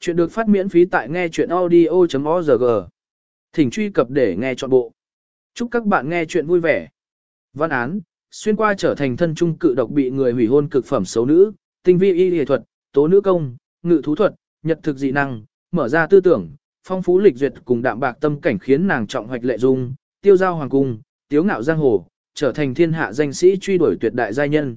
Chuyện được phát miễn phí tại nghe chuyện audio.org. Thỉnh truy cập để nghe trọn bộ. Chúc các bạn nghe chuyện vui vẻ. Văn án, xuyên qua trở thành thân trung cự độc bị người hủy hôn cực phẩm xấu nữ, tinh vi y y thuật, tố nữ công, ngự thú thuật, nhật thực dị năng, mở ra tư tưởng, phong phú lịch duyệt cùng đạm bạc tâm cảnh khiến nàng trọng hoạch lệ dung, tiêu giao hoàng cung, tiếu ngạo giang hồ, trở thành thiên hạ danh sĩ truy đuổi tuyệt đại giai nhân.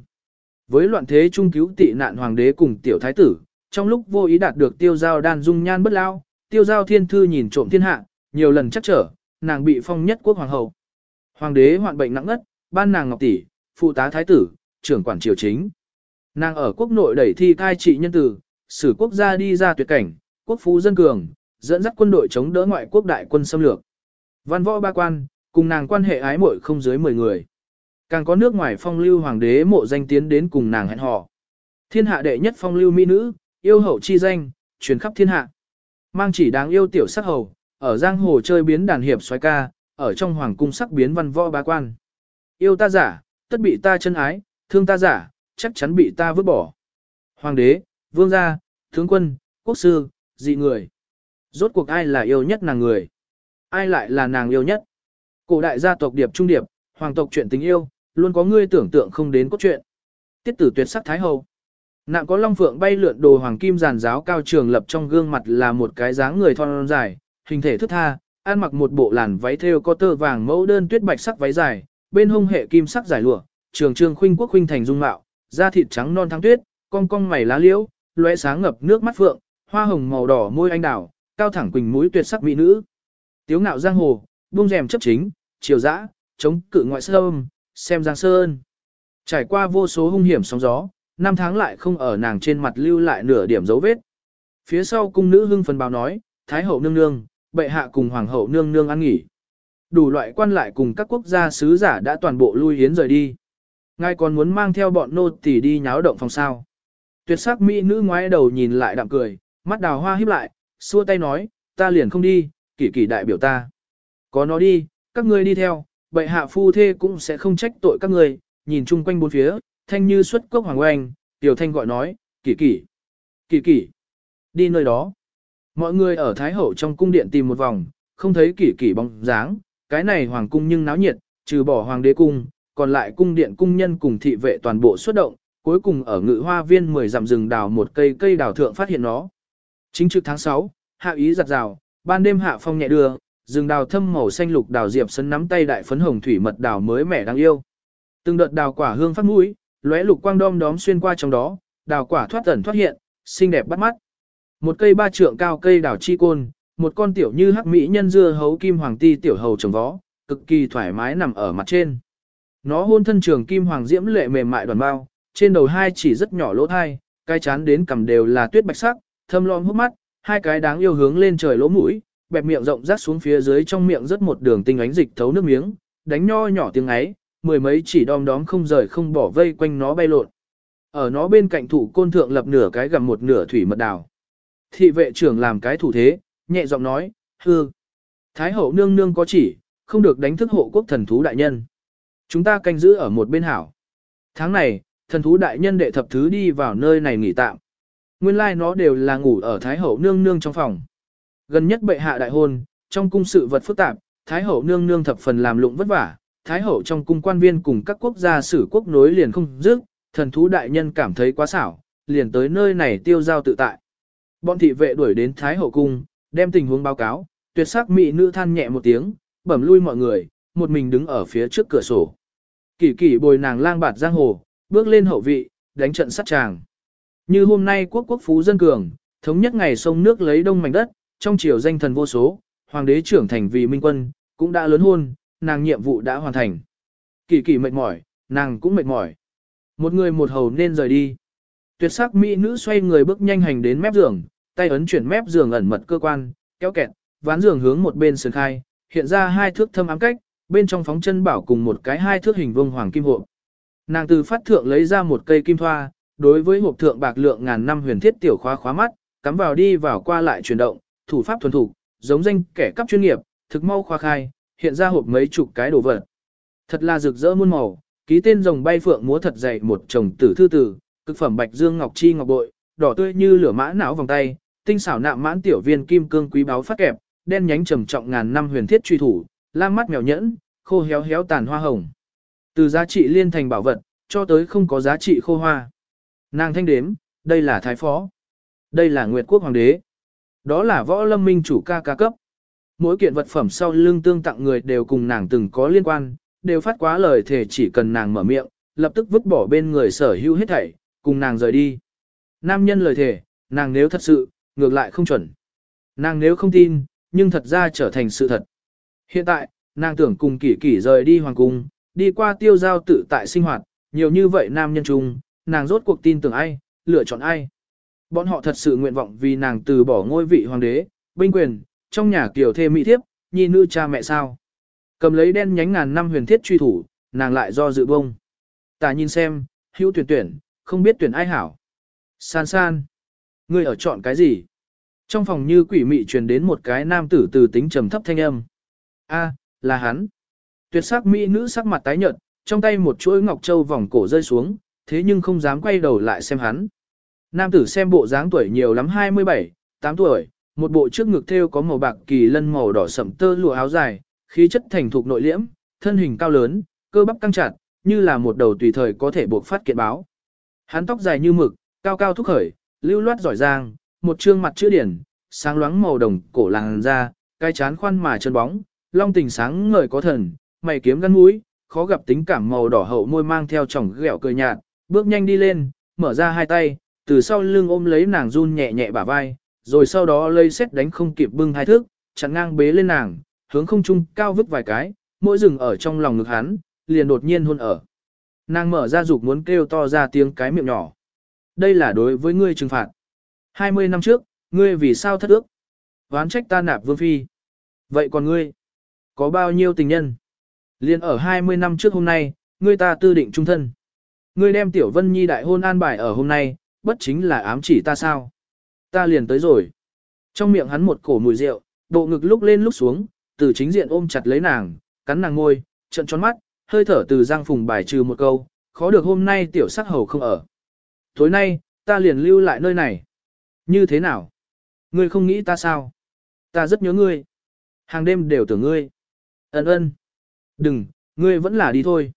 Với loạn thế trung cứu tị nạn hoàng đế cùng tiểu thái tử, trong lúc vô ý đạt được tiêu giao đan dung nhan bất lao, tiêu giao thiên thư nhìn trộm thiên hạ, nhiều lần chắc trở, nàng bị phong nhất quốc hoàng hậu. Hoàng đế hoạn bệnh nặng ngất, ban nàng ngọc tỷ, phụ tá thái tử, trưởng quản triều chính. Nàng ở quốc nội đẩy thi cai trị nhân tử, xử quốc gia đi ra tuyệt cảnh, quốc phú dân cường, dẫn dắt quân đội chống đỡ ngoại quốc đại quân xâm lược. Văn võ ba quan, cùng nàng quan hệ ái muội không dưới 10 người. Càng có nước ngoài phong lưu hoàng đế mộ danh tiến đến cùng nàng hẹn hò. Thiên hạ đệ nhất phong lưu mỹ nữ, yêu hậu chi danh, truyền khắp thiên hạ. Mang chỉ đáng yêu tiểu sắc hầu, ở giang hồ chơi biến đàn hiệp xoái ca, ở trong hoàng cung sắc biến văn võ bá quan. Yêu ta giả, tất bị ta chân ái, thương ta giả, chắc chắn bị ta vứt bỏ. Hoàng đế, vương gia, tướng quân, quốc sư, dị người. Rốt cuộc ai là yêu nhất nàng người? Ai lại là nàng yêu nhất? Cổ đại gia tộc điệp trung điệp, hoàng tộc chuyện tình yêu, luôn có ngươi tưởng tượng không đến cốt truyện. Tiết tử tuyệt sắc thái hậu. Nạm có long phượng bay lượn đồ hoàng kim giàn giáo cao trường lập trong gương mặt là một cái dáng người thon dài, hình thể thức tha, ăn mặc một bộ làn váy thêu có tơ vàng mẫu đơn tuyết bạch sắc váy dài, bên hông hệ kim sắc dài lụa, trường trường khuynh quốc khuynh thành dung mạo, da thịt trắng non thắng tuyết, cong cong mày lá liễu, lóe sáng ngập nước mắt phượng, hoa hồng màu đỏ môi anh đào, cao thẳng quỳnh mũi tuyệt sắc mỹ nữ. Tiếu ngạo giang hồ, buông rèm chấp chính, chiều dã, chống cự ngoại sâm, xem giang sơn. Trải qua vô số hung hiểm sóng gió, năm tháng lại không ở nàng trên mặt lưu lại nửa điểm dấu vết. Phía sau cung nữ hưng phấn báo nói, Thái hậu nương nương, bệ hạ cùng hoàng hậu nương nương ăn nghỉ. Đủ loại quan lại cùng các quốc gia sứ giả đã toàn bộ lui hiến rời đi. Ngài còn muốn mang theo bọn nô tỳ đi nháo động phòng sao. Tuyệt sắc mỹ nữ ngoái đầu nhìn lại đạm cười, mắt đào hoa híp lại, xua tay nói, ta liền không đi, kỷ kỷ đại biểu ta. Có nó đi, các ngươi đi theo, bệ hạ phu thê cũng sẽ không trách tội các ngươi, nhìn chung quanh bốn phía, thanh như xuất cốc hoàng oanh, tiểu thanh gọi nói, kỷ kỷ, kỷ kỷ, đi nơi đó. Mọi người ở Thái Hậu trong cung điện tìm một vòng, không thấy kỷ kỷ bóng dáng, cái này hoàng cung nhưng náo nhiệt, trừ bỏ hoàng đế cung, còn lại cung điện cung nhân cùng thị vệ toàn bộ xuất động, cuối cùng ở ngự hoa viên 10 dặm rừng đào một cây cây đào thượng phát hiện nó. Chính trực tháng 6, hạ ý giặt rào, ban đêm hạ phong nhẹ đưa, rừng đào thâm màu xanh lục đào diệp sấn nắm tay đại phấn hồng thủy mật đào mới mẻ đáng yêu. Từng đợt đào quả hương phát mũi, lóe lục quang đom đóm xuyên qua trong đó, đào quả thoát ẩn thoát hiện, xinh đẹp bắt mắt. Một cây ba trượng cao cây đào chi côn, một con tiểu như hắc mỹ nhân dưa hấu kim hoàng ti tiểu hầu trồng vó, cực kỳ thoải mái nằm ở mặt trên. Nó hôn thân trường kim hoàng diễm lệ mềm mại đoàn bao, trên đầu hai chỉ rất nhỏ lỗ thai, cái chán đến cầm đều là tuyết bạch sắc, thâm lom hốc mắt, hai cái đáng yêu hướng lên trời lỗ mũi, bẹp miệng rộng rát xuống phía dưới trong miệng rất một đường tinh ánh dịch thấu nước miếng, đánh nho nhỏ tiếng ấy, mười mấy chỉ đom đóm không rời không bỏ vây quanh nó bay lộn. Ở nó bên cạnh thủ côn thượng lập nửa cái gầm một nửa thủy mật đào. Thị vệ trưởng làm cái thủ thế, nhẹ giọng nói, hư. Thái hậu nương nương có chỉ, không được đánh thức hộ quốc thần thú đại nhân. Chúng ta canh giữ ở một bên hảo. Tháng này, thần thú đại nhân đệ thập thứ đi vào nơi này nghỉ tạm. Nguyên lai like nó đều là ngủ ở Thái hậu nương nương trong phòng. Gần nhất bệ hạ đại hôn, trong cung sự vật phức tạp, Thái hậu nương nương thập phần làm lụng vất vả, Thái hậu trong cung quan viên cùng các quốc gia sử quốc nối liền không dứt, thần thú đại nhân cảm thấy quá xảo, liền tới nơi này tiêu giao tự tại. Bọn thị vệ đuổi đến Thái hậu cung, đem tình huống báo cáo, tuyệt sắc mỹ nữ than nhẹ một tiếng, bẩm lui mọi người, một mình đứng ở phía trước cửa sổ. Kỳ kỳ bồi nàng lang bạt giang hồ, bước lên hậu vị, đánh trận sát tràng. Như hôm nay quốc quốc phú dân cường, thống nhất ngày sông nước lấy đông mảnh đất, trong triều danh thần vô số, hoàng đế trưởng thành vì minh quân, cũng đã lớn hôn, nàng nhiệm vụ đã hoàn thành. Kỳ kỳ mệt mỏi, nàng cũng mệt mỏi. Một người một hầu nên rời đi. Tuyệt sắc mỹ nữ xoay người bước nhanh hành đến mép giường, tay ấn chuyển mép giường ẩn mật cơ quan, kéo kẹt, ván giường hướng một bên sườn khai, hiện ra hai thước thâm ám cách, bên trong phóng chân bảo cùng một cái hai thước hình vuông hoàng kim hộp. Nàng từ phát thượng lấy ra một cây kim thoa, đối với hộp thượng bạc lượng ngàn năm huyền thiết tiểu khóa khóa mắt, cắm vào đi vào qua lại chuyển động, thủ pháp thuần thủ, giống danh kẻ cấp chuyên nghiệp, thực mau khoa khai, hiện ra hộp mấy chục cái đồ vật. Thật là rực rỡ muôn màu, ký tên rồng bay phượng múa thật dày một chồng tử thư tử, cực phẩm bạch dương ngọc chi ngọc bội, đỏ tươi như lửa mã não vòng tay, tinh xảo nạm mãn tiểu viên kim cương quý báu phát kẹp, đen nhánh trầm trọng ngàn năm huyền thiết truy thủ, lam mắt mèo nhẫn, khô héo héo tàn hoa hồng. Từ giá trị liên thành bảo vật, cho tới không có giá trị khô hoa. Nàng thanh đếm, đây là thái phó. Đây là Nguyệt quốc hoàng đế. Đó là võ lâm minh chủ ca ca cấp. Mỗi kiện vật phẩm sau lưng tương tặng người đều cùng nàng từng có liên quan, đều phát quá lời thể chỉ cần nàng mở miệng, lập tức vứt bỏ bên người sở hữu hết thảy, cùng nàng rời đi. Nam nhân lời thể, nàng nếu thật sự, ngược lại không chuẩn. Nàng nếu không tin, nhưng thật ra trở thành sự thật. Hiện tại, nàng tưởng cùng kỷ kỷ rời đi hoàng cung, đi qua tiêu giao tự tại sinh hoạt, nhiều như vậy nam nhân chung, nàng rốt cuộc tin tưởng ai, lựa chọn ai. Bọn họ thật sự nguyện vọng vì nàng từ bỏ ngôi vị hoàng đế, binh quyền, trong nhà kiểu thê mỹ thiếp, nhi nữ cha mẹ sao. Cầm lấy đen nhánh ngàn năm huyền thiết truy thủ, nàng lại do dự bông. Ta nhìn xem, hữu tuyển tuyển, không biết tuyển ai hảo. San san. Ngươi ở chọn cái gì? Trong phòng như quỷ mị truyền đến một cái nam tử từ tính trầm thấp thanh âm. A, là hắn. Tuyệt sắc mỹ nữ sắc mặt tái nhợt, trong tay một chuỗi ngọc châu vòng cổ rơi xuống, thế nhưng không dám quay đầu lại xem hắn. Nam tử xem bộ dáng tuổi nhiều lắm 27, 8 tuổi, một bộ trước ngực thêu có màu bạc kỳ lân màu đỏ sẫm tơ lụa áo dài, khí chất thành thục nội liễm, thân hình cao lớn, cơ bắp căng chặt, như là một đầu tùy thời có thể buộc phát kiện báo. Hắn tóc dài như mực, cao cao thúc khởi, lưu loát giỏi giang, một trương mặt chữ điển, sáng loáng màu đồng cổ làng da, cái chán khoan mà chân bóng, long tình sáng ngời có thần, mày kiếm gắn mũi, khó gặp tính cảm màu đỏ hậu môi mang theo tròng ghẹo cười nhạt, bước nhanh đi lên, mở ra hai tay, từ sau lưng ôm lấy nàng run nhẹ nhẹ bả vai, rồi sau đó lây xét đánh không kịp bưng hai thước, chặn ngang bế lên nàng, hướng không trung cao vứt vài cái, mỗi rừng ở trong lòng ngực hắn, liền đột nhiên hôn ở. Nàng mở ra dục muốn kêu to ra tiếng cái miệng nhỏ. Đây là đối với ngươi trừng phạt. 20 năm trước, ngươi vì sao thất ước? Ván trách ta nạp vương phi. Vậy còn ngươi? Có bao nhiêu tình nhân? Liên ở 20 năm trước hôm nay, ngươi ta tư định trung thân. Ngươi đem Tiểu Vân Nhi đại hôn an bài ở hôm nay, bất chính là ám chỉ ta sao? Ta liền tới rồi. Trong miệng hắn một cổ mùi rượu, bộ ngực lúc lên lúc xuống, từ chính diện ôm chặt lấy nàng, cắn nàng ngôi, trận tròn mắt, hơi thở từ giang phùng bài trừ một câu, khó được hôm nay tiểu sắc hầu không ở. Tối nay, ta liền lưu lại nơi này. Như thế nào? Ngươi không nghĩ ta sao? Ta rất nhớ ngươi. Hàng đêm đều tưởng ngươi. Ấn ơn. Đừng, ngươi vẫn là đi thôi.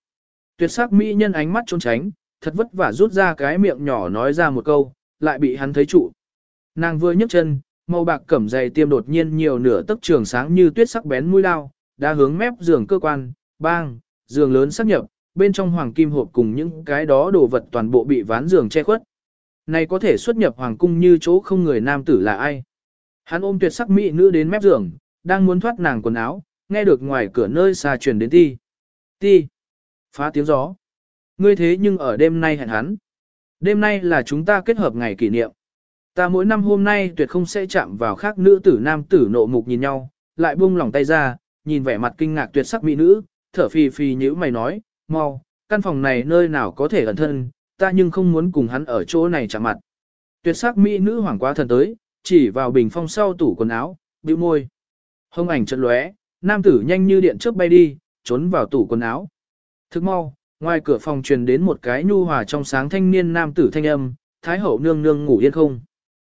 Tuyệt sắc mỹ nhân ánh mắt trốn tránh, thật vất vả rút ra cái miệng nhỏ nói ra một câu, lại bị hắn thấy trụ. Nàng vừa nhấc chân, màu bạc cẩm dày tiêm đột nhiên nhiều nửa tấc trường sáng như tuyết sắc bén mũi lao, đã hướng mép giường cơ quan, bang, giường lớn sắp nhập, bên trong hoàng kim hộp cùng những cái đó đồ vật toàn bộ bị ván giường che khuất. Này có thể xuất nhập hoàng cung như chỗ không người nam tử là ai? Hắn ôm tuyệt sắc mỹ nữ đến mép giường, đang muốn thoát nàng quần áo, nghe được ngoài cửa nơi xa truyền đến ti. Ti. Phá tiếng gió. Ngươi thế nhưng ở đêm nay hẹn hắn. Đêm nay là chúng ta kết hợp ngày kỷ niệm. Ta mỗi năm hôm nay tuyệt không sẽ chạm vào khác nữ tử nam tử nộ mục nhìn nhau, lại buông lỏng tay ra, nhìn vẻ mặt kinh ngạc tuyệt sắc mỹ nữ, thở phì phì như mày nói, mau, căn phòng này nơi nào có thể ẩn thân, ta nhưng không muốn cùng hắn ở chỗ này chạm mặt. Tuyệt sắc mỹ nữ hoảng quá thần tới, chỉ vào bình phong sau tủ quần áo, bĩu môi. Hông ảnh chợt lóe, nam tử nhanh như điện chớp bay đi, trốn vào tủ quần áo. Thức mau, ngoài cửa phòng truyền đến một cái nhu hòa trong sáng thanh niên nam tử thanh âm, thái hậu nương nương ngủ yên không?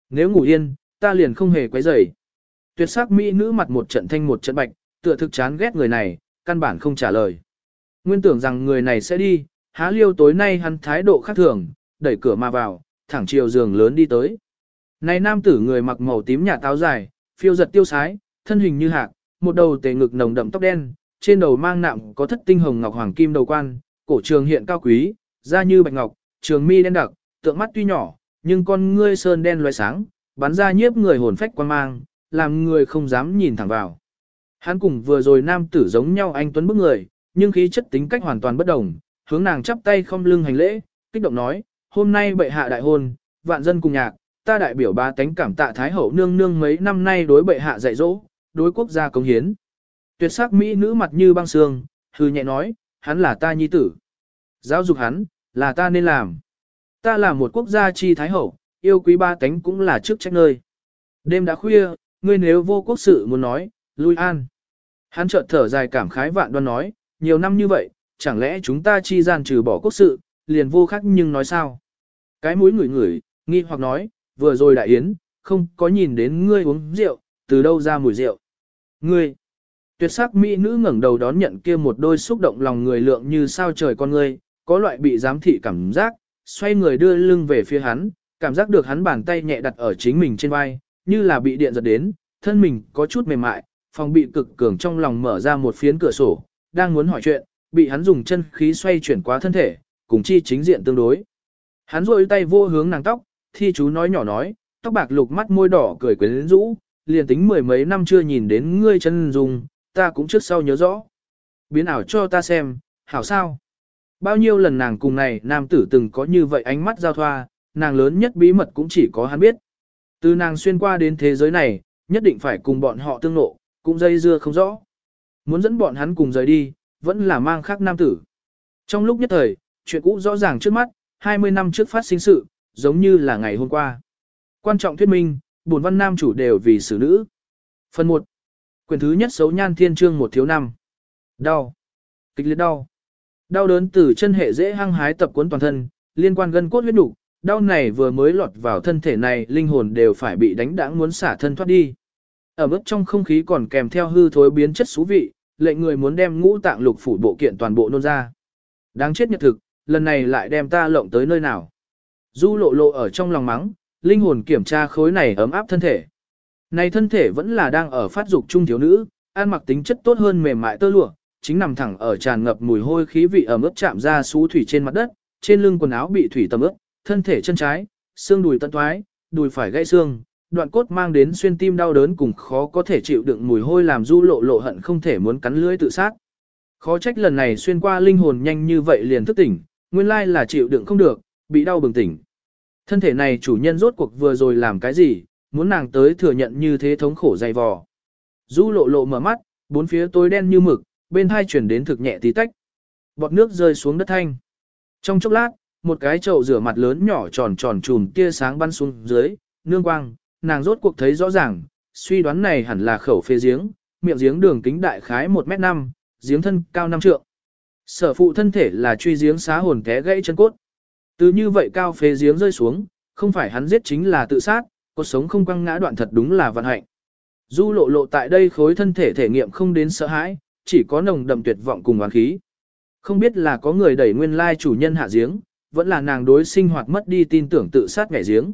Nếu ngủ yên, ta liền không hề quấy rầy. Tuyệt sắc mỹ nữ mặt một trận thanh một trận bạch, tựa thực chán ghét người này, căn bản không trả lời. Nguyên tưởng rằng người này sẽ đi, há liêu tối nay hắn thái độ khác thường, đẩy cửa mà vào, thẳng chiều giường lớn đi tới. Này nam tử người mặc màu tím nhà táo dài, phiêu giật tiêu sái, thân hình như hạc, một đầu tề ngực nồng đậm tóc đen, trên đầu mang nạm có thất tinh hồng ngọc hoàng kim đầu quan, cổ trường hiện cao quý, da như bạch ngọc, trường mi đen đặc, tượng mắt tuy nhỏ, nhưng con ngươi sơn đen loé sáng, bắn ra nhiếp người hồn phách quan mang, làm người không dám nhìn thẳng vào. Hắn cùng vừa rồi nam tử giống nhau anh tuấn bức người, nhưng khí chất tính cách hoàn toàn bất đồng, hướng nàng chắp tay không lưng hành lễ, kích động nói, hôm nay bệ hạ đại hôn, vạn dân cùng nhạc, ta đại biểu ba tánh cảm tạ thái hậu nương nương mấy năm nay đối bệ hạ dạy dỗ, đối quốc gia công hiến. Tuyệt sắc mỹ nữ mặt như băng sương, hư nhẹ nói, hắn là ta nhi tử. Giáo dục hắn, là ta nên làm. Ta là một quốc gia chi thái hậu, yêu quý ba tánh cũng là trước trách nơi. Đêm đã khuya, ngươi nếu vô quốc sự muốn nói, lui an. Hắn chợt thở dài cảm khái vạn đoan nói, nhiều năm như vậy, chẳng lẽ chúng ta chi gian trừ bỏ quốc sự, liền vô khắc nhưng nói sao? Cái mũi ngửi ngửi, nghi hoặc nói, vừa rồi đại yến, không có nhìn đến ngươi uống rượu, từ đâu ra mùi rượu. Ngươi, tuyệt sắc mỹ nữ ngẩng đầu đón nhận kia một đôi xúc động lòng người lượng như sao trời con ngươi, có loại bị giám thị cảm giác, xoay người đưa lưng về phía hắn, cảm giác được hắn bàn tay nhẹ đặt ở chính mình trên vai, như là bị điện giật đến, thân mình có chút mềm mại, phòng bị cực cường trong lòng mở ra một phiến cửa sổ, đang muốn hỏi chuyện, bị hắn dùng chân khí xoay chuyển qua thân thể, cùng chi chính diện tương đối. Hắn rôi tay vô hướng nàng tóc, thi chú nói nhỏ nói, tóc bạc lục mắt môi đỏ cười quyến rũ, liền tính mười mấy năm chưa nhìn đến ngươi chân dùng, ta cũng trước sau nhớ rõ. Biến ảo cho ta xem, hảo sao? Bao nhiêu lần nàng cùng này nam tử từng có như vậy ánh mắt giao thoa, nàng lớn nhất bí mật cũng chỉ có hắn biết. Từ nàng xuyên qua đến thế giới này, nhất định phải cùng bọn họ tương nộ, cũng dây dưa không rõ. Muốn dẫn bọn hắn cùng rời đi, vẫn là mang khác nam tử. Trong lúc nhất thời, chuyện cũ rõ ràng trước mắt, 20 năm trước phát sinh sự, giống như là ngày hôm qua. Quan trọng thuyết minh, bổn văn nam chủ đều vì xử nữ. Phần 1. Quyền thứ nhất xấu nhan thiên trương một thiếu năm. Đau. Kịch liệt đau. Đau đớn từ chân hệ dễ hăng hái tập cuốn toàn thân, liên quan gân cốt huyết đủ, đau này vừa mới lọt vào thân thể này, linh hồn đều phải bị đánh đãng muốn xả thân thoát đi. Ở mức trong không khí còn kèm theo hư thối biến chất xú vị, lệnh người muốn đem ngũ tạng lục phủ bộ kiện toàn bộ nôn ra. Đáng chết nhật thực, lần này lại đem ta lộng tới nơi nào. Du lộ lộ ở trong lòng mắng, linh hồn kiểm tra khối này ấm áp thân thể. Này thân thể vẫn là đang ở phát dục trung thiếu nữ, ăn mặc tính chất tốt hơn mềm mại tơ lụa, chính nằm thẳng ở tràn ngập mùi hôi khí vị ẩm ướt chạm ra xú thủy trên mặt đất, trên lưng quần áo bị thủy tầm ướt, thân thể chân trái, xương đùi tận toái đùi phải gãy xương, đoạn cốt mang đến xuyên tim đau đớn cùng khó có thể chịu đựng mùi hôi làm du lộ lộ hận không thể muốn cắn lưỡi tự sát. Khó trách lần này xuyên qua linh hồn nhanh như vậy liền thức tỉnh, nguyên lai là chịu đựng không được, bị đau bừng tỉnh. Thân thể này chủ nhân rốt cuộc vừa rồi làm cái gì, muốn nàng tới thừa nhận như thế thống khổ dày vò. Du lộ lộ mở mắt, bốn phía tối đen như mực, bên hai chuyển đến thực nhẹ tí tách. Bọt nước rơi xuống đất thanh. Trong chốc lát, một cái chậu rửa mặt lớn nhỏ tròn tròn chùm tia sáng bắn xuống dưới, nương quang, nàng rốt cuộc thấy rõ ràng, suy đoán này hẳn là khẩu phê giếng, miệng giếng đường kính đại khái 1 mét 5, giếng thân cao 5 trượng. Sở phụ thân thể là truy giếng xá hồn té gãy chân cốt. Từ như vậy cao phế giếng rơi xuống, không phải hắn giết chính là tự sát, cuộc sống không quăng ngã đoạn thật đúng là vận hạnh. Du lộ lộ tại đây khối thân thể thể nghiệm không đến sợ hãi, chỉ có nồng đậm tuyệt vọng cùng oán khí. Không biết là có người đẩy nguyên lai chủ nhân hạ giếng, vẫn là nàng đối sinh hoạt mất đi tin tưởng tự sát nhảy giếng.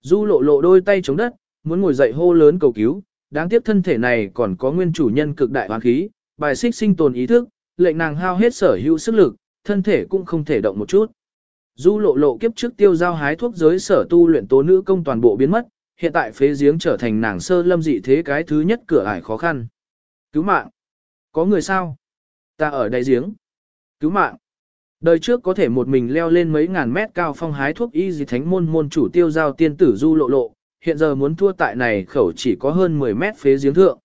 Du lộ lộ đôi tay chống đất, muốn ngồi dậy hô lớn cầu cứu, đáng tiếc thân thể này còn có nguyên chủ nhân cực đại oán khí, bài xích sinh tồn ý thức, lệnh nàng hao hết sở hữu sức lực, thân thể cũng không thể động một chút. Du lộ lộ kiếp trước tiêu giao hái thuốc giới sở tu luyện tố nữ công toàn bộ biến mất, hiện tại phế giếng trở thành nàng sơ lâm dị thế cái thứ nhất cửa ải khó khăn. Cứu mạng! Có người sao? Ta ở đáy giếng. Cứu mạng! Đời trước có thể một mình leo lên mấy ngàn mét cao phong hái thuốc y gì thánh môn môn chủ tiêu giao tiên tử du lộ lộ, hiện giờ muốn thua tại này khẩu chỉ có hơn 10 mét phế giếng thượng.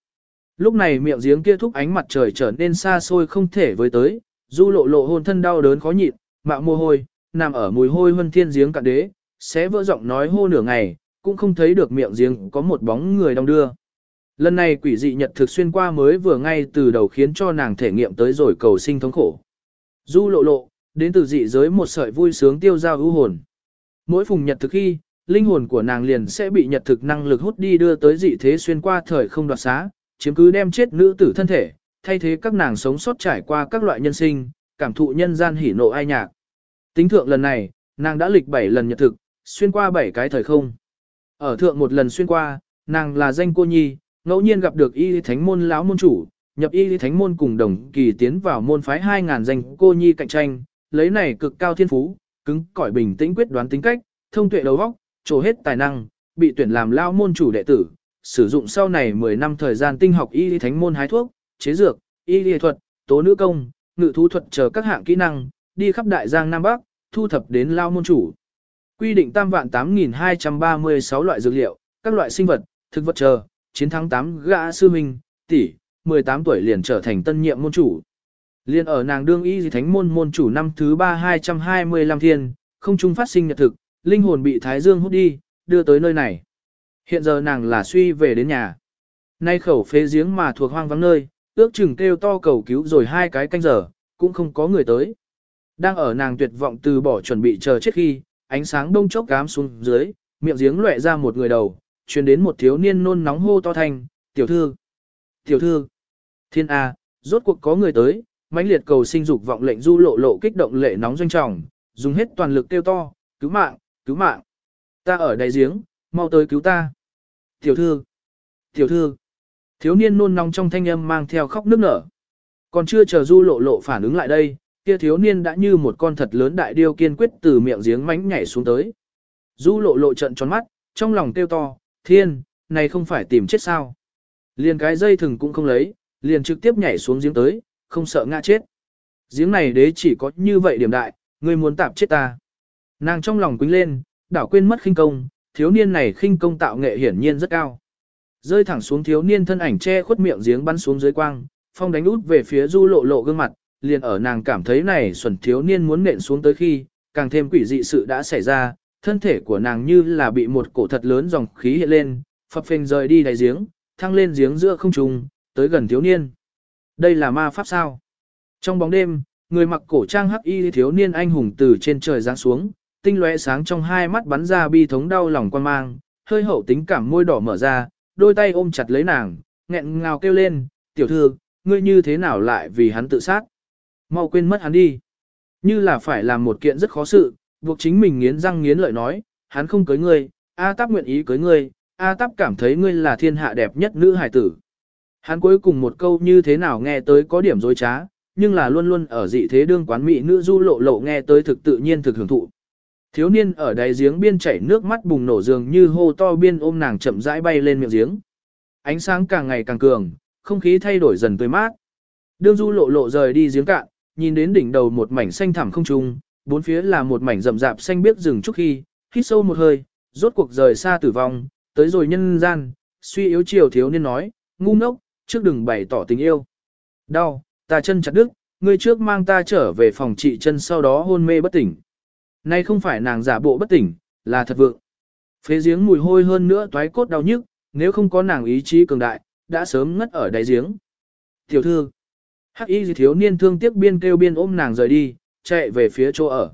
Lúc này miệng giếng kia thúc ánh mặt trời trở nên xa xôi không thể với tới, du lộ lộ hôn thân đau đớn khó nhịn, mạo mồ hôi, nằm ở mùi hôi huân thiên giếng cạn đế, sẽ vỡ giọng nói hô nửa ngày, cũng không thấy được miệng giếng có một bóng người đong đưa. Lần này quỷ dị nhật thực xuyên qua mới vừa ngay từ đầu khiến cho nàng thể nghiệm tới rồi cầu sinh thống khổ. Du lộ lộ, đến từ dị giới một sợi vui sướng tiêu giao ưu hồn. Mỗi phùng nhật thực khi, linh hồn của nàng liền sẽ bị nhật thực năng lực hút đi đưa tới dị thế xuyên qua thời không đoạt xá, chiếm cứ đem chết nữ tử thân thể, thay thế các nàng sống sót trải qua các loại nhân sinh, cảm thụ nhân gian hỉ nộ ai nhạc. Tính thượng lần này, nàng đã lịch 7 lần nhật thực, xuyên qua 7 cái thời không. Ở thượng một lần xuyên qua, nàng là danh cô nhi, ngẫu nhiên gặp được y thánh môn lão môn chủ, nhập y thánh môn cùng đồng kỳ tiến vào môn phái 2.000 danh cô nhi cạnh tranh, lấy này cực cao thiên phú, cứng cỏi bình tĩnh quyết đoán tính cách, thông tuệ đầu óc, trổ hết tài năng, bị tuyển làm lao môn chủ đệ tử, sử dụng sau này 10 năm thời gian tinh học y thánh môn hái thuốc, chế dược, y y thuật, tố nữ công, ngự thú thuật chờ các hạng kỹ năng, đi khắp đại giang Nam Bắc, thu thập đến lao môn chủ. Quy định tam vạn 8.236 loại dược liệu, các loại sinh vật, thực vật chờ, chiến thắng 8 gã sư minh, tỷ, 18 tuổi liền trở thành tân nhiệm môn chủ. Liên ở nàng đương y thánh môn môn chủ năm thứ 3 225 thiên, không trung phát sinh nhật thực, linh hồn bị Thái Dương hút đi, đưa tới nơi này. Hiện giờ nàng là suy về đến nhà. Nay khẩu phế giếng mà thuộc hoang vắng nơi, ước chừng kêu to cầu cứu rồi hai cái canh giờ, cũng không có người tới. Đang ở nàng tuyệt vọng từ bỏ chuẩn bị chờ chết khi, ánh sáng đông chốc cám xuống dưới, miệng giếng lệ ra một người đầu, truyền đến một thiếu niên nôn nóng hô to thành, tiểu thư, tiểu thư, thiên A, rốt cuộc có người tới, mãnh liệt cầu sinh dục vọng lệnh du lộ lộ kích động lệ nóng doanh trọng, dùng hết toàn lực kêu to, cứu mạng, cứu mạng, ta ở đáy giếng, mau tới cứu ta. Tiểu thư, tiểu thư, thiếu niên nôn nóng trong thanh âm mang theo khóc nức nở. Còn chưa chờ du lộ lộ phản ứng lại đây, kia thiếu niên đã như một con thật lớn đại điêu kiên quyết từ miệng giếng mánh nhảy xuống tới. Du lộ lộ trận tròn mắt, trong lòng kêu to, thiên, này không phải tìm chết sao. Liền cái dây thừng cũng không lấy, liền trực tiếp nhảy xuống giếng tới, không sợ ngã chết. Giếng này đế chỉ có như vậy điểm đại, ngươi muốn tạp chết ta. Nàng trong lòng quính lên, đảo quên mất khinh công, thiếu niên này khinh công tạo nghệ hiển nhiên rất cao. Rơi thẳng xuống thiếu niên thân ảnh che khuất miệng giếng bắn xuống dưới quang, phong đánh út về phía du lộ lộ gương mặt, liền ở nàng cảm thấy này xuẩn thiếu niên muốn nện xuống tới khi, càng thêm quỷ dị sự đã xảy ra, thân thể của nàng như là bị một cổ thật lớn dòng khí hiện lên, phập phình rời đi đáy giếng, thăng lên giếng giữa không trung, tới gần thiếu niên. Đây là ma pháp sao? Trong bóng đêm, người mặc cổ trang hắc y thiếu niên anh hùng từ trên trời giáng xuống, tinh lóe sáng trong hai mắt bắn ra bi thống đau lòng quan mang, hơi hậu tính cảm môi đỏ mở ra, đôi tay ôm chặt lấy nàng, nghẹn ngào kêu lên, tiểu thư, ngươi như thế nào lại vì hắn tự sát? Mau quên mất hắn đi. Như là phải làm một kiện rất khó sự, buộc chính mình nghiến răng nghiến lợi nói, hắn không cưới ngươi, A Táp nguyện ý cưới ngươi, A Táp cảm thấy ngươi là thiên hạ đẹp nhất nữ hải tử. Hắn cuối cùng một câu như thế nào nghe tới có điểm dối trá, nhưng là luôn luôn ở dị thế đương quán mỹ nữ du lộ lộ nghe tới thực tự nhiên thực hưởng thụ. Thiếu niên ở đáy giếng biên chảy nước mắt bùng nổ dường như hô to biên ôm nàng chậm rãi bay lên miệng giếng. Ánh sáng càng ngày càng cường, không khí thay đổi dần tươi mát. Đương du lộ lộ rời đi giếng cạn, nhìn đến đỉnh đầu một mảnh xanh thẳm không trung, bốn phía là một mảnh rậm rạp xanh biếc rừng trúc khi, hít sâu một hơi, rốt cuộc rời xa tử vong, tới rồi nhân gian, suy yếu chiều thiếu niên nói, ngu ngốc, trước đừng bày tỏ tình yêu. Đau, ta chân chặt đứt, ngươi trước mang ta trở về phòng trị chân sau đó hôn mê bất tỉnh. Nay không phải nàng giả bộ bất tỉnh, là thật vượng. Phế giếng mùi hôi hơn nữa toái cốt đau nhức, nếu không có nàng ý chí cường đại, đã sớm ngất ở đáy giếng. Tiểu thư, hắc y thiếu niên thương tiếc biên kêu biên ôm nàng rời đi, chạy về phía chỗ ở.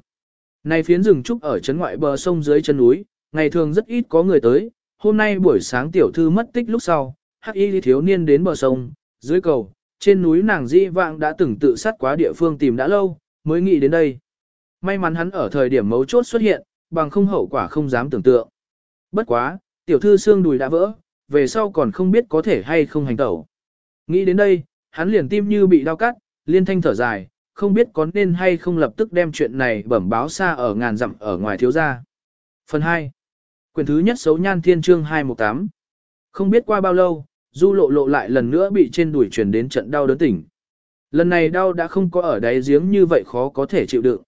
Này phiến rừng trúc ở chân ngoại bờ sông dưới chân núi, ngày thường rất ít có người tới, hôm nay buổi sáng tiểu thư mất tích lúc sau, hắc y thiếu niên đến bờ sông, dưới cầu, trên núi nàng di vạng đã từng tự sát quá địa phương tìm đã lâu, mới nghĩ đến đây. May mắn hắn ở thời điểm mấu chốt xuất hiện, bằng không hậu quả không dám tưởng tượng. Bất quá, tiểu thư xương đùi đã vỡ, về sau còn không biết có thể hay không hành tẩu. Nghĩ đến đây, hắn liền tim như bị đau cắt, liên thanh thở dài, không biết có nên hay không lập tức đem chuyện này bẩm báo xa ở ngàn dặm ở ngoài thiếu gia. Phần 2. Quyền thứ nhất xấu nhan thiên chương 218. Không biết qua bao lâu, du lộ lộ lại lần nữa bị trên đùi truyền đến trận đau đớn tỉnh. Lần này đau đã không có ở đáy giếng như vậy khó có thể chịu đựng.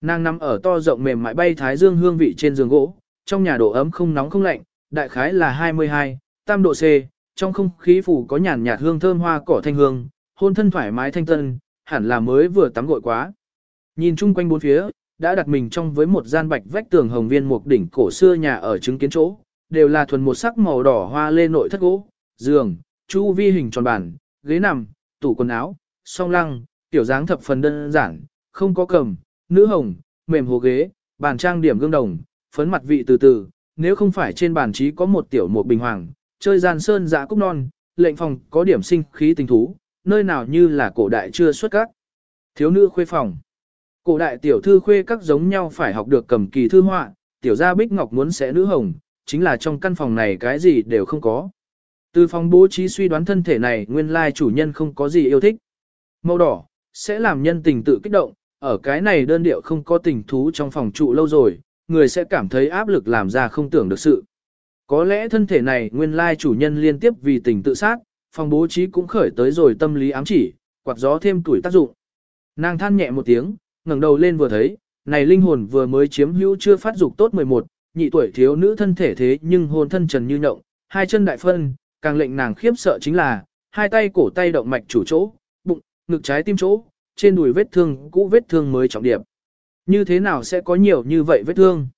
Nàng nằm ở to rộng mềm mại bay thái dương hương vị trên giường gỗ, trong nhà độ ấm không nóng không lạnh, đại khái là 22, tam độ C, trong không khí phủ có nhàn nhạt hương thơm hoa cỏ thanh hương, hôn thân thoải mái thanh tân, hẳn là mới vừa tắm gội quá. Nhìn chung quanh bốn phía, đã đặt mình trong với một gian bạch vách tường hồng viên một đỉnh cổ xưa nhà ở chứng kiến chỗ, đều là thuần một sắc màu đỏ hoa lê nội thất gỗ, giường, chu vi hình tròn bản, ghế nằm, tủ quần áo, song lăng, tiểu dáng thập phần đơn giản, không có cầm, nữ hồng, mềm hồ ghế, bàn trang điểm gương đồng, phấn mặt vị từ từ, nếu không phải trên bàn trí có một tiểu một bình hoàng, chơi gian sơn dạ cúc non, lệnh phòng có điểm sinh khí tình thú, nơi nào như là cổ đại chưa xuất các. Thiếu nữ khuê phòng. Cổ đại tiểu thư khuê các giống nhau phải học được cầm kỳ thư họa, tiểu gia bích ngọc muốn sẽ nữ hồng, chính là trong căn phòng này cái gì đều không có. Từ phòng bố trí suy đoán thân thể này nguyên lai chủ nhân không có gì yêu thích. Màu đỏ, sẽ làm nhân tình tự kích động, ở cái này đơn điệu không có tình thú trong phòng trụ lâu rồi, người sẽ cảm thấy áp lực làm ra không tưởng được sự. Có lẽ thân thể này nguyên lai chủ nhân liên tiếp vì tình tự sát, phòng bố trí cũng khởi tới rồi tâm lý ám chỉ, quạt gió thêm tuổi tác dụng. Nàng than nhẹ một tiếng, ngẩng đầu lên vừa thấy, này linh hồn vừa mới chiếm hữu chưa phát dục tốt 11, nhị tuổi thiếu nữ thân thể thế nhưng hồn thân trần như nhộng, hai chân đại phân, càng lệnh nàng khiếp sợ chính là, hai tay cổ tay động mạch chủ chỗ, bụng, ngực trái tim chỗ, trên đùi vết thương cũ vết thương mới trọng điểm. Như thế nào sẽ có nhiều như vậy vết thương?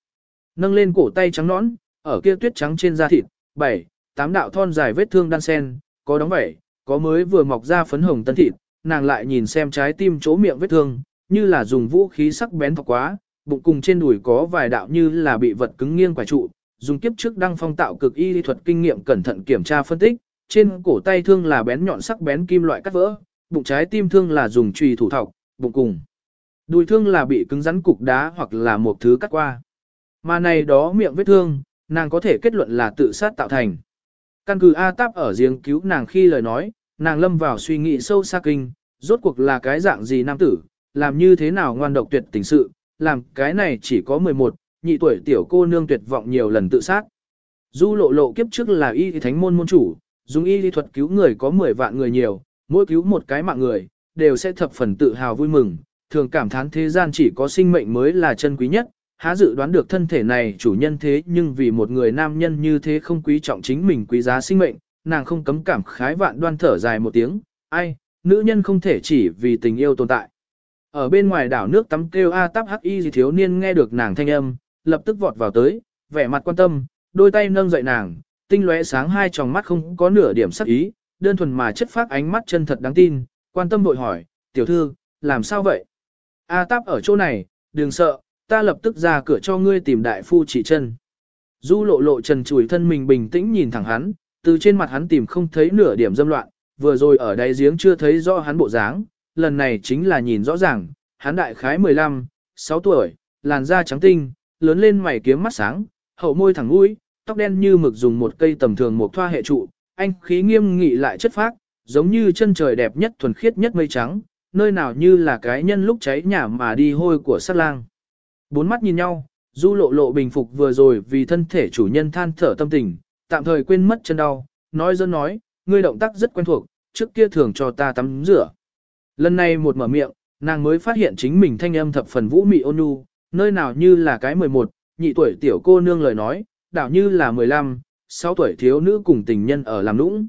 Nâng lên cổ tay trắng nõn, ở kia tuyết trắng trên da thịt, bảy, tám đạo thon dài vết thương đan sen, có đóng vảy, có mới vừa mọc ra phấn hồng tân thịt, nàng lại nhìn xem trái tim chỗ miệng vết thương, như là dùng vũ khí sắc bén thọc quá, bụng cùng trên đùi có vài đạo như là bị vật cứng nghiêng quả trụ, dùng kiếp trước đăng phong tạo cực y lý thuật kinh nghiệm cẩn thận kiểm tra phân tích, trên cổ tay thương là bén nhọn sắc bén kim loại cắt vỡ, bụng trái tim thương là dùng chùy thủ thọc, bụng cùng. Đùi thương là bị cứng rắn cục đá hoặc là một thứ cắt qua. Mà này đó miệng vết thương, nàng có thể kết luận là tự sát tạo thành. Căn cứ A Táp ở giếng cứu nàng khi lời nói, nàng lâm vào suy nghĩ sâu xa kinh, rốt cuộc là cái dạng gì nam tử, làm như thế nào ngoan độc tuyệt tình sự, làm cái này chỉ có 11, nhị tuổi tiểu cô nương tuyệt vọng nhiều lần tự sát. Du lộ lộ kiếp trước là y thánh môn môn chủ, dùng y lý thuật cứu người có 10 vạn người nhiều, mỗi cứu một cái mạng người, đều sẽ thập phần tự hào vui mừng, thường cảm thán thế gian chỉ có sinh mệnh mới là chân quý nhất, há dự đoán được thân thể này chủ nhân thế nhưng vì một người nam nhân như thế không quý trọng chính mình quý giá sinh mệnh, nàng không cấm cảm khái vạn đoan thở dài một tiếng, ai, nữ nhân không thể chỉ vì tình yêu tồn tại. Ở bên ngoài đảo nước tắm kêu A tắp hắc y gì thiếu niên nghe được nàng thanh âm, lập tức vọt vào tới, vẻ mặt quan tâm, đôi tay nâng dậy nàng, tinh lóe sáng hai tròng mắt không có nửa điểm sắc ý, đơn thuần mà chất phát ánh mắt chân thật đáng tin, quan tâm bội hỏi, tiểu thư, làm sao vậy? A táp ở chỗ này, đừng sợ, ta lập tức ra cửa cho ngươi tìm đại phu trị chân. Du lộ lộ trần chùi thân mình bình tĩnh nhìn thẳng hắn, từ trên mặt hắn tìm không thấy nửa điểm dâm loạn, vừa rồi ở đáy giếng chưa thấy rõ hắn bộ dáng, lần này chính là nhìn rõ ràng, hắn đại khái 15, 6 tuổi, làn da trắng tinh, lớn lên mày kiếm mắt sáng, hậu môi thẳng mũi, tóc đen như mực dùng một cây tầm thường một thoa hệ trụ, anh khí nghiêm nghị lại chất phác, giống như chân trời đẹp nhất thuần khiết nhất mây trắng, nơi nào như là cái nhân lúc cháy nhà mà đi hôi của sát lang. Bốn mắt nhìn nhau, du lộ lộ bình phục vừa rồi vì thân thể chủ nhân than thở tâm tình, tạm thời quên mất chân đau, nói dân nói, ngươi động tác rất quen thuộc, trước kia thường cho ta tắm rửa. Lần này một mở miệng, nàng mới phát hiện chính mình thanh âm thập phần vũ mị ôn nhu, nơi nào như là cái 11, nhị tuổi tiểu cô nương lời nói, đảo như là 15, 6 tuổi thiếu nữ cùng tình nhân ở làm nũng.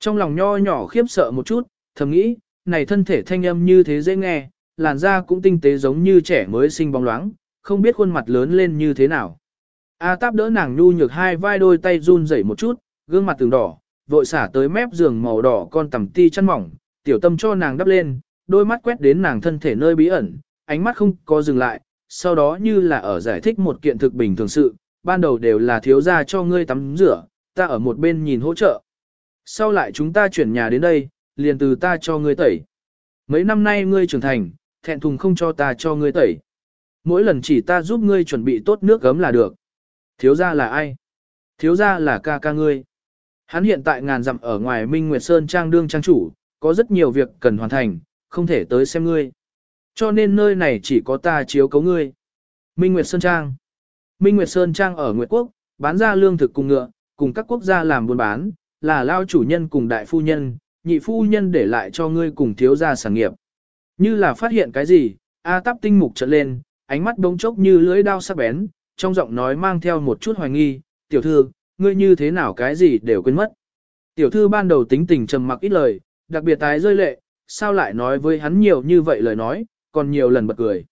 Trong lòng nho nhỏ khiếp sợ một chút, thầm nghĩ, này thân thể thanh âm như thế dễ nghe, làn da cũng tinh tế giống như trẻ mới sinh bóng loáng, không biết khuôn mặt lớn lên như thế nào. A táp đỡ nàng nhu nhược hai vai đôi tay run rẩy một chút, gương mặt từng đỏ, vội xả tới mép giường màu đỏ con tầm ti chăn mỏng, tiểu tâm cho nàng đắp lên, đôi mắt quét đến nàng thân thể nơi bí ẩn, ánh mắt không có dừng lại, sau đó như là ở giải thích một kiện thực bình thường sự, ban đầu đều là thiếu gia cho ngươi tắm rửa, ta ở một bên nhìn hỗ trợ. Sau lại chúng ta chuyển nhà đến đây, liền từ ta cho ngươi tẩy. Mấy năm nay ngươi trưởng thành, thẹn thùng không cho ta cho ngươi tẩy. Mỗi lần chỉ ta giúp ngươi chuẩn bị tốt nước gấm là được. Thiếu gia là ai? Thiếu gia là ca ca ngươi. Hắn hiện tại ngàn dặm ở ngoài Minh Nguyệt Sơn trang đương trang chủ, có rất nhiều việc cần hoàn thành, không thể tới xem ngươi. Cho nên nơi này chỉ có ta chiếu cấu ngươi. Minh Nguyệt Sơn Trang Minh Nguyệt Sơn Trang ở Nguyệt Quốc, bán ra lương thực cùng ngựa, cùng các quốc gia làm buôn bán, là lao chủ nhân cùng đại phu nhân, nhị phu nhân để lại cho ngươi cùng thiếu gia sản nghiệp. Như là phát hiện cái gì, A táp tinh mục trợn lên, ánh mắt đống chốc như lưỡi đao sắc bén, trong giọng nói mang theo một chút hoài nghi, tiểu thư, ngươi như thế nào cái gì đều quên mất. Tiểu thư ban đầu tính tình trầm mặc ít lời, đặc biệt tái rơi lệ, sao lại nói với hắn nhiều như vậy lời nói, còn nhiều lần bật cười.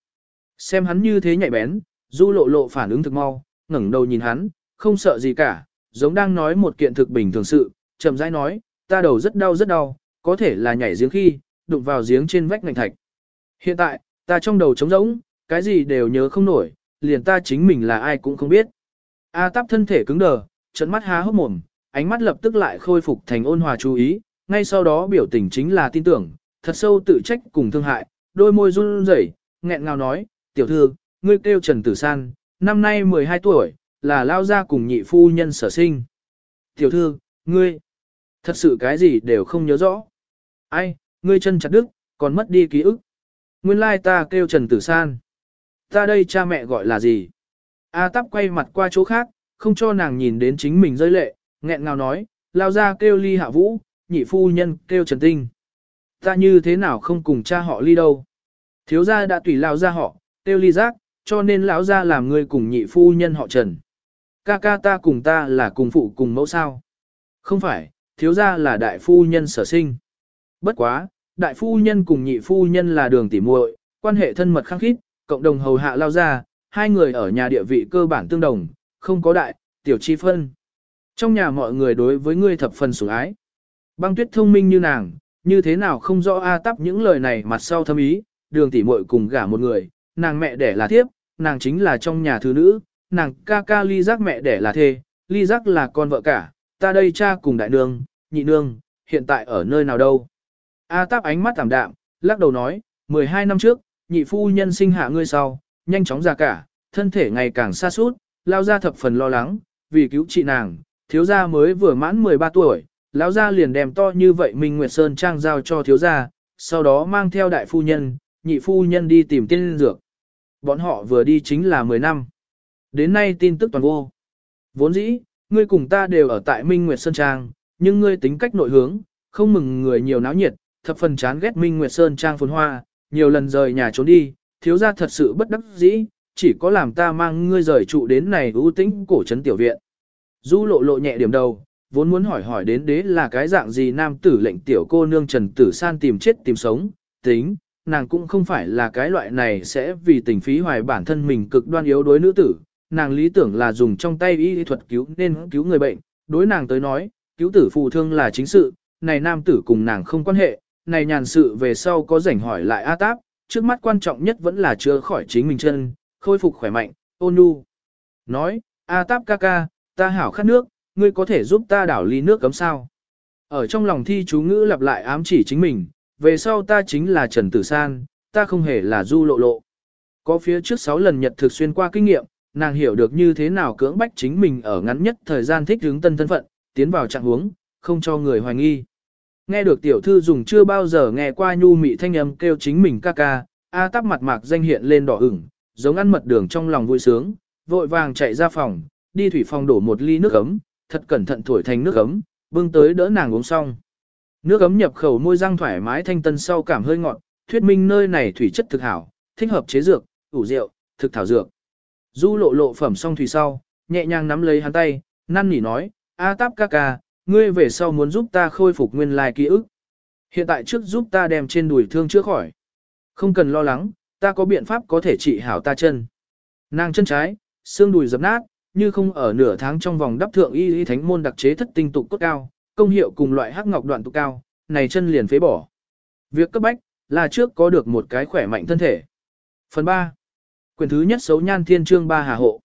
Xem hắn như thế nhạy bén, du lộ lộ phản ứng thực mau, ngẩng đầu nhìn hắn, không sợ gì cả, giống đang nói một kiện thực bình thường sự, chậm rãi nói, ta đầu rất đau rất đau, có thể là nhảy giếng khi, đụng vào giếng trên vách ngành thạch. Hiện tại, ta trong đầu trống rỗng, cái gì đều nhớ không nổi, liền ta chính mình là ai cũng không biết. A táp thân thể cứng đờ, trận mắt há hốc mồm, ánh mắt lập tức lại khôi phục thành ôn hòa chú ý, ngay sau đó biểu tình chính là tin tưởng, thật sâu tự trách cùng thương hại, đôi môi run rẩy, nghẹn ngào nói, tiểu thư, ngươi kêu Trần Tử San, năm nay 12 tuổi, là lao ra cùng nhị phu nhân sở sinh. Tiểu thư, ngươi, thật sự cái gì đều không nhớ rõ. Ai, ngươi chân chặt đứt, còn mất đi ký ức. Nguyên lai ta kêu Trần Tử San. Ta đây cha mẹ gọi là gì? A tắp quay mặt qua chỗ khác, không cho nàng nhìn đến chính mình rơi lệ, nghẹn ngào nói, lao ra kêu ly hạ vũ, nhị phu nhân kêu Trần Tinh. Ta như thế nào không cùng cha họ ly đâu? Thiếu gia đã tùy lao ra họ, kêu ly giác, cho nên lão gia làm người cùng nhị phu nhân họ Trần. Ca ca ta cùng ta là cùng phụ cùng mẫu sao? Không phải, thiếu gia là đại phu nhân sở sinh. Bất quá, đại phu nhân cùng nhị phu nhân là đường tỉ muội, quan hệ thân mật khăng khít, cộng đồng hầu hạ lao ra, hai người ở nhà địa vị cơ bản tương đồng, không có đại, tiểu chi phân. Trong nhà mọi người đối với ngươi thập phần sủng ái. Băng tuyết thông minh như nàng, như thế nào không rõ A tắp những lời này mặt sau thâm ý, đường tỉ muội cùng gả một người, nàng mẹ đẻ là thiếp, nàng chính là trong nhà thứ nữ, nàng ca ca ly giác mẹ đẻ là thê, ly giác là con vợ cả, ta đây cha cùng đại nương, nhị nương, hiện tại ở nơi nào đâu. A táp ánh mắt thảm đạm, lắc đầu nói, 12 năm trước, nhị phu nhân sinh hạ ngươi sau, nhanh chóng già cả, thân thể ngày càng xa suốt, lao ra thập phần lo lắng, vì cứu trị nàng, thiếu gia mới vừa mãn 13 tuổi, lão gia liền đem to như vậy Minh Nguyệt Sơn trang giao cho thiếu gia, sau đó mang theo đại phu nhân, nhị phu nhân đi tìm tiên dược. Bọn họ vừa đi chính là 10 năm. Đến nay tin tức toàn vô. Vốn dĩ, ngươi cùng ta đều ở tại Minh Nguyệt Sơn Trang, nhưng ngươi tính cách nội hướng, không mừng người nhiều náo nhiệt, thập phần chán ghét Minh Nguyệt Sơn Trang phồn hoa, nhiều lần rời nhà trốn đi, thiếu gia thật sự bất đắc dĩ, chỉ có làm ta mang ngươi rời trụ đến này ưu tĩnh cổ trấn tiểu viện. Du lộ lộ nhẹ điểm đầu, vốn muốn hỏi hỏi đến đế là cái dạng gì nam tử lệnh tiểu cô nương Trần Tử San tìm chết tìm sống, tính, nàng cũng không phải là cái loại này sẽ vì tình phí hoài bản thân mình cực đoan yếu đối nữ tử, nàng lý tưởng là dùng trong tay y thuật cứu nên cứu người bệnh, đối nàng tới nói, cứu tử phù thương là chính sự, này nam tử cùng nàng không quan hệ, này nhàn sự về sau có rảnh hỏi lại A Táp, trước mắt quan trọng nhất vẫn là chữa khỏi chính mình chân, khôi phục khỏe mạnh, ôn nhu. Nói, A Táp ca ca, ta hảo khát nước, ngươi có thể giúp ta đảo ly nước cấm sao. Ở trong lòng thi chú ngữ lặp lại ám chỉ chính mình, về sau ta chính là Trần Tử San, ta không hề là du lộ lộ. Có phía trước 6 lần nhật thực xuyên qua kinh nghiệm, nàng hiểu được như thế nào cưỡng bách chính mình ở ngắn nhất thời gian thích hướng tân thân phận, tiến vào trạng huống, không cho người hoài nghi. Nghe được tiểu thư dùng chưa bao giờ nghe qua nhu mị thanh âm kêu chính mình ca ca, A tắp mặt mạc danh hiện lên đỏ ửng, giống ăn mật đường trong lòng vui sướng, vội vàng chạy ra phòng, đi thủy phòng đổ một ly nước ấm, thật cẩn thận thổi thành nước ấm, bưng tới đỡ nàng uống xong. Nước ấm nhập khẩu môi răng thoải mái thanh tân sau cảm hơi ngọt, thuyết minh nơi này thủy chất thực hảo, thích hợp chế dược, ủ rượu, thực thảo dược. Du lộ lộ phẩm xong thủy sau, nhẹ nhàng nắm lấy hắn tay, năn nỉ nói, A táp ca ca, ngươi về sau muốn giúp ta khôi phục nguyên lai ký ức. Hiện tại trước giúp ta đem trên đùi thương chữa khỏi. Không cần lo lắng, ta có biện pháp có thể trị hảo ta chân. Nàng chân trái, xương đùi dập nát, như không ở nửa tháng trong vòng đắp thượng y y thánh môn đặc chế thất tinh tục cốt cao, công hiệu cùng loại hắc ngọc đoạn tục cao, này chân liền phế bỏ. Việc cấp bách là trước có được một cái khỏe mạnh thân thể. Phần 3. Quyền thứ nhất xấu nhan thiên trương ba hà hộ.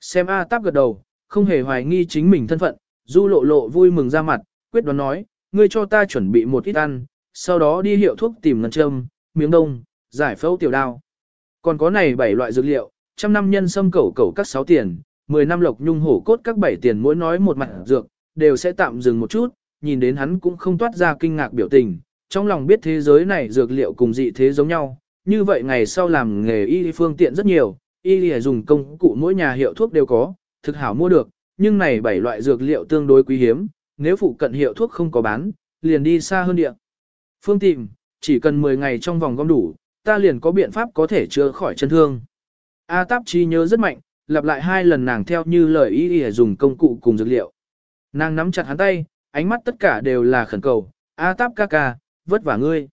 Xem A táp gật đầu, không hề hoài nghi chính mình thân phận, du lộ lộ vui mừng ra mặt, quyết đoán nói, ngươi cho ta chuẩn bị một ít ăn, sau đó đi hiệu thuốc tìm ngân châm, miếng đông, giải phẫu tiểu đao. Còn có này bảy loại dược liệu, trăm năm nhân sâm cẩu cẩu các sáu tiền, 10 năm lộc nhung hổ cốt các bảy tiền mỗi nói một mặt dược, đều sẽ tạm dừng một chút, nhìn đến hắn cũng không toát ra kinh ngạc biểu tình, trong lòng biết thế giới này dược liệu cùng dị thế giống nhau, như vậy ngày sau làm nghề y phương tiện rất nhiều, y dùng công cụ mỗi nhà hiệu thuốc đều có, thực hảo mua được, nhưng này bảy loại dược liệu tương đối quý hiếm, nếu phụ cận hiệu thuốc không có bán, liền đi xa hơn địa. Phương tìm, chỉ cần 10 ngày trong vòng gom đủ, ta liền có biện pháp có thể chữa khỏi chân thương. A táp chi nhớ rất mạnh, lặp lại hai lần nàng theo như lời ý ý dùng công cụ cùng dược liệu. Nàng nắm chặt hắn tay, ánh mắt tất cả đều là khẩn cầu, A táp ca ca, vất vả ngươi.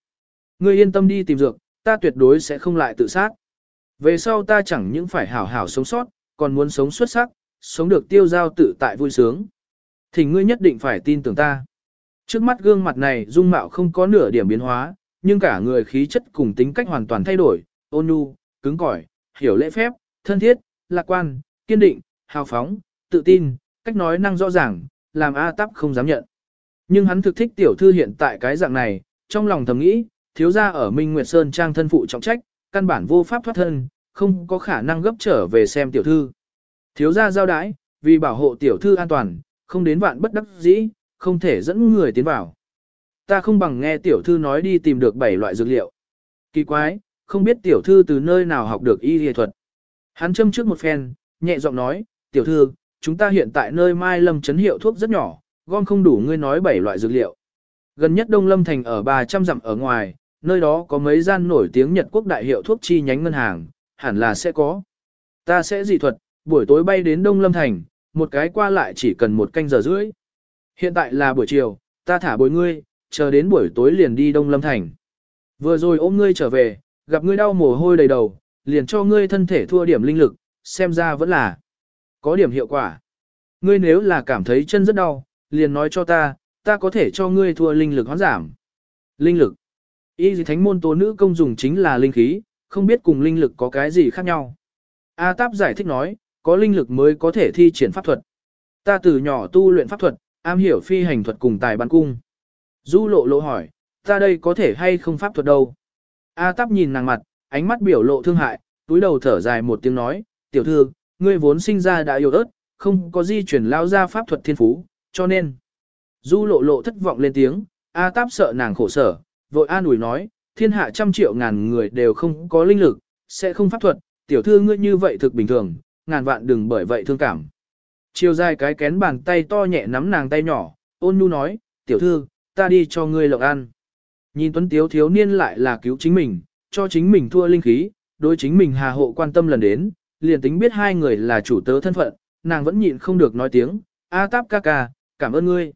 Ngươi yên tâm đi tìm dược, ta tuyệt đối sẽ không lại tự sát. Về sau ta chẳng những phải hảo hảo sống sót, còn muốn sống xuất sắc, sống được tiêu giao tự tại vui sướng. Thì ngươi nhất định phải tin tưởng ta. Trước mắt gương mặt này dung mạo không có nửa điểm biến hóa, nhưng cả người khí chất cùng tính cách hoàn toàn thay đổi, ôn nhu, cứng cỏi, hiểu lễ phép, thân thiết, lạc quan, kiên định, hào phóng, tự tin, cách nói năng rõ ràng, làm A Tắp không dám nhận. Nhưng hắn thực thích tiểu thư hiện tại cái dạng này, trong lòng thầm nghĩ, thiếu gia ở Minh Nguyệt Sơn trang thân phụ trọng trách, căn bản vô pháp thoát thân, không có khả năng gấp trở về xem tiểu thư. Thiếu gia giao đái, vì bảo hộ tiểu thư an toàn, không đến vạn bất đắc dĩ, không thể dẫn người tiến vào. Ta không bằng nghe tiểu thư nói đi tìm được bảy loại dược liệu. Kỳ quái, không biết tiểu thư từ nơi nào học được y y thuật. Hắn châm trước một phen, nhẹ giọng nói, tiểu thư, chúng ta hiện tại nơi Mai Lâm chấn hiệu thuốc rất nhỏ, gom không đủ ngươi nói bảy loại dược liệu. Gần nhất Đông Lâm Thành ở 300 dặm ở ngoài, nơi đó có mấy gian nổi tiếng Nhật Quốc đại hiệu thuốc chi nhánh ngân hàng, hẳn là sẽ có. Ta sẽ dị thuật, buổi tối bay đến Đông Lâm Thành, một cái qua lại chỉ cần một canh giờ rưỡi. Hiện tại là buổi chiều, ta thả bồi ngươi, chờ đến buổi tối liền đi Đông Lâm Thành. Vừa rồi ôm ngươi trở về, gặp ngươi đau mồ hôi đầy đầu, liền cho ngươi thân thể thua điểm linh lực, xem ra vẫn là có điểm hiệu quả. Ngươi nếu là cảm thấy chân rất đau, liền nói cho ta, ta có thể cho ngươi thua linh lực hoán giảm. Linh lực. Y gì thánh môn tố nữ công dùng chính là linh khí, không biết cùng linh lực có cái gì khác nhau. A Táp giải thích nói, có linh lực mới có thể thi triển pháp thuật. Ta từ nhỏ tu luyện pháp thuật, am hiểu phi hành thuật cùng tài bắn cung. Du lộ lộ hỏi, ta đây có thể hay không pháp thuật đâu? A táp nhìn nàng mặt, ánh mắt biểu lộ thương hại, túi đầu thở dài một tiếng nói, tiểu thư, ngươi vốn sinh ra đã yếu ớt, không có di chuyển lao ra pháp thuật thiên phú, cho nên. Du lộ lộ thất vọng lên tiếng, A táp sợ nàng khổ sở, vội an ủi nói, thiên hạ trăm triệu ngàn người đều không có linh lực, sẽ không pháp thuật, tiểu thư ngươi như vậy thực bình thường, ngàn vạn đừng bởi vậy thương cảm. Chiều dài cái kén bàn tay to nhẹ nắm nàng tay nhỏ, ôn nhu nói, tiểu thư, ta đi cho ngươi lộng ăn. Nhìn tuấn tiếu thiếu niên lại là cứu chính mình, cho chính mình thua linh khí, đối chính mình hà hộ quan tâm lần đến, liền tính biết hai người là chủ tớ thân phận, nàng vẫn nhịn không được nói tiếng, A táp ca ca, cảm ơn ngươi.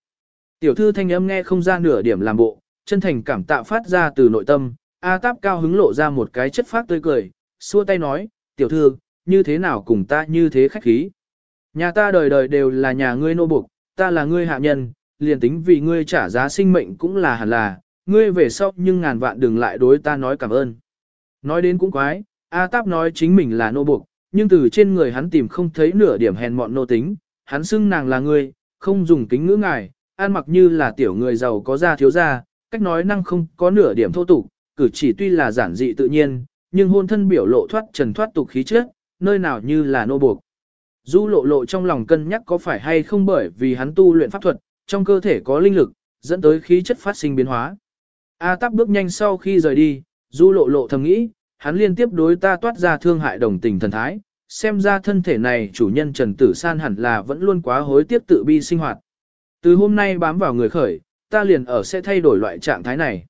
Tiểu thư thanh âm nghe không ra nửa điểm làm bộ, chân thành cảm tạ phát ra từ nội tâm, A táp cao hứng lộ ra một cái chất phát tươi cười, xua tay nói, tiểu thư, như thế nào cùng ta như thế khách khí. Nhà ta đời đời đều là nhà ngươi nô buộc, ta là ngươi hạ nhân, liền tính vì ngươi trả giá sinh mệnh cũng là hẳn là, ngươi về sau nhưng ngàn vạn đừng lại đối ta nói cảm ơn. Nói đến cũng quái, A Táp nói chính mình là nô buộc, nhưng từ trên người hắn tìm không thấy nửa điểm hèn mọn nô tính, hắn xưng nàng là ngươi, không dùng kính ngữ ngài, ăn mặc như là tiểu người giàu có da thiếu da, cách nói năng không có nửa điểm thô tục, cử chỉ tuy là giản dị tự nhiên, nhưng hôn thân biểu lộ thoát trần thoát tục khí chất, nơi nào như là nô buộc. Du lộ lộ trong lòng cân nhắc có phải hay không bởi vì hắn tu luyện pháp thuật, trong cơ thể có linh lực, dẫn tới khí chất phát sinh biến hóa. A tắc bước nhanh sau khi rời đi, du lộ lộ thầm nghĩ, hắn liên tiếp đối ta toát ra thương hại đồng tình thần thái, xem ra thân thể này chủ nhân Trần Tử San hẳn là vẫn luôn quá hối tiếc tự bi sinh hoạt. Từ hôm nay bám vào người khởi, ta liền ở sẽ thay đổi loại trạng thái này.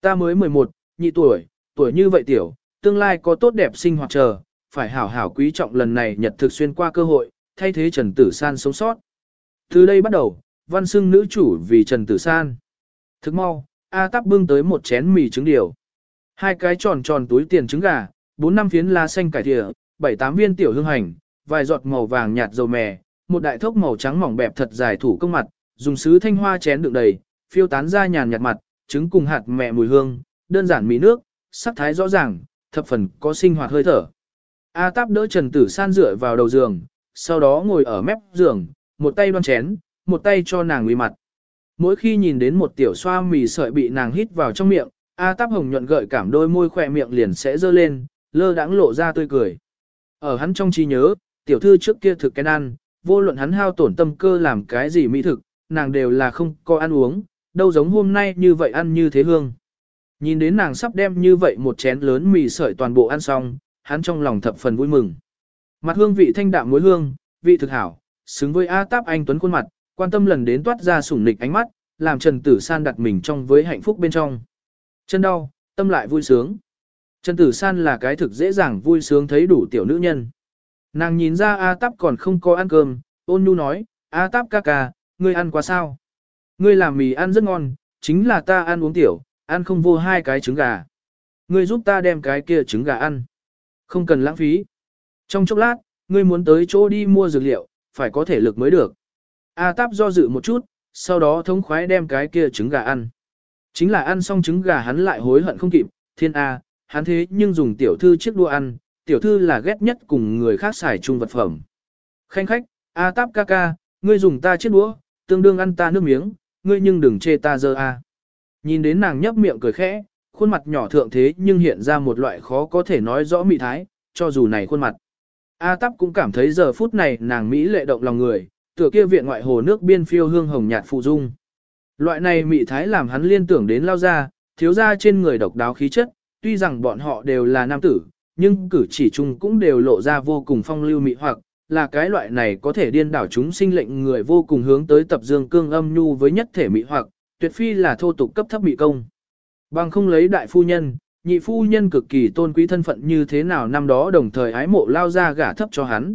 Ta mới 11, nhị tuổi, tuổi như vậy tiểu, tương lai có tốt đẹp sinh hoạt chờ, phải hảo hảo quý trọng lần này nhật thực xuyên qua cơ hội, thay thế Trần Tử San sống sót. Từ đây bắt đầu, văn xưng nữ chủ vì Trần Tử San. Thức mau, A Tắp bưng tới một chén mì trứng điều. Hai cái tròn tròn túi tiền trứng gà, bốn năm phiến lá xanh cải thịa, bảy tám viên tiểu hương hành, vài giọt màu vàng nhạt dầu mè, một đại thốc màu trắng mỏng bẹp thật dài thủ công mặt, dùng sứ thanh hoa chén đựng đầy, phiêu tán ra nhàn nhạt mặt, trứng cùng hạt mẹ mùi hương, đơn giản mì nước, sắc thái rõ ràng, thập phần có sinh hoạt hơi thở. A Táp đỡ Trần Tử San dựa vào đầu giường, sau đó ngồi ở mép giường, một tay đoan chén, một tay cho nàng uy mặt. Mỗi khi nhìn đến một tiểu xoa mì sợi bị nàng hít vào trong miệng, A Táp hồng nhuận gợi cảm đôi môi khỏe miệng liền sẽ dơ lên, lơ đãng lộ ra tươi cười. Ở hắn trong trí nhớ, tiểu thư trước kia thực cái ăn, vô luận hắn hao tổn tâm cơ làm cái gì mỹ thực, nàng đều là không có ăn uống, đâu giống hôm nay như vậy ăn như thế hương. Nhìn đến nàng sắp đem như vậy một chén lớn mì sợi toàn bộ ăn xong, hắn trong lòng thập phần vui mừng. Mặt hương vị thanh đạm muối hương, vị thực hảo, xứng với A Táp anh tuấn khuôn mặt, quan tâm lần đến toát ra sủng nịch ánh mắt, làm Trần Tử San đặt mình trong với hạnh phúc bên trong. Chân đau, tâm lại vui sướng. Trần Tử San là cái thực dễ dàng vui sướng thấy đủ tiểu nữ nhân. Nàng nhìn ra A Táp còn không có ăn cơm, ôn nhu nói, A Táp ca ca, ngươi ăn quá sao? Ngươi làm mì ăn rất ngon, chính là ta ăn uống tiểu, ăn không vô hai cái trứng gà. Ngươi giúp ta đem cái kia trứng gà ăn. Không cần lãng phí. Trong chốc lát, ngươi muốn tới chỗ đi mua dược liệu, phải có thể lực mới được. A Táp do dự một chút, sau đó thống khoái đem cái kia trứng gà ăn. Chính là ăn xong trứng gà hắn lại hối hận không kịp, thiên A, hắn thế nhưng dùng tiểu thư chiếc đua ăn, tiểu thư là ghét nhất cùng người khác xài chung vật phẩm. Khanh khách, A Táp ca ca, ngươi dùng ta chiếc đũa, tương đương ăn ta nước miếng, ngươi nhưng đừng chê ta dơ A. Nhìn đến nàng nhấp miệng cười khẽ, khuôn mặt nhỏ thượng thế nhưng hiện ra một loại khó có thể nói rõ mỹ thái, cho dù này khuôn mặt. A Tắp cũng cảm thấy giờ phút này nàng Mỹ lệ động lòng người, tựa kia viện ngoại hồ nước biên phiêu hương hồng nhạt phụ dung. Loại này mỹ thái làm hắn liên tưởng đến lao ra, thiếu ra trên người độc đáo khí chất, tuy rằng bọn họ đều là nam tử, nhưng cử chỉ chung cũng đều lộ ra vô cùng phong lưu mỹ hoặc, là cái loại này có thể điên đảo chúng sinh lệnh người vô cùng hướng tới tập dương cương âm nhu với nhất thể mỹ hoặc, tuyệt phi là thô tục cấp thấp mỹ công. Bằng không lấy đại phu nhân, nhị phu nhân cực kỳ tôn quý thân phận như thế nào năm đó đồng thời ái mộ lao ra gả thấp cho hắn.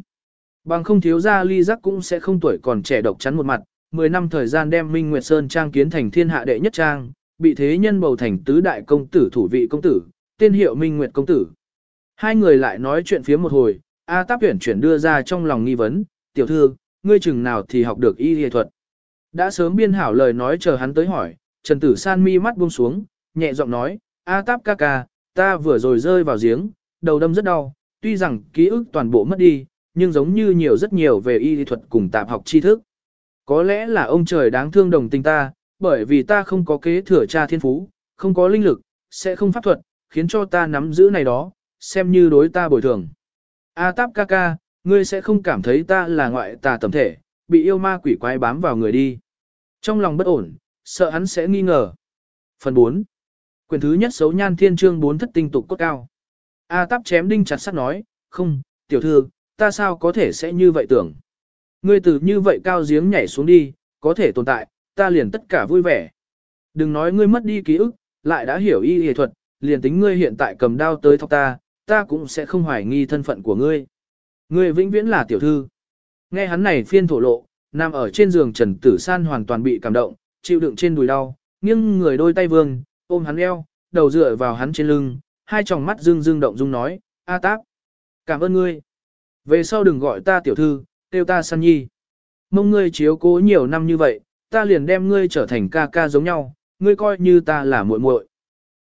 Bằng không thiếu ra ly giác cũng sẽ không tuổi còn trẻ độc chắn một mặt, 10 năm thời gian đem Minh Nguyệt Sơn Trang kiến thành thiên hạ đệ nhất trang, bị thế nhân bầu thành tứ đại công tử thủ vị công tử, tên hiệu Minh Nguyệt công tử. Hai người lại nói chuyện phía một hồi, A Táp tuyển chuyển đưa ra trong lòng nghi vấn, tiểu thư, ngươi chừng nào thì học được y y thuật. Đã sớm biên hảo lời nói chờ hắn tới hỏi, Trần Tử San mi mắt buông xuống, nhẹ giọng nói, A Táp ca ca, ta vừa rồi rơi vào giếng, đầu đâm rất đau, tuy rằng ký ức toàn bộ mất đi, nhưng giống như nhiều rất nhiều về y lý thuật cùng tạp học tri thức. Có lẽ là ông trời đáng thương đồng tình ta, bởi vì ta không có kế thừa cha thiên phú, không có linh lực, sẽ không pháp thuật, khiến cho ta nắm giữ này đó, xem như đối ta bồi thường. A táp ca ca, ngươi sẽ không cảm thấy ta là ngoại tà tầm thể, bị yêu ma quỷ quái bám vào người đi. Trong lòng bất ổn, sợ hắn sẽ nghi ngờ. Phần 4. Quyền thứ nhất xấu nhan thiên trương bốn thất tinh tục cốt cao. A táp chém đinh chặt sắt nói, không, tiểu thư, ta sao có thể sẽ như vậy tưởng. Ngươi từ như vậy cao giếng nhảy xuống đi, có thể tồn tại, ta liền tất cả vui vẻ. Đừng nói ngươi mất đi ký ức, lại đã hiểu y y thuật, liền tính ngươi hiện tại cầm đao tới thọc ta, ta cũng sẽ không hoài nghi thân phận của ngươi. Ngươi vĩnh viễn là tiểu thư. Nghe hắn này phiên thổ lộ, nằm ở trên giường Trần Tử San hoàn toàn bị cảm động, chịu đựng trên đùi đau, nghiêng người đôi tay vương, ôm hắn eo, đầu dựa vào hắn trên lưng, hai tròng mắt dương dương động dung nói, A tác, cảm ơn ngươi. Về sau đừng gọi ta tiểu thư, tiêu ta săn nhi. Mong ngươi chiếu cố nhiều năm như vậy, ta liền đem ngươi trở thành ca ca giống nhau, ngươi coi như ta là muội muội.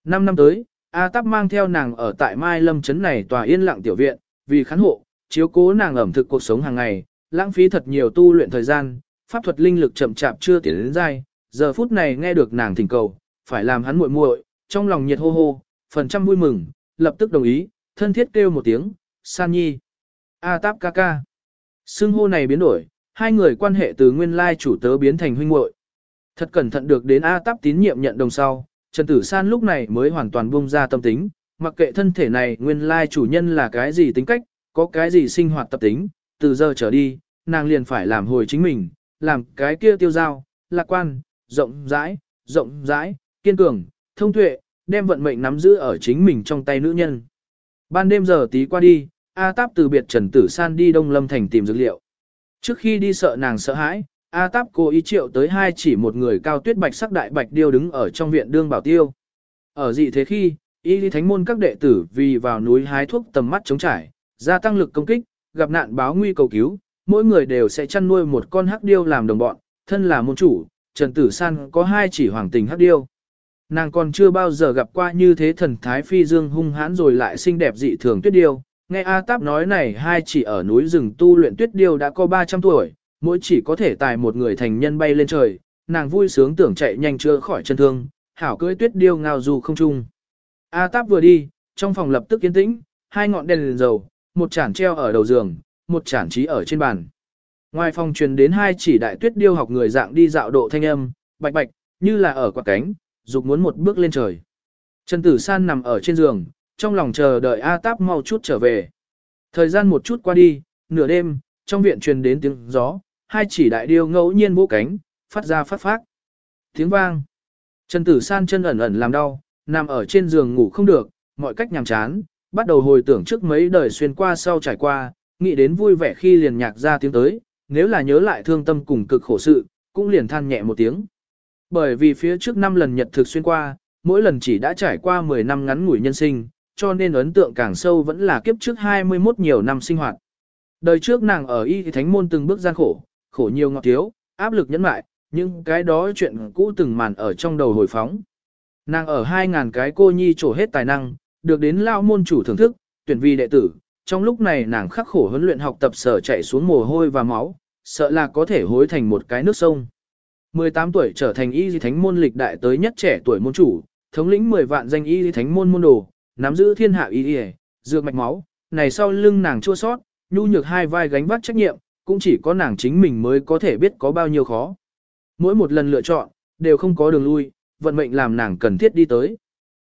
Năm năm tới, A Táp mang theo nàng ở tại Mai Lâm Trấn này tòa yên lặng tiểu viện, vì khán hộ, chiếu cố nàng ẩm thực cuộc sống hàng ngày, lãng phí thật nhiều tu luyện thời gian, pháp thuật linh lực chậm chạp chưa tiến đến dai, giờ phút này nghe được nàng thỉnh cầu, phải làm hắn muội muội, trong lòng nhiệt hô hô, phần trăm vui mừng, lập tức đồng ý, thân thiết kêu một tiếng, San Nhi. A Táp ca ca. Xưng hô này biến đổi, hai người quan hệ từ nguyên lai chủ tớ biến thành huynh muội. Thật cẩn thận được đến A Táp tín nhiệm nhận đồng sau, Trần Tử San lúc này mới hoàn toàn buông ra tâm tính, mặc kệ thân thể này nguyên lai chủ nhân là cái gì tính cách, có cái gì sinh hoạt tập tính, từ giờ trở đi, nàng liền phải làm hồi chính mình, làm cái kia tiêu giao, lạc quan, rộng rãi, rộng rãi, kiên cường, thông tuệ, đem vận mệnh nắm giữ ở chính mình trong tay nữ nhân. Ban đêm giờ tí qua đi, A Táp từ biệt Trần Tử San đi Đông Lâm Thành tìm dược liệu. Trước khi đi sợ nàng sợ hãi, A Táp cố ý triệu tới hai chỉ một người cao tuyết bạch sắc đại bạch điêu đứng ở trong viện đương bảo tiêu. Ở dị thế khi, y lý thánh môn các đệ tử vì vào núi hái thuốc tầm mắt chống trải, gia tăng lực công kích, gặp nạn báo nguy cầu cứu, mỗi người đều sẽ chăn nuôi một con hắc điêu làm đồng bọn, thân là môn chủ, Trần Tử San có hai chỉ hoàng tình hắc điêu. Nàng còn chưa bao giờ gặp qua như thế thần thái phi dương hung hãn rồi lại xinh đẹp dị thường tuyết điêu. Nghe A Táp nói này hai chỉ ở núi rừng tu luyện tuyết điêu đã có 300 tuổi, mỗi chỉ có thể tài một người thành nhân bay lên trời, nàng vui sướng tưởng chạy nhanh chữa khỏi chân thương, hảo cưỡi tuyết điêu ngao dù không trung. A Táp vừa đi, trong phòng lập tức yên tĩnh, hai ngọn đèn liền dầu, một chản treo ở đầu giường, một chản trí ở trên bàn. Ngoài phòng truyền đến hai chỉ đại tuyết điêu học người dạng đi dạo độ thanh âm, bạch bạch, như là ở quạt cánh, dục muốn một bước lên trời. Trần Tử San nằm ở trên giường, trong lòng chờ đợi A Táp mau chút trở về. Thời gian một chút qua đi, nửa đêm, trong viện truyền đến tiếng gió, hai chỉ đại điêu ngẫu nhiên vỗ cánh, phát ra phát phát. Tiếng vang. Trần Tử San chân ẩn ẩn làm đau, nằm ở trên giường ngủ không được, mọi cách nhàm chán, bắt đầu hồi tưởng trước mấy đời xuyên qua sau trải qua, nghĩ đến vui vẻ khi liền nhạc ra tiếng tới, nếu là nhớ lại thương tâm cùng cực khổ sự, cũng liền than nhẹ một tiếng. Bởi vì phía trước năm lần nhật thực xuyên qua, mỗi lần chỉ đã trải qua 10 năm ngắn ngủi nhân sinh, cho nên ấn tượng càng sâu vẫn là kiếp trước 21 nhiều năm sinh hoạt. Đời trước nàng ở y thánh môn từng bước gian khổ, khổ nhiều ngọt thiếu, áp lực nhẫn mại, nhưng cái đó chuyện cũ từng màn ở trong đầu hồi phóng. Nàng ở 2.000 cái cô nhi trổ hết tài năng, được đến lao môn chủ thưởng thức, tuyển vi đệ tử. Trong lúc này nàng khắc khổ huấn luyện học tập sở chạy xuống mồ hôi và máu, sợ là có thể hối thành một cái nước sông. 18 tuổi trở thành y di thánh môn lịch đại tới nhất trẻ tuổi môn chủ, thống lĩnh 10 vạn danh y di thánh môn môn đồ, nắm giữ thiên hạ y y, dược mạch máu, này sau lưng nàng chua sót, nhu nhược hai vai gánh vác trách nhiệm, cũng chỉ có nàng chính mình mới có thể biết có bao nhiêu khó. Mỗi một lần lựa chọn, đều không có đường lui, vận mệnh làm nàng cần thiết đi tới.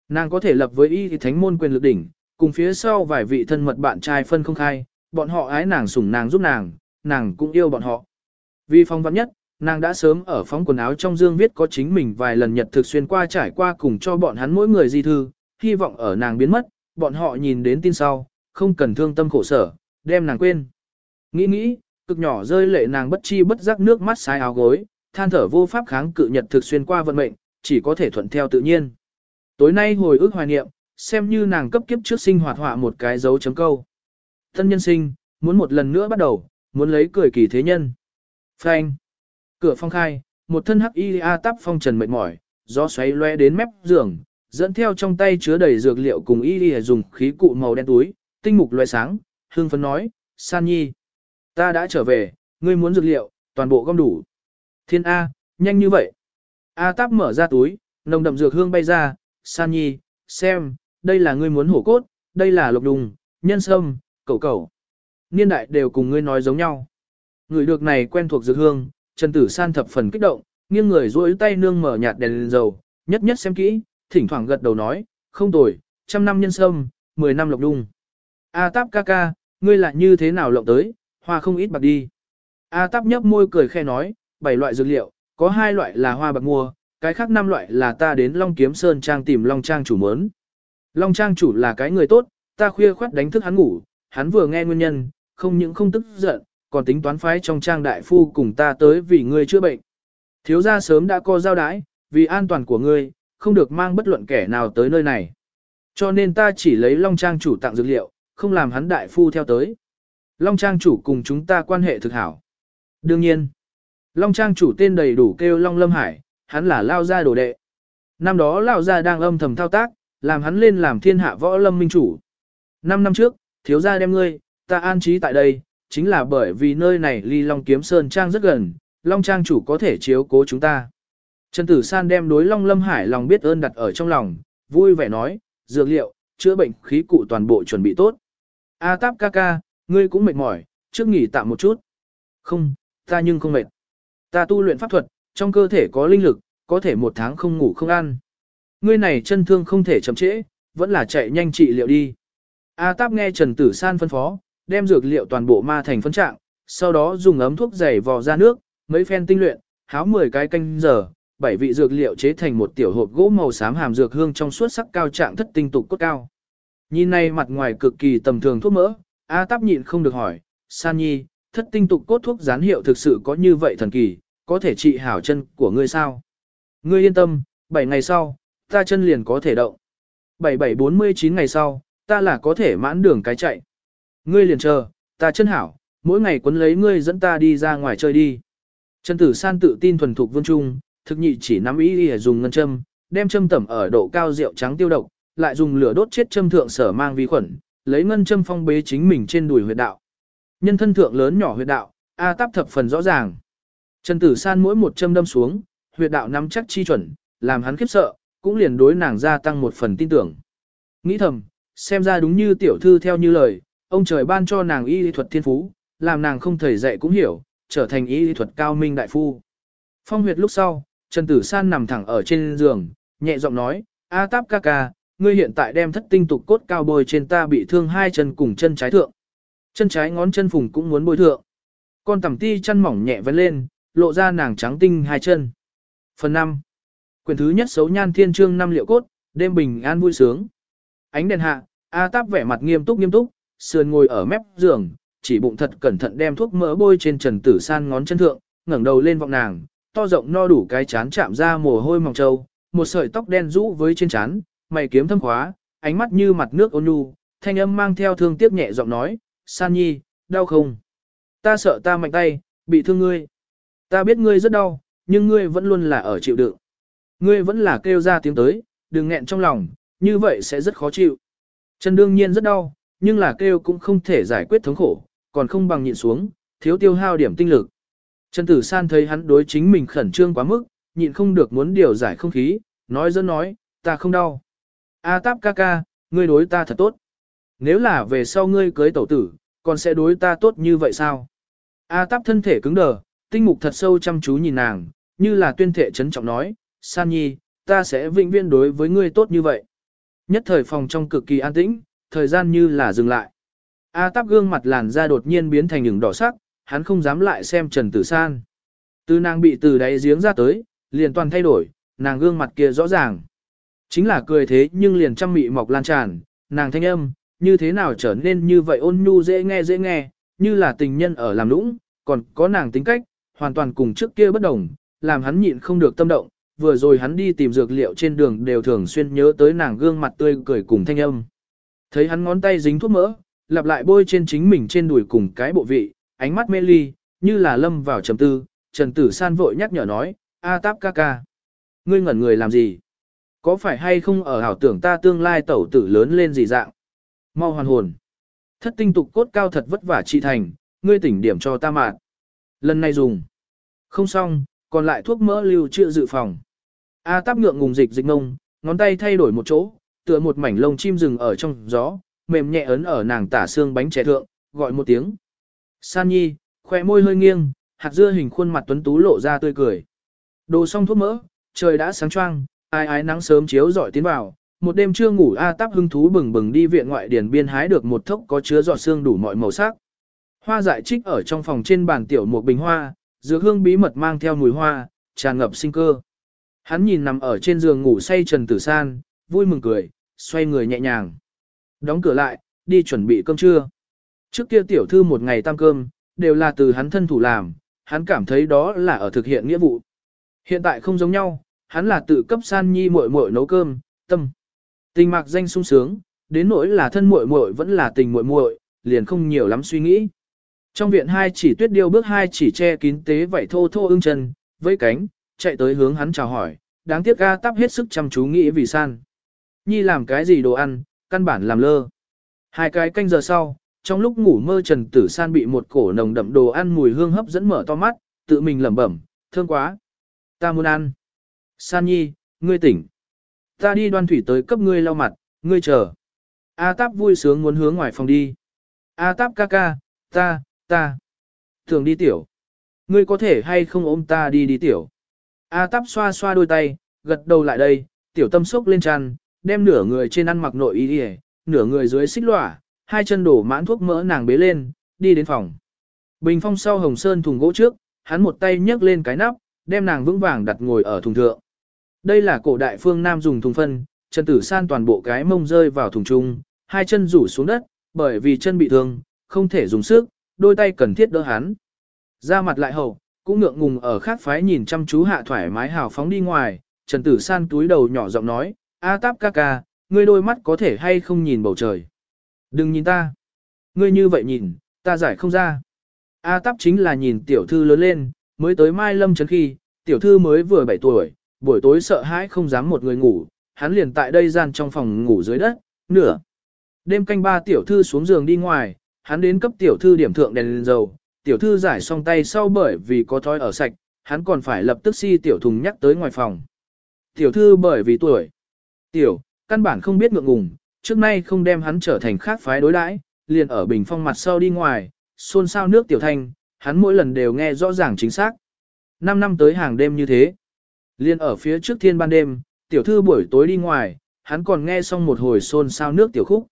Nàng có thể lập với y thì thánh môn quyền lực đỉnh, cùng phía sau vài vị thân mật bạn trai phân không khai, bọn họ ái nàng sủng nàng giúp nàng, nàng cũng yêu bọn họ. Vì phong vắn nhất, nàng đã sớm ở phóng quần áo trong dương viết có chính mình vài lần nhật thực xuyên qua trải qua cùng cho bọn hắn mỗi người di thư, hy vọng ở nàng biến mất, bọn họ nhìn đến tin sau, không cần thương tâm khổ sở, đem nàng quên. Nghĩ nghĩ, cực nhỏ rơi lệ nàng bất chi bất giác nước mắt sai áo gối, than thở vô pháp kháng cự nhật thực xuyên qua vận mệnh, chỉ có thể thuận theo tự nhiên. Tối nay hồi ức hoài niệm, xem như nàng cấp kiếp trước sinh hoạt họa một cái dấu chấm câu. Thân nhân sinh, muốn một lần nữa bắt đầu, muốn lấy cười kỳ thế nhân. Phanh. Cửa phong khai, một thân hắc y a tắp phong trần mệt mỏi, gió xoáy loe đến mép giường, dẫn theo trong tay chứa đầy dược liệu cùng y dùng khí cụ màu đen túi, tinh mục loe sáng, hương phấn nói, San Nhi, Ta đã trở về, ngươi muốn dược liệu, toàn bộ gom đủ. Thiên A, nhanh như vậy. A táp mở ra túi, nồng đậm dược hương bay ra, san nhi, xem, đây là ngươi muốn hổ cốt, đây là lục đùng, nhân sâm, cẩu cẩu. Niên đại đều cùng ngươi nói giống nhau. Người được này quen thuộc dược hương, Trần Tử San thập phần kích động, nghiêng người duỗi tay nương mở nhạt đèn lên dầu, nhất nhất xem kỹ, thỉnh thoảng gật đầu nói, không tồi, trăm năm nhân sâm, mười năm lộc đung. A táp ca ca, ngươi lại như thế nào lộng tới, hoa không ít bạc đi. A táp nhấp môi cười khe nói, bảy loại dược liệu, có hai loại là hoa bạc mua, cái khác năm loại là ta đến Long Kiếm Sơn Trang tìm Long Trang chủ mớn. Long Trang chủ là cái người tốt, ta khuya khoát đánh thức hắn ngủ, hắn vừa nghe nguyên nhân, không những không tức giận, còn tính toán phái trong trang đại phu cùng ta tới vì ngươi chữa bệnh. Thiếu gia sớm đã co giao đái, vì an toàn của ngươi, không được mang bất luận kẻ nào tới nơi này. Cho nên ta chỉ lấy Long Trang chủ tặng dược liệu, không làm hắn đại phu theo tới. Long Trang chủ cùng chúng ta quan hệ thực hảo. Đương nhiên, Long Trang chủ tên đầy đủ kêu Long Lâm Hải, hắn là Lao Gia đồ đệ. Năm đó Lao Gia đang âm thầm thao tác, làm hắn lên làm thiên hạ võ lâm minh chủ. Năm năm trước, thiếu gia đem ngươi, ta an trí tại đây, chính là bởi vì nơi này ly Long Kiếm Sơn Trang rất gần, Long Trang chủ có thể chiếu cố chúng ta. Trần Tử San đem đối Long Lâm Hải lòng biết ơn đặt ở trong lòng, vui vẻ nói, dược liệu, chữa bệnh khí cụ toàn bộ chuẩn bị tốt. A Táp ca ca, ngươi cũng mệt mỏi, trước nghỉ tạm một chút. Không, ta nhưng không mệt. Ta tu luyện pháp thuật, trong cơ thể có linh lực, có thể một tháng không ngủ không ăn. Ngươi này chân thương không thể chậm trễ, vẫn là chạy nhanh trị liệu đi. A Táp nghe Trần Tử San phân phó, đem dược liệu toàn bộ ma thành phân trạng, sau đó dùng ấm thuốc dày vò ra nước, mấy phen tinh luyện, háo 10 cái canh giờ, bảy vị dược liệu chế thành một tiểu hộp gỗ màu xám hàm dược hương trong suốt sắc cao trạng thất tinh tục cốt cao. Nhìn này mặt ngoài cực kỳ tầm thường thuốc mỡ, A Táp nhịn không được hỏi, San Nhi, thất tinh tục cốt thuốc gián hiệu thực sự có như vậy thần kỳ, có thể trị hảo chân của ngươi sao? Ngươi yên tâm, 7 ngày sau, ta chân liền có thể động. 7749 ngày sau, ta là có thể mãn đường cái chạy. Ngươi liền chờ, ta chân hảo, mỗi ngày quấn lấy ngươi dẫn ta đi ra ngoài chơi đi. Trần Tử San tự tin thuần thục vương trung, thực nhị chỉ nắm ý để dùng ngân châm, đem châm tẩm ở độ cao rượu trắng tiêu độc, lại dùng lửa đốt chết châm thượng sở mang vi khuẩn, lấy ngân châm phong bế chính mình trên đùi huyệt đạo. Nhân thân thượng lớn nhỏ huyệt đạo, A táp thập phần rõ ràng. Trần Tử San mỗi một châm đâm xuống, huyệt đạo nắm chắc chi chuẩn, làm hắn khiếp sợ, cũng liền đối nàng gia tăng một phần tin tưởng. Nghĩ thầm, xem ra đúng như tiểu thư theo như lời, ông trời ban cho nàng y lý thuật thiên phú, làm nàng không thầy dạy cũng hiểu, trở thành y lý thuật cao minh đại phu. Phong huyệt lúc sau, Trần Tử San nằm thẳng ở trên giường, nhẹ giọng nói, A táp ca ca, ngươi hiện tại đem thất tinh tục cốt cao bôi trên ta bị thương hai chân cùng chân trái thượng. Chân trái ngón chân phùng cũng muốn bôi thượng. Con tầm ti chân mỏng nhẹ vấn lên, lộ ra nàng trắng tinh hai chân. Phần 5. Quyền thứ nhất xấu nhan thiên trương năm liệu cốt, đêm bình an vui sướng. Ánh đèn hạ, A táp vẻ mặt nghiêm túc nghiêm túc, sườn ngồi ở mép giường, chỉ bụng thật cẩn thận đem thuốc mỡ bôi trên Trần Tử San ngón chân thượng, ngẩng đầu lên vọng nàng, to rộng no đủ cái chán chạm ra mồ hôi mỏng trâu, một sợi tóc đen rũ với trên chán, mày kiếm thâm khóa, ánh mắt như mặt nước ôn nhu, thanh âm mang theo thương tiếc nhẹ giọng nói, San Nhi, đau không? Ta sợ ta mạnh tay, bị thương ngươi. Ta biết ngươi rất đau, nhưng ngươi vẫn luôn là ở chịu đựng. Ngươi vẫn là kêu ra tiếng tới, đừng nghẹn trong lòng, như vậy sẽ rất khó chịu. Chân đương nhiên rất đau, nhưng là kêu cũng không thể giải quyết thống khổ, còn không bằng nhịn xuống, thiếu tiêu hao điểm tinh lực. Trần Tử San thấy hắn đối chính mình khẩn trương quá mức, nhịn không được muốn điều giải không khí, nói dẫn nói, ta không đau. A táp ca ca, ngươi đối ta thật tốt. Nếu là về sau ngươi cưới tẩu tử, còn sẽ đối ta tốt như vậy sao? A táp thân thể cứng đờ, tinh mục thật sâu chăm chú nhìn nàng, như là tuyên thể trấn trọng nói, San Nhi, ta sẽ vĩnh viên đối với ngươi tốt như vậy. Nhất thời phòng trong cực kỳ an tĩnh, thời gian như là dừng lại. A táp gương mặt làn da đột nhiên biến thành những đỏ sắc, hắn không dám lại xem Trần Tử San. Từ nàng bị từ đáy giếng ra tới, liền toàn thay đổi, nàng gương mặt kia rõ ràng. Chính là cười thế nhưng liền trăm mị mọc lan tràn, nàng thanh âm, như thế nào trở nên như vậy ôn nhu dễ nghe dễ nghe, như là tình nhân ở làm lũng, còn có nàng tính cách, hoàn toàn cùng trước kia bất đồng, làm hắn nhịn không được tâm động, vừa rồi hắn đi tìm dược liệu trên đường đều thường xuyên nhớ tới nàng gương mặt tươi cười cùng thanh âm. Thấy hắn ngón tay dính thuốc mỡ, lặp lại bôi trên chính mình trên đùi cùng cái bộ vị, ánh mắt mê ly, như là lâm vào trầm tư, Trần Tử San vội nhắc nhở nói, A táp ca ca. Ngươi ngẩn người làm gì? Có phải hay không ở hảo tưởng ta tương lai tẩu tử lớn lên gì dạng? Mau hoàn hồn. Thất tinh tục cốt cao thật vất vả trị thành, ngươi tỉnh điểm cho ta mạn. Lần này dùng. Không xong, còn lại thuốc mỡ lưu trữ dự phòng. A táp ngượng ngùng dịch dịch ngông, ngón tay thay đổi một chỗ, tựa một mảnh lông chim rừng ở trong gió, mềm nhẹ ấn ở nàng tả xương bánh trẻ thượng, gọi một tiếng. San nhi, khỏe môi hơi nghiêng, hạt dưa hình khuôn mặt tuấn tú lộ ra tươi cười. Đồ xong thuốc mỡ, trời đã sáng choang, ai ái nắng sớm chiếu rọi tiến vào, một đêm chưa ngủ A táp hưng thú bừng bừng đi viện ngoại điển biên hái được một thốc có chứa giọt xương đủ mọi màu sắc. Hoa dại trích ở trong phòng trên bàn tiểu một bình hoa, dược hương bí mật mang theo mùi hoa, tràn ngập sinh cơ. Hắn nhìn nằm ở trên giường ngủ say Trần Tử San, vui mừng cười, xoay người nhẹ nhàng. Đóng cửa lại, đi chuẩn bị cơm trưa. Trước kia tiểu thư một ngày tam cơm, đều là từ hắn thân thủ làm, hắn cảm thấy đó là ở thực hiện nghĩa vụ. Hiện tại không giống nhau, hắn là tự cấp san nhi muội muội nấu cơm, tâm. Tình mạc danh sung sướng, đến nỗi là thân muội muội vẫn là tình muội muội, liền không nhiều lắm suy nghĩ. Trong viện hai chỉ tuyết điêu bước hai chỉ che kín tế vảy thô thô ưng chân, với cánh, chạy tới hướng hắn chào hỏi, đáng tiếc ga tắp hết sức chăm chú nghĩ vì san. Nhi làm cái gì đồ ăn, căn bản làm lơ. Hai cái canh giờ sau, trong lúc ngủ mơ Trần Tử San bị một cổ nồng đậm đồ ăn mùi hương hấp dẫn mở to mắt, tự mình lẩm bẩm, thương quá. Ta muốn ăn. San Nhi, ngươi tỉnh. Ta đi đoan thủy tới cấp ngươi lau mặt, ngươi chờ. A Táp vui sướng muốn hướng ngoài phòng đi. A Táp ca ca, ta, ta. Thường đi tiểu. Ngươi có thể hay không ôm ta đi đi tiểu. A Táp xoa xoa đôi tay, gật đầu lại đây, tiểu tâm sốc lên tràn, đem nửa người trên ăn mặc nội y đi nửa người dưới xích lỏa, hai chân đổ mãn thuốc mỡ nàng bế lên, đi đến phòng. Bình phong sau hồng sơn thùng gỗ trước, hắn một tay nhấc lên cái nắp, đem nàng vững vàng đặt ngồi ở thùng thượng. Đây là cổ đại phương Nam dùng thùng phân, Trần Tử San toàn bộ cái mông rơi vào thùng trung, hai chân rủ xuống đất, bởi vì chân bị thương, không thể dùng sức, đôi tay cần thiết đỡ hắn. Ra mặt lại hậu, cũng ngượng ngùng ở khác phái nhìn chăm chú hạ thoải mái hào phóng đi ngoài, Trần Tử San túi đầu nhỏ giọng nói, A táp ca ca, ngươi đôi mắt có thể hay không nhìn bầu trời. Đừng nhìn ta. Ngươi như vậy nhìn, ta giải không ra. A táp chính là nhìn tiểu thư lớn lên, mới tới Mai Lâm Trấn khi, tiểu thư mới vừa 7 tuổi, buổi tối sợ hãi không dám một người ngủ, hắn liền tại đây gian trong phòng ngủ dưới đất, nửa. Đêm canh ba tiểu thư xuống giường đi ngoài, hắn đến cấp tiểu thư điểm thượng đèn lên dầu, tiểu thư giải xong tay sau bởi vì có thói ở sạch, hắn còn phải lập tức si tiểu thùng nhắc tới ngoài phòng. Tiểu thư bởi vì tuổi, tiểu, căn bản không biết ngượng ngùng, trước nay không đem hắn trở thành khác phái đối đãi, liền ở bình phong mặt sau đi ngoài, xôn xao nước tiểu thanh, hắn mỗi lần đều nghe rõ ràng chính xác. Năm năm tới hàng đêm như thế, liền ở phía trước thiên ban đêm, tiểu thư buổi tối đi ngoài, hắn còn nghe xong một hồi xôn xao nước tiểu khúc.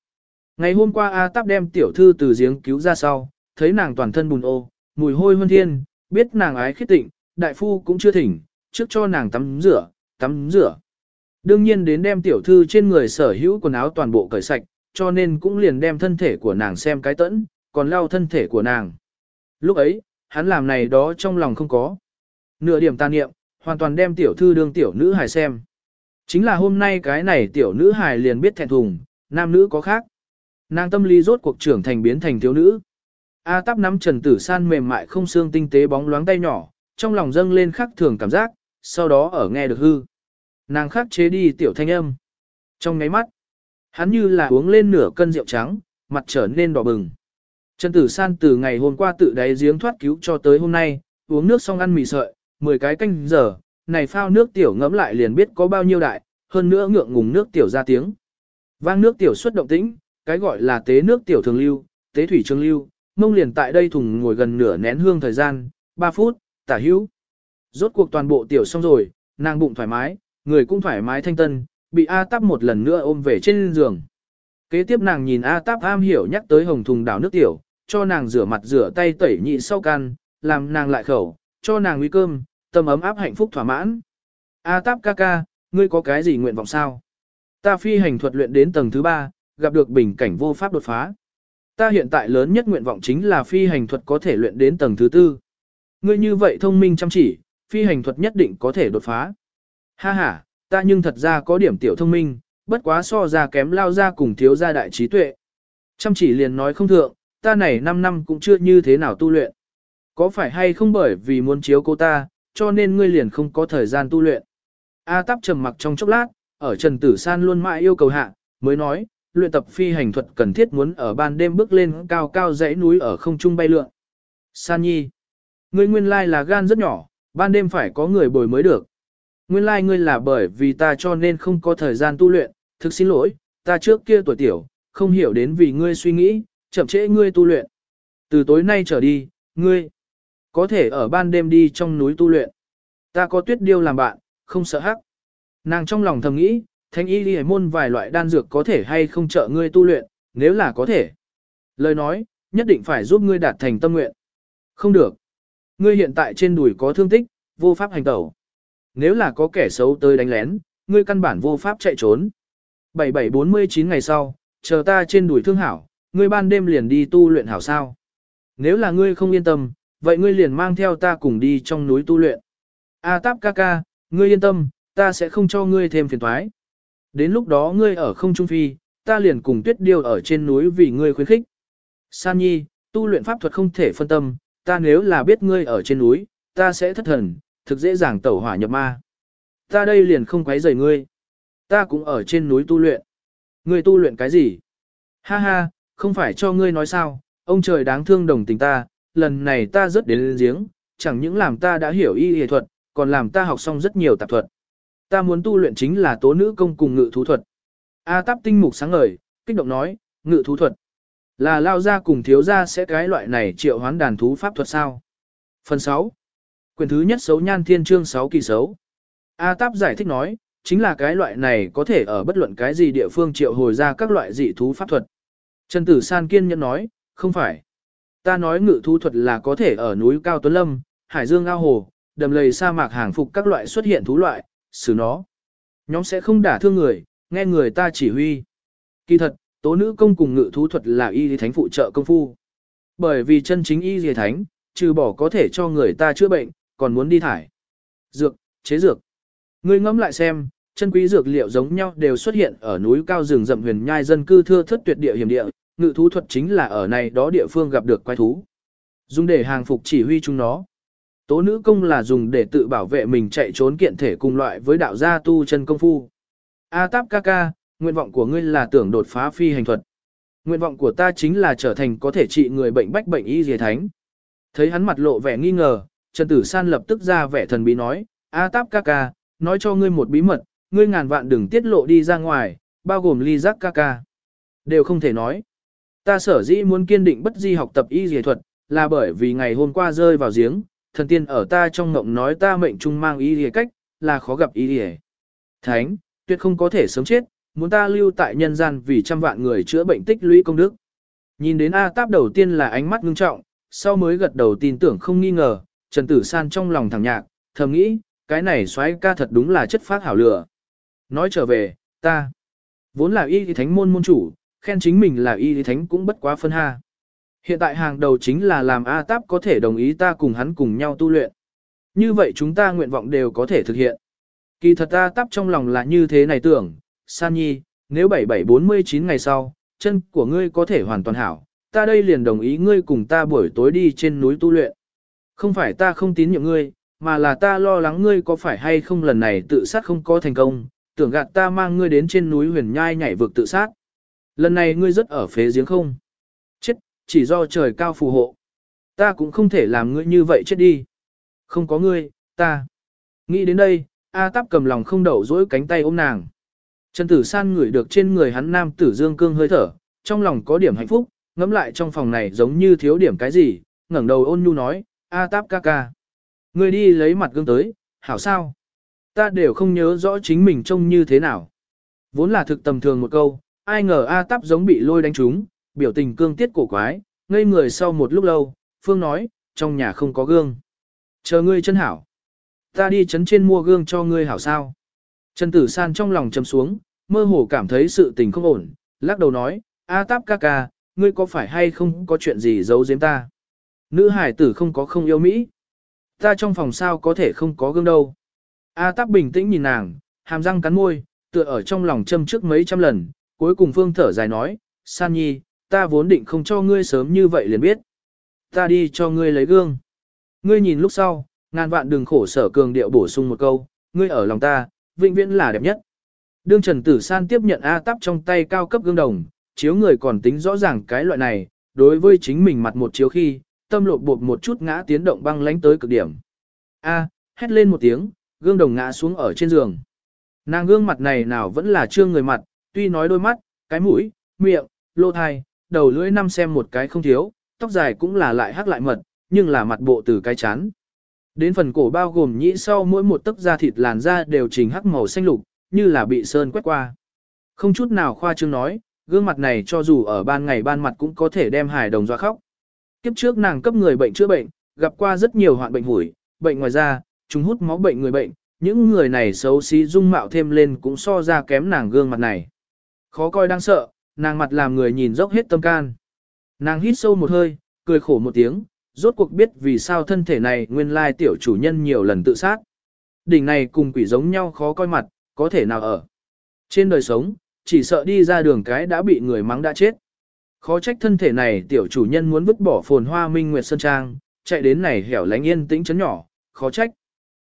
Ngày hôm qua A Táp đem tiểu thư từ giếng cứu ra sau, thấy nàng toàn thân bùn ô, mùi hôi hơn thiên, biết nàng ái khít tịnh, đại phu cũng chưa thỉnh, trước cho nàng tắm rửa, tắm rửa. Đương nhiên đến đem tiểu thư trên người sở hữu quần áo toàn bộ cởi sạch, cho nên cũng liền đem thân thể của nàng xem cái tẫn, còn lau thân thể của nàng. Lúc ấy, hắn làm này đó trong lòng không có. Nửa điểm tàn niệm, hoàn toàn đem tiểu thư đương tiểu nữ hài xem. Chính là hôm nay cái này tiểu nữ hài liền biết thẹn thùng, nam nữ có khác. Nàng tâm lý rốt cuộc trưởng thành biến thành thiếu nữ. A tắp nắm trần tử san mềm mại không xương tinh tế bóng loáng tay nhỏ, trong lòng dâng lên khắc thường cảm giác, sau đó ở nghe được hư. Nàng khắc chế đi tiểu thanh âm. Trong ngáy mắt, hắn như là uống lên nửa cân rượu trắng, mặt trở nên đỏ bừng. Trần Tử San từ ngày hôm qua tự đáy giếng thoát cứu cho tới hôm nay, uống nước xong ăn mì sợi, 10 cái canh giờ, này phao nước tiểu ngấm lại liền biết có bao nhiêu đại, hơn nữa ngượng ngùng nước tiểu ra tiếng. Vang nước tiểu xuất động tĩnh, cái gọi là tế nước tiểu thường lưu, tế thủy trường lưu, mông liền tại đây thùng ngồi gần nửa nén hương thời gian, 3 phút, tả hữu. Rốt cuộc toàn bộ tiểu xong rồi, nàng bụng thoải mái, người cũng thoải mái thanh tân, bị A Táp một lần nữa ôm về trên giường. Kế tiếp nàng nhìn A Táp am hiểu nhắc tới hồng thùng đảo nước tiểu, cho nàng rửa mặt rửa tay tẩy nhị sau can, làm nàng lại khẩu, cho nàng uy cơm, tâm ấm áp hạnh phúc thỏa mãn. A Táp ca ca, ngươi có cái gì nguyện vọng sao? Ta phi hành thuật luyện đến tầng thứ ba, gặp được bình cảnh vô pháp đột phá. Ta hiện tại lớn nhất nguyện vọng chính là phi hành thuật có thể luyện đến tầng thứ tư. Ngươi như vậy thông minh chăm chỉ, phi hành thuật nhất định có thể đột phá. Ha ha, ta nhưng thật ra có điểm tiểu thông minh, bất quá so ra kém lao ra cùng thiếu gia đại trí tuệ. Chăm chỉ liền nói không thượng, ta này 5 năm cũng chưa như thế nào tu luyện. Có phải hay không bởi vì muốn chiếu cô ta, cho nên ngươi liền không có thời gian tu luyện. A tắp trầm mặc trong chốc lát, ở Trần Tử San luôn mãi yêu cầu hạ, mới nói, luyện tập phi hành thuật cần thiết muốn ở ban đêm bước lên cao cao dãy núi ở không trung bay lượn. San Nhi, ngươi nguyên lai là gan rất nhỏ, ban đêm phải có người bồi mới được. Nguyên lai ngươi là bởi vì ta cho nên không có thời gian tu luyện, thực xin lỗi, ta trước kia tuổi tiểu, không hiểu đến vì ngươi suy nghĩ, chậm trễ ngươi tu luyện. Từ tối nay trở đi, ngươi có thể ở ban đêm đi trong núi tu luyện. Ta có tuyết điêu làm bạn, không sợ hắc. Nàng trong lòng thầm nghĩ, thanh y đi môn vài loại đan dược có thể hay không trợ ngươi tu luyện, nếu là có thể. Lời nói, nhất định phải giúp ngươi đạt thành tâm nguyện. Không được. Ngươi hiện tại trên đùi có thương tích, vô pháp hành tẩu. Nếu là có kẻ xấu tới đánh lén, ngươi căn bản vô pháp chạy trốn. 7749 ngày sau, chờ ta trên đùi thương hảo, ngươi ban đêm liền đi tu luyện hảo sao. Nếu là ngươi không yên tâm, vậy ngươi liền mang theo ta cùng đi trong núi tu luyện. A táp ca ca, ngươi yên tâm, ta sẽ không cho ngươi thêm phiền toái. Đến lúc đó ngươi ở không trung phi, ta liền cùng tuyết điêu ở trên núi vì ngươi khuyến khích. San nhi, tu luyện pháp thuật không thể phân tâm, ta nếu là biết ngươi ở trên núi, ta sẽ thất thần, thực dễ dàng tẩu hỏa nhập ma. Ta đây liền không quấy rầy ngươi. Ta cũng ở trên núi tu luyện. Ngươi tu luyện cái gì? Ha ha, không phải cho ngươi nói sao, ông trời đáng thương đồng tình ta, lần này ta rất đến giếng, chẳng những làm ta đã hiểu y y thuật, còn làm ta học xong rất nhiều tạp thuật. Ta muốn tu luyện chính là tố nữ công cùng ngự thú thuật. A táp tinh mục sáng ngời, kích động nói, ngự thú thuật. Là lao ra cùng thiếu ra sẽ cái loại này triệu hoán đàn thú pháp thuật sao? Phần 6. Quyền thứ nhất xấu nhan thiên chương 6 kỳ xấu. A táp giải thích nói, chính là cái loại này có thể ở bất luận cái gì địa phương triệu hồi ra các loại dị thú pháp thuật. Trần Tử San kiên nhẫn nói, không phải. Ta nói ngự thú thuật là có thể ở núi Cao Tuấn Lâm, Hải Dương Ao Hồ, đầm lầy sa mạc hàng phục các loại xuất hiện thú loại, xử nó. Nhóm sẽ không đả thương người, nghe người ta chỉ huy. Kỳ thật, tố nữ công cùng ngự thú thuật là y lý thánh phụ trợ công phu. Bởi vì chân chính y lý thánh, trừ bỏ có thể cho người ta chữa bệnh, còn muốn đi thải. Dược, chế dược. Ngươi ngẫm lại xem, chân quý dược liệu giống nhau đều xuất hiện ở núi cao rừng rậm huyền nhai dân cư thưa thất tuyệt địa hiểm địa, ngự thú thuật chính là ở này đó địa phương gặp được quái thú. Dùng để hàng phục chỉ huy chúng nó. Tố nữ công là dùng để tự bảo vệ mình chạy trốn kiện thể cùng loại với đạo gia tu chân công phu. A táp ca ca, nguyện vọng của ngươi là tưởng đột phá phi hành thuật. Nguyện vọng của ta chính là trở thành có thể trị người bệnh bách bệnh y dề thánh. Thấy hắn mặt lộ vẻ nghi ngờ, Trần Tử San lập tức ra vẻ thần bí nói, A táp ca ca, nói cho ngươi một bí mật, ngươi ngàn vạn đừng tiết lộ đi ra ngoài, bao gồm ly giác ca ca. Đều không thể nói. Ta sở dĩ muốn kiên định bất di học tập y dề thuật, là bởi vì ngày hôm qua rơi vào giếng, thần tiên ở ta trong ngộng nói ta mệnh trung mang y dề cách, là khó gặp y dề. Thánh, tuyệt không có thể sớm chết, muốn ta lưu tại nhân gian vì trăm vạn người chữa bệnh tích lũy công đức. Nhìn đến A Táp đầu tiên là ánh mắt ngưng trọng, sau mới gật đầu tin tưởng không nghi ngờ, Trần Tử San trong lòng thẳng nhạc, thầm nghĩ, cái này xoáy ca thật đúng là chất phát hảo lửa. Nói trở về, ta, vốn là y thánh môn môn chủ, khen chính mình là y thánh cũng bất quá phân ha. Hiện tại hàng đầu chính là làm A Táp có thể đồng ý ta cùng hắn cùng nhau tu luyện. Như vậy chúng ta nguyện vọng đều có thể thực hiện. Kỳ thật A Táp trong lòng là như thế này tưởng, San Nhi, nếu 7749 ngày sau, chân của ngươi có thể hoàn toàn hảo, ta đây liền đồng ý ngươi cùng ta buổi tối đi trên núi tu luyện. Không phải ta không tín nhiệm ngươi, mà là ta lo lắng ngươi có phải hay không lần này tự sát không có thành công, tưởng gạt ta mang ngươi đến trên núi huyền nhai nhảy vực tự sát. Lần này ngươi rất ở phế giếng không? Chết, chỉ do trời cao phù hộ. Ta cũng không thể làm ngươi như vậy chết đi. Không có ngươi, ta. Nghĩ đến đây, A Táp cầm lòng không đậu dỗi cánh tay ôm nàng. Trần Tử San ngửi được trên người hắn nam tử dương cương hơi thở, trong lòng có điểm hạnh phúc, ngẫm lại trong phòng này giống như thiếu điểm cái gì, ngẩng đầu ôn nhu nói, A Táp ca ca. Ngươi đi lấy mặt gương tới, hảo sao? Ta đều không nhớ rõ chính mình trông như thế nào. Vốn là thực tầm thường một câu, ai ngờ A Táp giống bị lôi đánh trúng, biểu tình cương tiết cổ quái, ngây người sau một lúc lâu, Phương nói, trong nhà không có gương. Chờ ngươi chân hảo. Ta đi chấn trên mua gương cho ngươi hảo sao. Trần Tử San trong lòng chầm xuống, mơ hồ cảm thấy sự tình không ổn, lắc đầu nói, A Táp ca ca, ngươi có phải hay không có chuyện gì giấu giếm ta? Nữ hải tử không có không yêu Mỹ. Ta trong phòng sao có thể không có gương đâu. A Táp bình tĩnh nhìn nàng, hàm răng cắn môi, tựa ở trong lòng châm trước mấy trăm lần, cuối cùng Phương thở dài nói, San Nhi, ta vốn định không cho ngươi sớm như vậy liền biết. Ta đi cho ngươi lấy gương. Ngươi nhìn lúc sau, ngàn vạn đừng khổ sở cường điệu bổ sung một câu, ngươi ở lòng ta, vĩnh viễn là đẹp nhất. Đương Trần Tử San tiếp nhận A Táp trong tay cao cấp gương đồng, chiếu người còn tính rõ ràng cái loại này, đối với chính mình mặt một chiếu khi, tâm lột bột một chút ngã tiến động băng lánh tới cực điểm. A, hét lên một tiếng, gương đồng ngã xuống ở trên giường. Nàng gương mặt này nào vẫn là trương người mặt, tuy nói đôi mắt, cái mũi, miệng, lô thai, đầu lưỡi năm xem một cái không thiếu, tóc dài cũng là lại hắc lại mật, nhưng là mặt bộ từ cái chán. Đến phần cổ bao gồm nhĩ sau mỗi một tấc da thịt làn da đều trình hắc màu xanh lục, như là bị sơn quét qua. Không chút nào khoa trương nói, gương mặt này cho dù ở ban ngày ban mặt cũng có thể đem hài đồng doa khóc. Kiếp trước nàng cấp người bệnh chữa bệnh, gặp qua rất nhiều hoạn bệnh hủi, bệnh ngoài da, chúng hút máu bệnh người bệnh, những người này xấu xí dung mạo thêm lên cũng so ra kém nàng gương mặt này. Khó coi đang sợ, nàng mặt làm người nhìn dốc hết tâm can. Nàng hít sâu một hơi, cười khổ một tiếng, rốt cuộc biết vì sao thân thể này nguyên lai tiểu chủ nhân nhiều lần tự sát. Đỉnh này cùng quỷ giống nhau khó coi mặt, có thể nào ở. Trên đời sống, chỉ sợ đi ra đường cái đã bị người mắng đã chết. Khó trách thân thể này tiểu chủ nhân muốn vứt bỏ phồn hoa minh nguyệt sơn trang, chạy đến này hẻo lánh yên tĩnh chấn nhỏ, khó trách.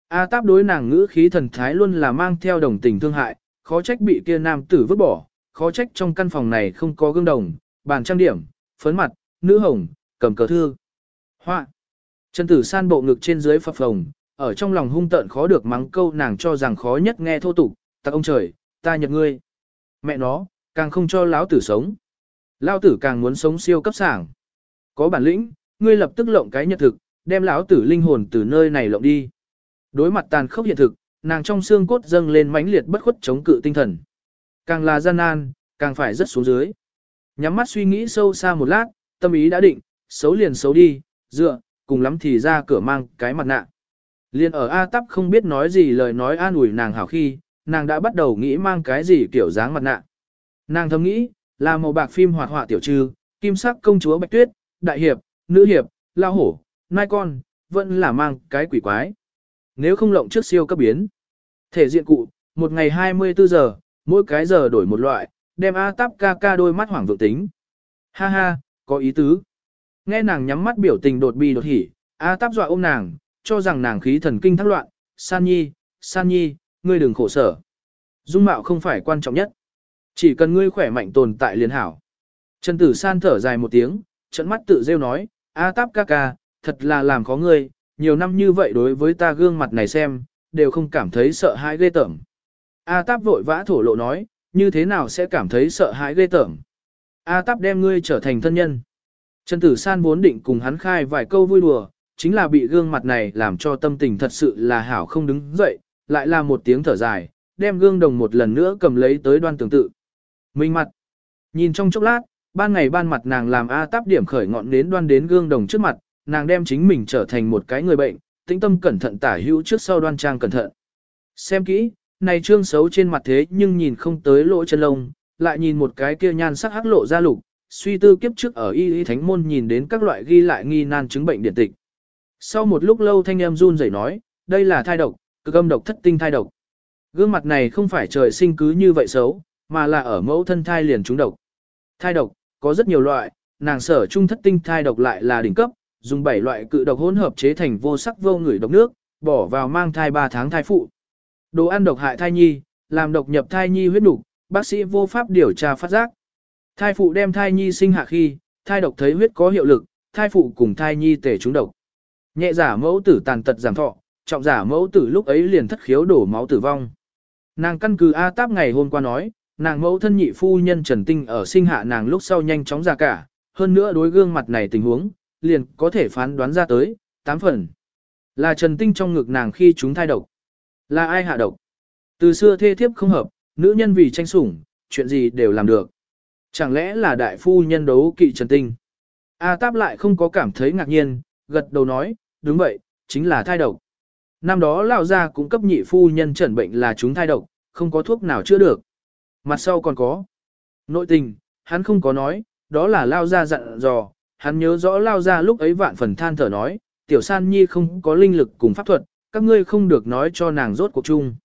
A táp đối nàng ngữ khí thần thái luôn là mang theo đồng tình thương hại, khó trách bị kia nam tử vứt bỏ, khó trách trong căn phòng này không có gương đồng, bàn trang điểm, phấn mặt, nữ hồng, cầm cờ thư. Hoa. chân tử san bộ ngực trên dưới phập phồng, ở trong lòng hung tợn khó được mắng câu nàng cho rằng khó nhất nghe thô tục, ta ông trời, ta nhật ngươi. Mẹ nó, càng không cho láo tử sống. Lão tử càng muốn sống siêu cấp sảng. Có bản lĩnh, ngươi lập tức lộng cái nhật thực, đem lão tử linh hồn từ nơi này lộng đi. Đối mặt tàn khốc hiện thực, nàng trong xương cốt dâng lên mãnh liệt bất khuất chống cự tinh thần. Càng là gian nan, càng phải rất xuống dưới. Nhắm mắt suy nghĩ sâu xa một lát, tâm ý đã định, xấu liền xấu đi, dựa, cùng lắm thì ra cửa mang cái mặt nạ. Liên ở A Tắp không biết nói gì lời nói an ủi nàng hảo khi, nàng đã bắt đầu nghĩ mang cái gì kiểu dáng mặt nạ. Nàng thầm nghĩ, là màu bạc phim hoạt họa tiểu trư, kim sắc công chúa Bạch Tuyết, đại hiệp, nữ hiệp, lao hổ, nai con, vẫn là mang cái quỷ quái. Nếu không lộng trước siêu cấp biến. Thể diện cụ, một ngày 24 giờ, mỗi cái giờ đổi một loại, đem A Tắp ca ca đôi mắt hoảng vượng tính. Ha ha, có ý tứ. Nghe nàng nhắm mắt biểu tình đột bi đột hỉ, A Táp dọa ôm nàng, cho rằng nàng khí thần kinh thắc loạn, San Nhi, San Nhi, ngươi đừng khổ sở. Dung mạo không phải quan trọng nhất. Chỉ cần ngươi khỏe mạnh tồn tại liền hảo. Trần Tử San thở dài một tiếng, trận mắt tự rêu nói, A Táp ca ca, thật là làm khó ngươi, nhiều năm như vậy đối với ta gương mặt này xem, đều không cảm thấy sợ hãi ghê tởm. A Táp vội vã thổ lộ nói, như thế nào sẽ cảm thấy sợ hãi ghê tởm. A Táp đem ngươi trở thành thân nhân. Trần Tử San vốn định cùng hắn khai vài câu vui đùa, chính là bị gương mặt này làm cho tâm tình thật sự là hảo không đứng dậy, lại là một tiếng thở dài, đem gương đồng một lần nữa cầm lấy tới đoan tương tự. Minh mặt. Nhìn trong chốc lát, ban ngày ban mặt nàng làm A táp điểm khởi ngọn đến đoan đến gương đồng trước mặt, nàng đem chính mình trở thành một cái người bệnh, tĩnh tâm cẩn thận tả hữu trước sau đoan trang cẩn thận. Xem kỹ, này trương xấu trên mặt thế nhưng nhìn không tới lỗ chân lông, lại nhìn một cái kia nhan sắc hắc lộ ra lục, suy tư kiếp trước ở y y thánh môn nhìn đến các loại ghi lại nghi nan chứng bệnh điện tịch. Sau một lúc lâu thanh em run rẩy nói, đây là thai độc, cực âm độc thất tinh thai độc. Gương mặt này không phải trời sinh cứ như vậy xấu, mà là ở mẫu thân thai liền trúng độc. Thai độc, có rất nhiều loại, nàng sở trung thất tinh thai độc lại là đỉnh cấp, dùng 7 loại cự độc hỗn hợp chế thành vô sắc vô người độc nước, bỏ vào mang thai 3 tháng thai phụ. Đồ ăn độc hại thai nhi, làm độc nhập thai nhi huyết nục, bác sĩ vô pháp điều tra phát giác. Thai phụ đem thai nhi sinh hạ khi, thai độc thấy huyết có hiệu lực, thai phụ cùng thai nhi tể trúng độc. Nhẹ giả mẫu tử tàn tật giảm thọ, trọng giả mẫu tử lúc ấy liền thất khiếu đổ máu tử vong. Nàng căn cứ A Táp ngày hôm qua nói, nàng mẫu thân nhị phu nhân Trần Tinh ở sinh hạ nàng lúc sau nhanh chóng già cả, hơn nữa đối gương mặt này tình huống, liền có thể phán đoán ra tới, tám phần. Là Trần Tinh trong ngực nàng khi chúng thai độc. Là ai hạ độc? Từ xưa thê thiếp không hợp, nữ nhân vì tranh sủng, chuyện gì đều làm được. Chẳng lẽ là đại phu nhân đấu kỵ Trần Tinh? A Táp lại không có cảm thấy ngạc nhiên, gật đầu nói, đúng vậy, chính là thai độc. Năm đó lão gia cũng cấp nhị phu nhân chẩn bệnh là chúng thai độc, không có thuốc nào chữa được. Mặt sau còn có. Nội tình, hắn không có nói, đó là lao gia dặn dò, hắn nhớ rõ lao gia lúc ấy vạn phần than thở nói, tiểu san nhi không có linh lực cùng pháp thuật, các ngươi không được nói cho nàng rốt cuộc chung.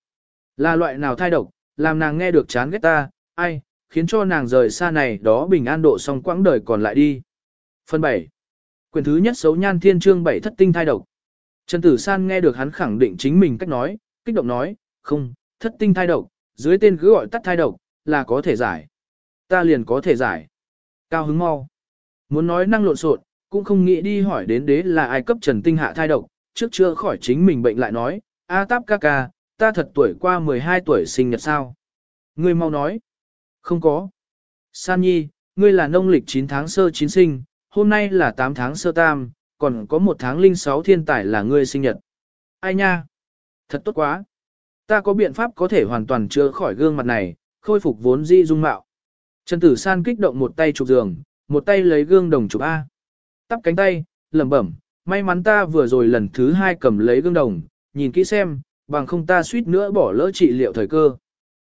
Là loại nào thai độc, làm nàng nghe được chán ghét ta, ai, khiến cho nàng rời xa này đó bình an độ xong quãng đời còn lại đi. Phần 7. Quyền thứ nhất xấu nhan thiên trương bảy thất tinh thai độc. Trần Tử San nghe được hắn khẳng định chính mình cách nói, kích động nói, không, thất tinh thai độc, dưới tên cứ gọi tắt thai độc, là có thể giải. Ta liền có thể giải. Cao hứng mau. Muốn nói năng lộn xộn, cũng không nghĩ đi hỏi đến đế là ai cấp Trần Tinh Hạ thai độc, trước chưa khỏi chính mình bệnh lại nói, A táp ca ca, ta thật tuổi qua 12 tuổi sinh nhật sao? Ngươi mau nói. Không có. San Nhi, ngươi là nông lịch 9 tháng sơ chín sinh, hôm nay là 8 tháng sơ tam, còn có một tháng linh sáu thiên tài là ngươi sinh nhật. Ai nha? Thật tốt quá. Ta có biện pháp có thể hoàn toàn chữa khỏi gương mặt này, khôi phục vốn di dung mạo. Trần Tử San kích động một tay chụp giường, một tay lấy gương đồng chụp A. Tắp cánh tay, lẩm bẩm, may mắn ta vừa rồi lần thứ hai cầm lấy gương đồng, nhìn kỹ xem, bằng không ta suýt nữa bỏ lỡ trị liệu thời cơ.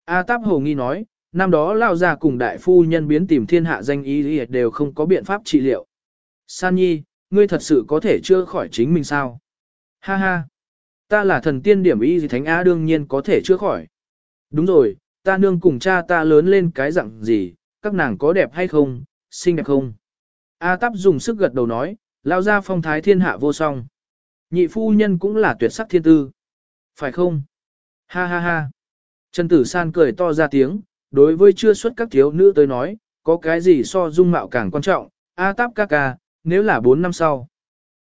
A Táp Hồ Nghi nói, năm đó lao ra cùng đại phu nhân biến tìm thiên hạ danh y đều không có biện pháp trị liệu. San Nhi, ngươi thật sự có thể chữa khỏi chính mình sao? Ha ha! Ta là thần tiên điểm y gì thánh á đương nhiên có thể chữa khỏi. Đúng rồi, ta nương cùng cha ta lớn lên cái dạng gì, các nàng có đẹp hay không, xinh đẹp không? A Táp dùng sức gật đầu nói, lao ra phong thái thiên hạ vô song. Nhị phu nhân cũng là tuyệt sắc thiên tư. Phải không? Ha ha ha! Trần Tử San cười to ra tiếng, đối với chưa xuất các thiếu nữ tới nói, có cái gì so dung mạo càng quan trọng, A Táp ca ca, nếu là 4 năm sau.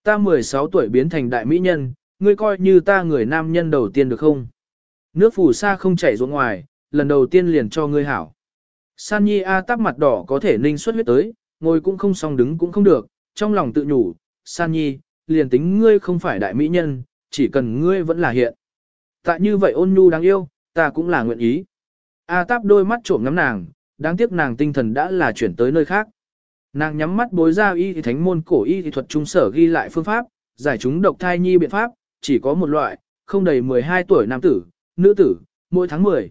Ta 16 tuổi biến thành đại mỹ nhân, ngươi coi như ta người nam nhân đầu tiên được không? Nước phù sa không chảy ruộng ngoài, lần đầu tiên liền cho ngươi hảo. San Nhi A Táp mặt đỏ có thể ninh xuất huyết tới, ngồi cũng không xong đứng cũng không được, trong lòng tự nhủ, San Nhi, liền tính ngươi không phải đại mỹ nhân, chỉ cần ngươi vẫn là hiện. Tại như vậy ôn nhu đáng yêu, ta cũng là nguyện ý. A táp đôi mắt trộm ngắm nàng, đáng tiếc nàng tinh thần đã là chuyển tới nơi khác. Nàng nhắm mắt bối ra y thì thánh môn cổ y thì thuật trung sở ghi lại phương pháp, giải chúng độc thai nhi biện pháp, chỉ có một loại, không đầy 12 tuổi nam tử, nữ tử, mỗi tháng 10.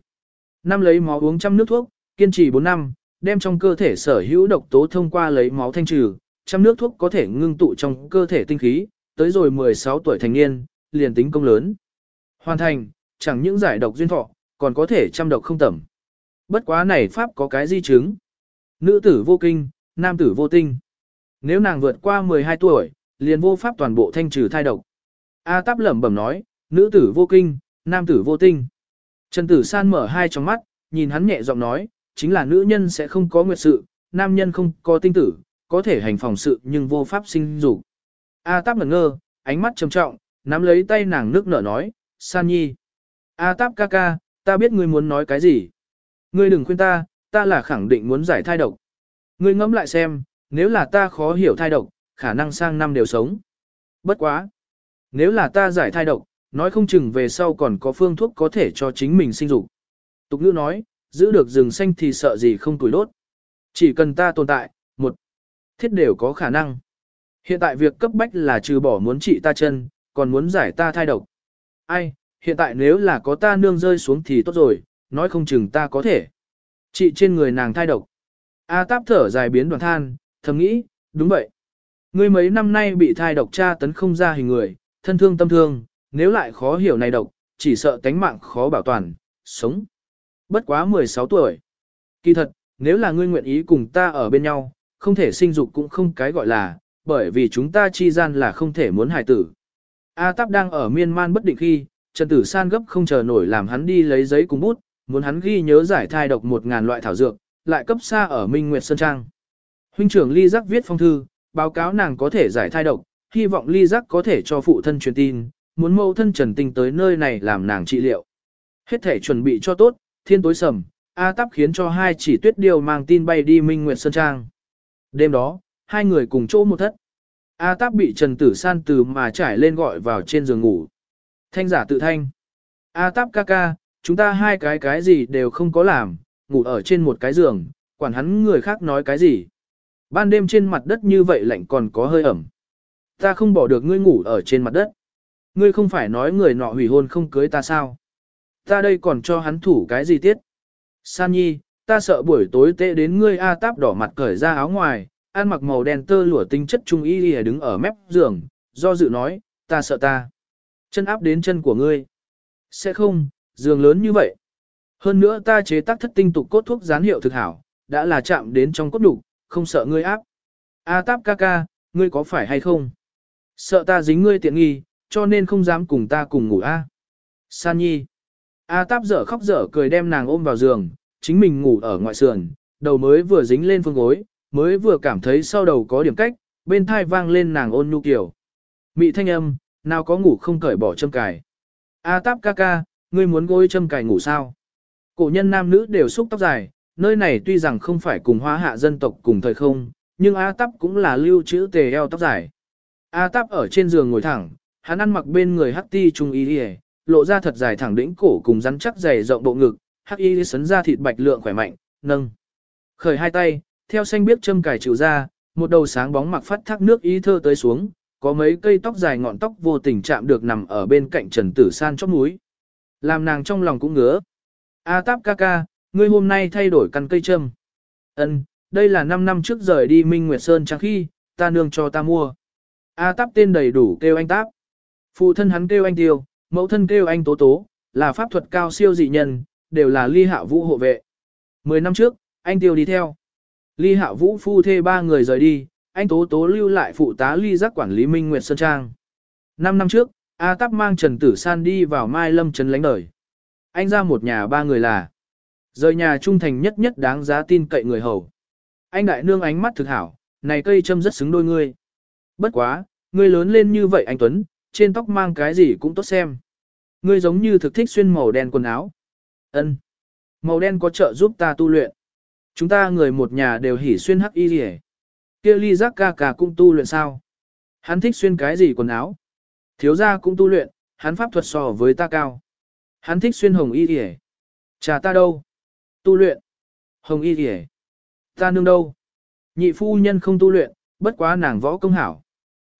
Năm lấy máu uống trăm nước thuốc, kiên trì 4 năm, đem trong cơ thể sở hữu độc tố thông qua lấy máu thanh trừ, trăm nước thuốc có thể ngưng tụ trong cơ thể tinh khí, tới rồi 16 tuổi thành niên, liền tính công lớn. Hoàn thành, chẳng những giải độc duyên thọ, còn có thể trăm độc không tẩm. Bất quá này pháp có cái di chứng. Nữ tử vô kinh, nam tử vô tinh. Nếu nàng vượt qua 12 tuổi, liền vô pháp toàn bộ thanh trừ thai độc. A táp lẩm bẩm nói, nữ tử vô kinh, nam tử vô tinh. Trần tử san mở hai tròng mắt, nhìn hắn nhẹ giọng nói, chính là nữ nhân sẽ không có nguyệt sự, nam nhân không có tinh tử, có thể hành phòng sự nhưng vô pháp sinh dục. A táp ngẩn ngơ, ánh mắt trầm trọng, nắm lấy tay nàng nước nở nói, san nhi. A táp ca ca, ta biết ngươi muốn nói cái gì. Ngươi đừng khuyên ta, ta là khẳng định muốn giải thai độc. Ngươi ngẫm lại xem, nếu là ta khó hiểu thai độc, khả năng sang năm đều sống. Bất quá. Nếu là ta giải thai độc, nói không chừng về sau còn có phương thuốc có thể cho chính mình sinh dục. Tục ngữ nói, giữ được rừng xanh thì sợ gì không tuổi đốt. Chỉ cần ta tồn tại, một, thiết đều có khả năng. Hiện tại việc cấp bách là trừ bỏ muốn trị ta chân, còn muốn giải ta thai độc. Ai, hiện tại nếu là có ta nương rơi xuống thì tốt rồi, nói không chừng ta có thể. Chị trên người nàng thai độc. A táp thở dài biến đoàn than, thầm nghĩ, đúng vậy. Ngươi mấy năm nay bị thai độc tra tấn không ra hình người, thân thương tâm thương, nếu lại khó hiểu này độc, chỉ sợ tánh mạng khó bảo toàn, sống. Bất quá 16 tuổi. Kỳ thật, nếu là ngươi nguyện ý cùng ta ở bên nhau, không thể sinh dục cũng không cái gọi là, bởi vì chúng ta chi gian là không thể muốn hài tử. A Táp đang ở miên man bất định khi, Trần Tử San gấp không chờ nổi làm hắn đi lấy giấy cùng bút, muốn hắn ghi nhớ giải thai độc một ngàn loại thảo dược, lại cấp xa ở Minh Nguyệt Sơn Trang. Huynh trưởng Ly Giác viết phong thư, báo cáo nàng có thể giải thai độc, hy vọng Ly Giác có thể cho phụ thân truyền tin, muốn mẫu thân Trần Tinh tới nơi này làm nàng trị liệu. Hết thể chuẩn bị cho tốt, thiên tối sầm, A Táp khiến cho hai chỉ tuyết điều mang tin bay đi Minh Nguyệt Sơn Trang. Đêm đó, hai người cùng chỗ một thất. A Táp bị Trần Tử San từ mà trải lên gọi vào trên giường ngủ. Thanh giả tự thanh. A táp ca ca, chúng ta hai cái cái gì đều không có làm, ngủ ở trên một cái giường, quản hắn người khác nói cái gì. Ban đêm trên mặt đất như vậy lạnh còn có hơi ẩm. Ta không bỏ được ngươi ngủ ở trên mặt đất. Ngươi không phải nói người nọ hủy hôn không cưới ta sao? Ta đây còn cho hắn thủ cái gì tiết? San nhi, ta sợ buổi tối tệ đến ngươi A táp đỏ mặt cởi ra áo ngoài, ăn mặc màu đen tơ lụa tinh chất trung y đứng ở mép giường, do dự nói, ta sợ ta. Chân áp đến chân của ngươi. Sẽ không, giường lớn như vậy. Hơn nữa ta chế tác thất tinh tục cốt thuốc gián hiệu thực hảo, đã là chạm đến trong cốt đủ, không sợ ngươi áp. A táp ca ca, ngươi có phải hay không? Sợ ta dính ngươi tiện nghi, cho nên không dám cùng ta cùng ngủ a. San nhi. A táp dở khóc dở cười đem nàng ôm vào giường, chính mình ngủ ở ngoại sườn, đầu mới vừa dính lên phương gối, mới vừa cảm thấy sau đầu có điểm cách, bên thai vang lên nàng ôn nhu kiểu. Mị thanh âm, nào có ngủ không cởi bỏ châm cài. A táp ca ca, ngươi muốn gối châm cài ngủ sao? Cổ nhân nam nữ đều xúc tóc dài, nơi này tuy rằng không phải cùng hóa hạ dân tộc cùng thời không, nhưng A táp cũng là lưu trữ tề eo tóc dài. A táp ở trên giường ngồi thẳng, hắn ăn mặc bên người hắc ti trung y đi lộ ra thật dài thẳng đỉnh cổ cùng rắn chắc dày rộng bộ ngực, hắc y sấn ra thịt bạch lượng khỏe mạnh, nâng. Khởi hai tay, theo xanh biết châm cài chịu ra, một đầu sáng bóng mặc phát thác nước ý thơ tới xuống, có mấy cây tóc dài ngọn tóc vô tình chạm được nằm ở bên cạnh Trần Tử San chóp núi. Làm nàng trong lòng cũng ngứa. A táp ca ca, ngươi hôm nay thay đổi căn cây châm. Ân, đây là 5 năm trước rời đi Minh Nguyệt Sơn trang khi, ta nương cho ta mua. A táp tên đầy đủ kêu anh táp. Phụ thân hắn kêu anh tiêu, mẫu thân kêu anh tố tố, là pháp thuật cao siêu dị nhân, đều là ly hạ vũ hộ vệ. Mười năm trước, anh tiêu đi theo. Ly hạ vũ phu thê ba người rời đi, anh tố tố lưu lại phụ tá ly giác quản lý Minh Nguyệt Sơn Trang. Năm năm trước, A Tắp mang Trần Tử San đi vào Mai Lâm Trấn lánh đời. Anh ra một nhà ba người là rời nhà trung thành nhất nhất đáng giá tin cậy người hầu. Anh đại nương ánh mắt thực hảo, này cây châm rất xứng đôi ngươi. Bất quá, ngươi lớn lên như vậy anh Tuấn, trên tóc mang cái gì cũng tốt xem. Ngươi giống như thực thích xuyên màu đen quần áo. Ân, Màu đen có trợ giúp ta tu luyện. Chúng ta người một nhà đều hỉ xuyên hắc y rỉ. Kia ly giác ca ca cũng tu luyện sao? Hắn thích xuyên cái gì quần áo? Thiếu gia cũng tu luyện, hắn pháp thuật so với ta cao. Hắn thích xuyên hồng y rỉ. Chà ta đâu? Tu luyện. Hồng y rỉ. Ta nương đâu? Nhị phu nhân không tu luyện, bất quá nàng võ công hảo.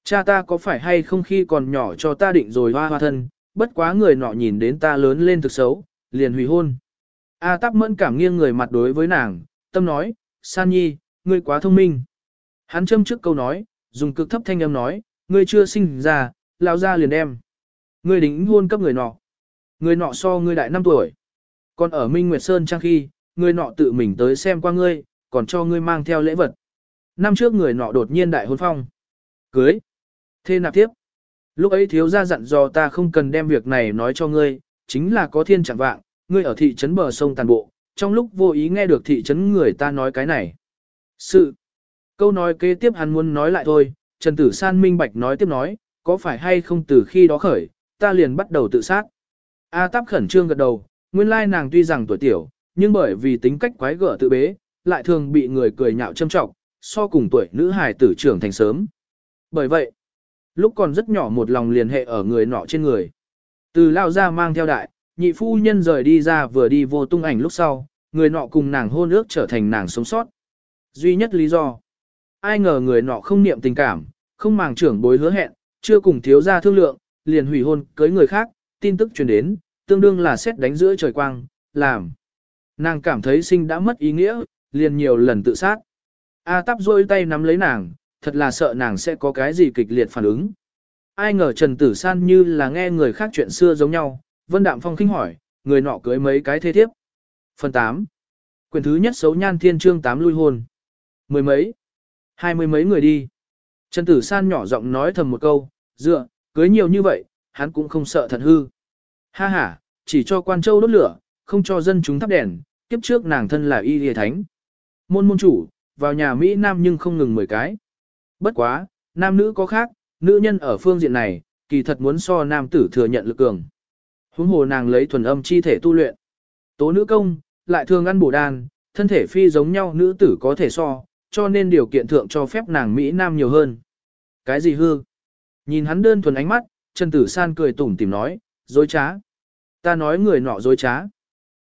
Cha ta có phải hay không khi còn nhỏ cho ta định rồi hoa hoa thân, bất quá người nọ nhìn đến ta lớn lên thực xấu, liền hủy hôn. A tắc mẫn cảm nghiêng người mặt đối với nàng, tâm nói, San Nhi, ngươi quá thông minh. Hắn châm trước câu nói, dùng cực thấp thanh âm nói, ngươi chưa sinh ra, lao ra liền đem. Ngươi đính hôn cấp người nọ. Người nọ so ngươi đại 5 tuổi. Còn ở Minh Nguyệt Sơn trang khi, người nọ tự mình tới xem qua ngươi, còn cho ngươi mang theo lễ vật. Năm trước người nọ đột nhiên đại hôn phong. Cưới. Thê nạp tiếp. Lúc ấy thiếu gia dặn dò ta không cần đem việc này nói cho ngươi, chính là có thiên chẳng vạng, ngươi ở thị trấn bờ sông tàn bộ, trong lúc vô ý nghe được thị trấn người ta nói cái này. Sự. Câu nói kế tiếp hắn muốn nói lại thôi, Trần Tử San minh bạch nói tiếp nói, có phải hay không từ khi đó khởi, ta liền bắt đầu tự sát. A Táp khẩn trương gật đầu, nguyên lai nàng tuy rằng tuổi tiểu, nhưng bởi vì tính cách quái gở tự bế, lại thường bị người cười nhạo châm trọng, so cùng tuổi nữ hài tử trưởng thành sớm. Bởi vậy, lúc còn rất nhỏ một lòng liền hệ ở người nọ trên người. Từ lao ra mang theo đại, nhị phu nhân rời đi ra vừa đi vô tung ảnh lúc sau, người nọ cùng nàng hôn ước trở thành nàng sống sót. Duy nhất lý do, ai ngờ người nọ không niệm tình cảm, không màng trưởng bối hứa hẹn, chưa cùng thiếu gia thương lượng, liền hủy hôn cưới người khác, tin tức truyền đến, tương đương là xét đánh giữa trời quang, làm. Nàng cảm thấy sinh đã mất ý nghĩa, liền nhiều lần tự sát. A tắp rôi tay nắm lấy nàng, thật là sợ nàng sẽ có cái gì kịch liệt phản ứng. Ai ngờ Trần Tử San như là nghe người khác chuyện xưa giống nhau, Vân Đạm Phong khinh hỏi, người nọ cưới mấy cái thế thiếp. Phần 8. Quyền thứ nhất xấu nhan thiên trương 8 lui hôn. Mười mấy, hai mươi mấy người đi. Trần Tử San nhỏ giọng nói thầm một câu, dựa, cưới nhiều như vậy, hắn cũng không sợ thật hư. Ha ha, chỉ cho quan châu đốt lửa, không cho dân chúng thắp đèn, kiếp trước nàng thân là y lìa thánh. Môn môn chủ, vào nhà Mỹ Nam nhưng không ngừng 10 cái. Bất quá, nam nữ có khác, nữ nhân ở phương diện này, kỳ thật muốn so nam tử thừa nhận lực cường. Huống hồ nàng lấy thuần âm chi thể tu luyện. Tố nữ công, lại thường ăn bổ đan, thân thể phi giống nhau nữ tử có thể so, cho nên điều kiện thượng cho phép nàng Mỹ Nam nhiều hơn. Cái gì hư? Nhìn hắn đơn thuần ánh mắt, Trần Tử San cười tủm tìm nói, dối trá. Ta nói người nọ dối trá.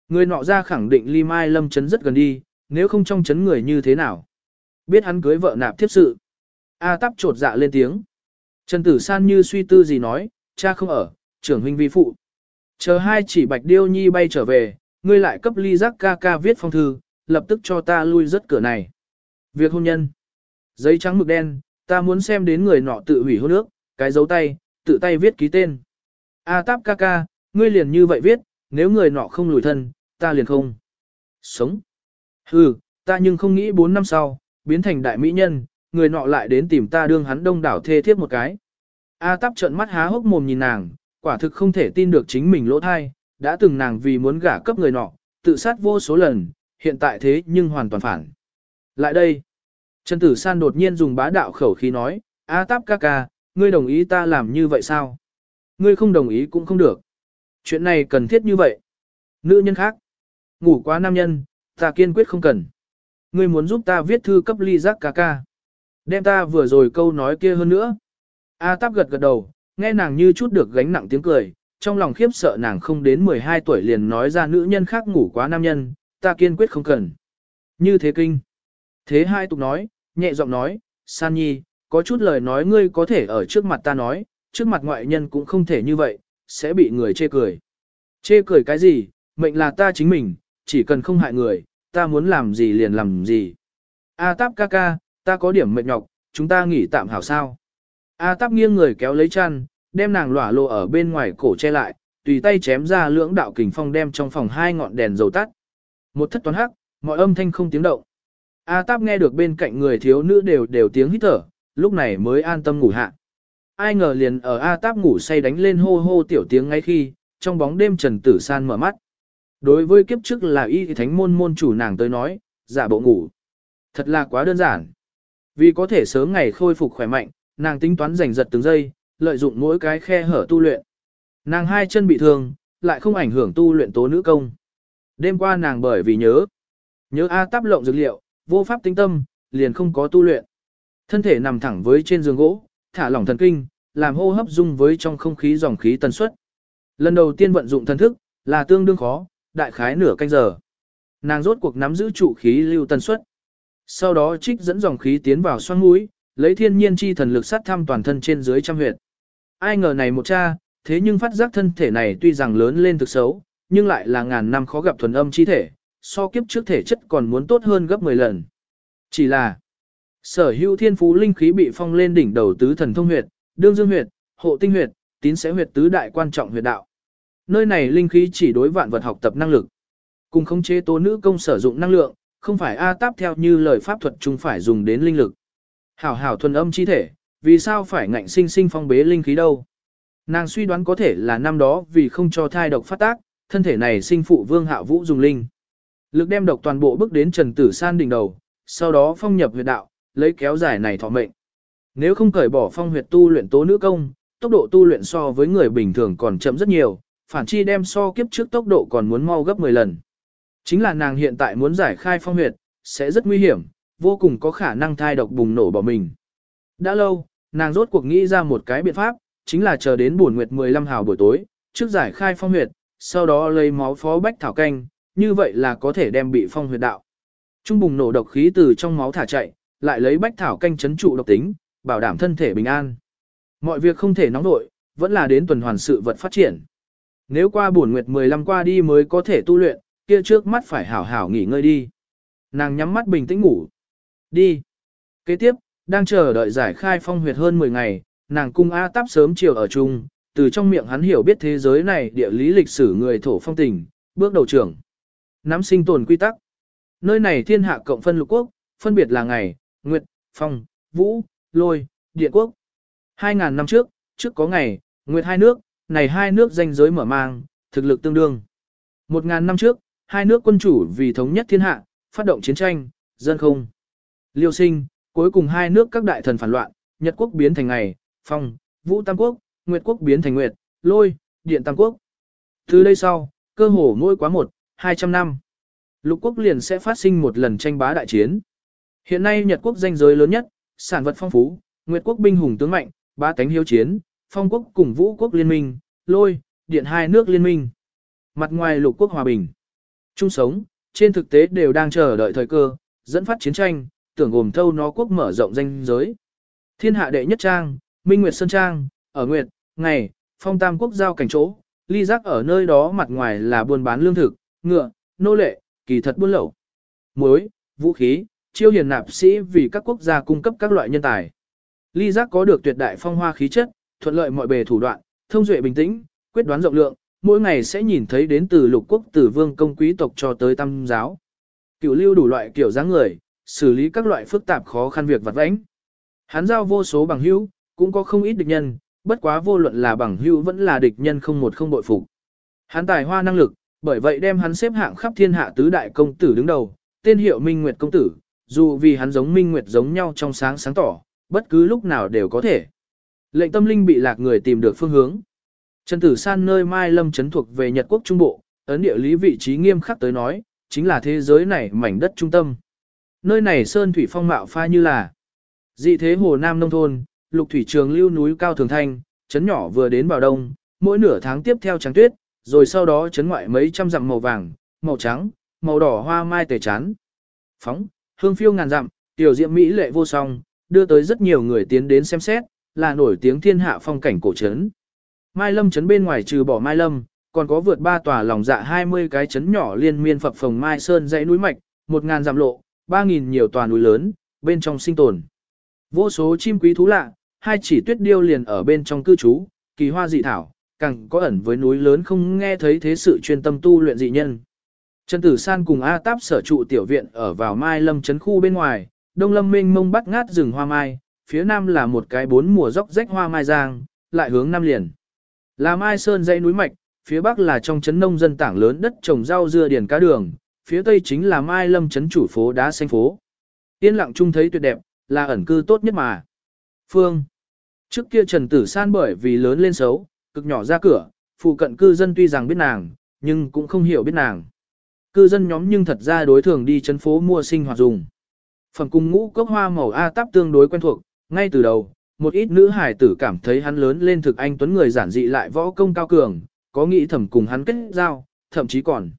Người nọ ra khẳng định ly mai lâm chấn rất gần đi, nếu không trong chấn người như thế nào. Biết hắn cưới vợ nạp thiếp sự. A tắp trột dạ lên tiếng. Trần Tử San như suy tư gì nói, cha không ở, trưởng huynh vi phụ. Chờ hai chỉ bạch điêu nhi bay trở về, ngươi lại cấp ly giác ca ca viết phong thư, lập tức cho ta lui rất cửa này. Việc hôn nhân. Giấy trắng mực đen, ta muốn xem đến người nọ tự hủy hôn nước, cái dấu tay, tự tay viết ký tên. A táp ca ca, ngươi liền như vậy viết, nếu người nọ không lùi thân, ta liền không. Sống. Hừ, ta nhưng không nghĩ 4 năm sau, biến thành đại mỹ nhân, người nọ lại đến tìm ta đương hắn đông đảo thê thiếp một cái. A táp trợn mắt há hốc mồm nhìn nàng, quả thực không thể tin được chính mình lỗ thai, đã từng nàng vì muốn gả cấp người nọ, tự sát vô số lần, hiện tại thế nhưng hoàn toàn phản. Lại đây, Trần Tử San đột nhiên dùng bá đạo khẩu khí nói, A Táp ca ca, ngươi đồng ý ta làm như vậy sao? Ngươi không đồng ý cũng không được. Chuyện này cần thiết như vậy. Nữ nhân khác. Ngủ quá nam nhân, ta kiên quyết không cần. Ngươi muốn giúp ta viết thư cấp ly giác ca ca. Đem ta vừa rồi câu nói kia hơn nữa. A Táp gật gật đầu, nghe nàng như chút được gánh nặng tiếng cười, trong lòng khiếp sợ nàng không đến 12 tuổi liền nói ra nữ nhân khác ngủ quá nam nhân, ta kiên quyết không cần. Như thế kinh. Thế hai tục nói, nhẹ giọng nói, San Nhi, có chút lời nói ngươi có thể ở trước mặt ta nói, trước mặt ngoại nhân cũng không thể như vậy, sẽ bị người chê cười. Chê cười cái gì, mệnh là ta chính mình, chỉ cần không hại người, ta muốn làm gì liền làm gì. A táp ca ca, ta có điểm mệt nhọc, chúng ta nghỉ tạm hảo sao. A táp nghiêng người kéo lấy chăn, đem nàng lỏa lộ ở bên ngoài cổ che lại, tùy tay chém ra lưỡng đạo kình phong đem trong phòng hai ngọn đèn dầu tắt. Một thất toán hắc, mọi âm thanh không tiếng động. A Táp nghe được bên cạnh người thiếu nữ đều đều tiếng hít thở, lúc này mới an tâm ngủ hạ. Ai ngờ liền ở A Táp ngủ say đánh lên hô hô tiểu tiếng ngay khi, trong bóng đêm Trần Tử San mở mắt. Đối với kiếp trước là y thánh môn môn chủ nàng tới nói, giả bộ ngủ. Thật là quá đơn giản. Vì có thể sớm ngày khôi phục khỏe mạnh, nàng tính toán giành giật từng giây, lợi dụng mỗi cái khe hở tu luyện. Nàng hai chân bị thương, lại không ảnh hưởng tu luyện tố nữ công. Đêm qua nàng bởi vì nhớ, nhớ A táp lộng dược liệu, vô pháp tinh tâm, liền không có tu luyện. Thân thể nằm thẳng với trên giường gỗ, thả lỏng thần kinh, làm hô hấp dung với trong không khí dòng khí tần suất. Lần đầu tiên vận dụng thần thức, là tương đương khó, đại khái nửa canh giờ. Nàng rốt cuộc nắm giữ trụ khí lưu tần suất. Sau đó trích dẫn dòng khí tiến vào xoang mũi, lấy thiên nhiên chi thần lực sát thăm toàn thân trên dưới trăm huyệt. Ai ngờ này một cha, thế nhưng phát giác thân thể này tuy rằng lớn lên thực xấu, nhưng lại là ngàn năm khó gặp thuần âm chi thể, so kiếp trước thể chất còn muốn tốt hơn gấp 10 lần. Chỉ là, sở hữu thiên phú linh khí bị phong lên đỉnh đầu tứ thần thông huyệt, đương dương huyệt, hộ tinh huyệt, tín sẽ huyệt tứ đại quan trọng huyệt đạo. Nơi này linh khí chỉ đối vạn vật học tập năng lực. Cùng khống chế tố nữ công sử dụng năng lượng, không phải A táp theo như lời pháp thuật chúng phải dùng đến linh lực. Hảo hảo thuần âm chi thể, vì sao phải ngạnh sinh sinh phong bế linh khí đâu? Nàng suy đoán có thể là năm đó vì không cho thai độc phát tác, thân thể này sinh phụ vương hạ vũ dùng linh. Lực đem độc toàn bộ bước đến Trần Tử San đỉnh đầu, sau đó phong nhập huyệt đạo, lấy kéo dài này thọ mệnh. Nếu không cởi bỏ phong huyệt tu luyện tố nữ công, tốc độ tu luyện so với người bình thường còn chậm rất nhiều, phản chi đem so kiếp trước tốc độ còn muốn mau gấp 10 lần. Chính là nàng hiện tại muốn giải khai phong huyệt, sẽ rất nguy hiểm, vô cùng có khả năng thai độc bùng nổ bỏ mình. Đã lâu, nàng rốt cuộc nghĩ ra một cái biện pháp, chính là chờ đến buổi nguyệt 15 hào buổi tối, trước giải khai phong huyệt, sau đó lấy máu phó bách thảo canh, như vậy là có thể đem bị phong huyệt đạo. Trung bùng nổ độc khí từ trong máu thả chạy, lại lấy bách thảo canh chấn trụ độc tính, bảo đảm thân thể bình an. Mọi việc không thể nóng nổi, vẫn là đến tuần hoàn sự vật phát triển. Nếu qua buổi nguyệt 15 qua đi mới có thể tu luyện, kia trước mắt phải hảo hảo nghỉ ngơi đi. Nàng nhắm mắt bình tĩnh ngủ. Đi. Kế tiếp, đang chờ đợi giải khai phong huyệt hơn 10 ngày, nàng cung A Táp sớm chiều ở chung, từ trong miệng hắn hiểu biết thế giới này địa lý lịch sử người thổ phong tình, bước đầu trưởng. Nắm sinh tồn quy tắc. Nơi này thiên hạ cộng phân lục quốc, phân biệt là ngày, nguyệt, phong, vũ, lôi, điện quốc. 2.000 năm trước, trước có ngày, nguyệt hai nước, này hai nước danh giới mở mang, thực lực tương đương. 1.000 năm trước, hai nước quân chủ vì thống nhất thiên hạ, phát động chiến tranh, dân không. Liêu sinh, cuối cùng hai nước các đại thần phản loạn, Nhật quốc biến thành ngày, phong, vũ tam quốc, nguyệt quốc biến thành nguyệt, lôi, điện tam quốc. Từ đây sau, cơ hồ mỗi quá một, 200 năm. Lục quốc liền sẽ phát sinh một lần tranh bá đại chiến. Hiện nay Nhật quốc danh giới lớn nhất, sản vật phong phú, Nguyệt quốc binh hùng tướng mạnh, ba cánh hiếu chiến, phong quốc cùng vũ quốc liên minh, lôi, điện hai nước liên minh. Mặt ngoài lục quốc hòa bình. Chung sống, trên thực tế đều đang chờ đợi thời cơ, dẫn phát chiến tranh, tưởng gồm thâu nó quốc mở rộng danh giới. Thiên hạ đệ nhất trang, Minh Nguyệt Sơn Trang, ở Nguyệt, ngày, phong tam quốc giao cảnh chỗ, ly giác ở nơi đó mặt ngoài là buôn bán lương thực, ngựa, nô lệ, kỳ thật buôn lậu. Muối, vũ khí, chiêu hiền nạp sĩ vì các quốc gia cung cấp các loại nhân tài. Ly giác có được tuyệt đại phong hoa khí chất, thuận lợi mọi bề thủ đoạn, thông duệ bình tĩnh, quyết đoán rộng lượng, mỗi ngày sẽ nhìn thấy đến từ lục quốc từ vương công quý tộc cho tới tam giáo. cựu lưu đủ loại kiểu dáng người, xử lý các loại phức tạp khó khăn việc vặt vãnh. Hắn giao vô số bằng hữu, cũng có không ít địch nhân, bất quá vô luận là bằng hữu vẫn là địch nhân không một không bội phục. Hắn tài hoa năng lực, bởi vậy đem hắn xếp hạng khắp thiên hạ tứ đại công tử đứng đầu, tên hiệu Minh Nguyệt công tử, dù vì hắn giống minh nguyệt giống nhau trong sáng sáng tỏ, bất cứ lúc nào đều có thể. Lệnh tâm linh bị lạc người tìm được phương hướng. Trần Tử San nơi Mai Lâm trấn thuộc về Nhật Quốc Trung Bộ, ấn địa lý vị trí nghiêm khắc tới nói, chính là thế giới này mảnh đất trung tâm. Nơi này sơn thủy phong mạo pha như là dị thế hồ nam nông thôn, lục thủy trường lưu núi cao thường thanh, trấn nhỏ vừa đến vào đông, mỗi nửa tháng tiếp theo trắng tuyết, rồi sau đó trấn ngoại mấy trăm dặm màu vàng, màu trắng, màu đỏ hoa mai tề chán. Phóng, hương phiêu ngàn dặm, tiểu diệm mỹ lệ vô song, đưa tới rất nhiều người tiến đến xem xét, là nổi tiếng thiên hạ phong cảnh cổ trấn. Mai Lâm trấn bên ngoài trừ bỏ Mai Lâm, còn có vượt ba tòa lòng dạ 20 cái trấn nhỏ liên miên phập phồng Mai Sơn dãy núi mạch, 1000 dặm lộ, 3000 nhiều tòa núi lớn, bên trong sinh tồn. Vô số chim quý thú lạ, hai chỉ tuyết điêu liền ở bên trong cư trú, kỳ hoa dị thảo, càng có ẩn với núi lớn không nghe thấy thế sự chuyên tâm tu luyện dị nhân. Trần Tử San cùng A Táp sở trụ tiểu viện ở vào Mai Lâm trấn khu bên ngoài, Đông Lâm mênh mông bắt ngát rừng hoa mai, phía nam là một cái bốn mùa dốc rách hoa mai giang, lại hướng nam liền. Là Mai Sơn dãy núi mạch, phía bắc là trong trấn nông dân tảng lớn đất trồng rau dưa điền cá đường, phía tây chính là Mai Lâm trấn chủ phố đá xanh phố. Yên lặng chung thấy tuyệt đẹp, là ẩn cư tốt nhất mà. Phương. Trước kia Trần Tử San bởi vì lớn lên xấu, cực nhỏ ra cửa, phụ cận cư dân tuy rằng biết nàng, nhưng cũng không hiểu biết nàng. Cư dân nhóm nhưng thật ra đối thường đi trấn phố mua sinh hoạt dùng. Phần cung ngũ cốc hoa màu A táp tương đối quen thuộc, ngay từ đầu, một ít nữ hải tử cảm thấy hắn lớn lên thực anh tuấn người giản dị lại võ công cao cường, có nghĩ thầm cùng hắn kết giao, thậm chí còn.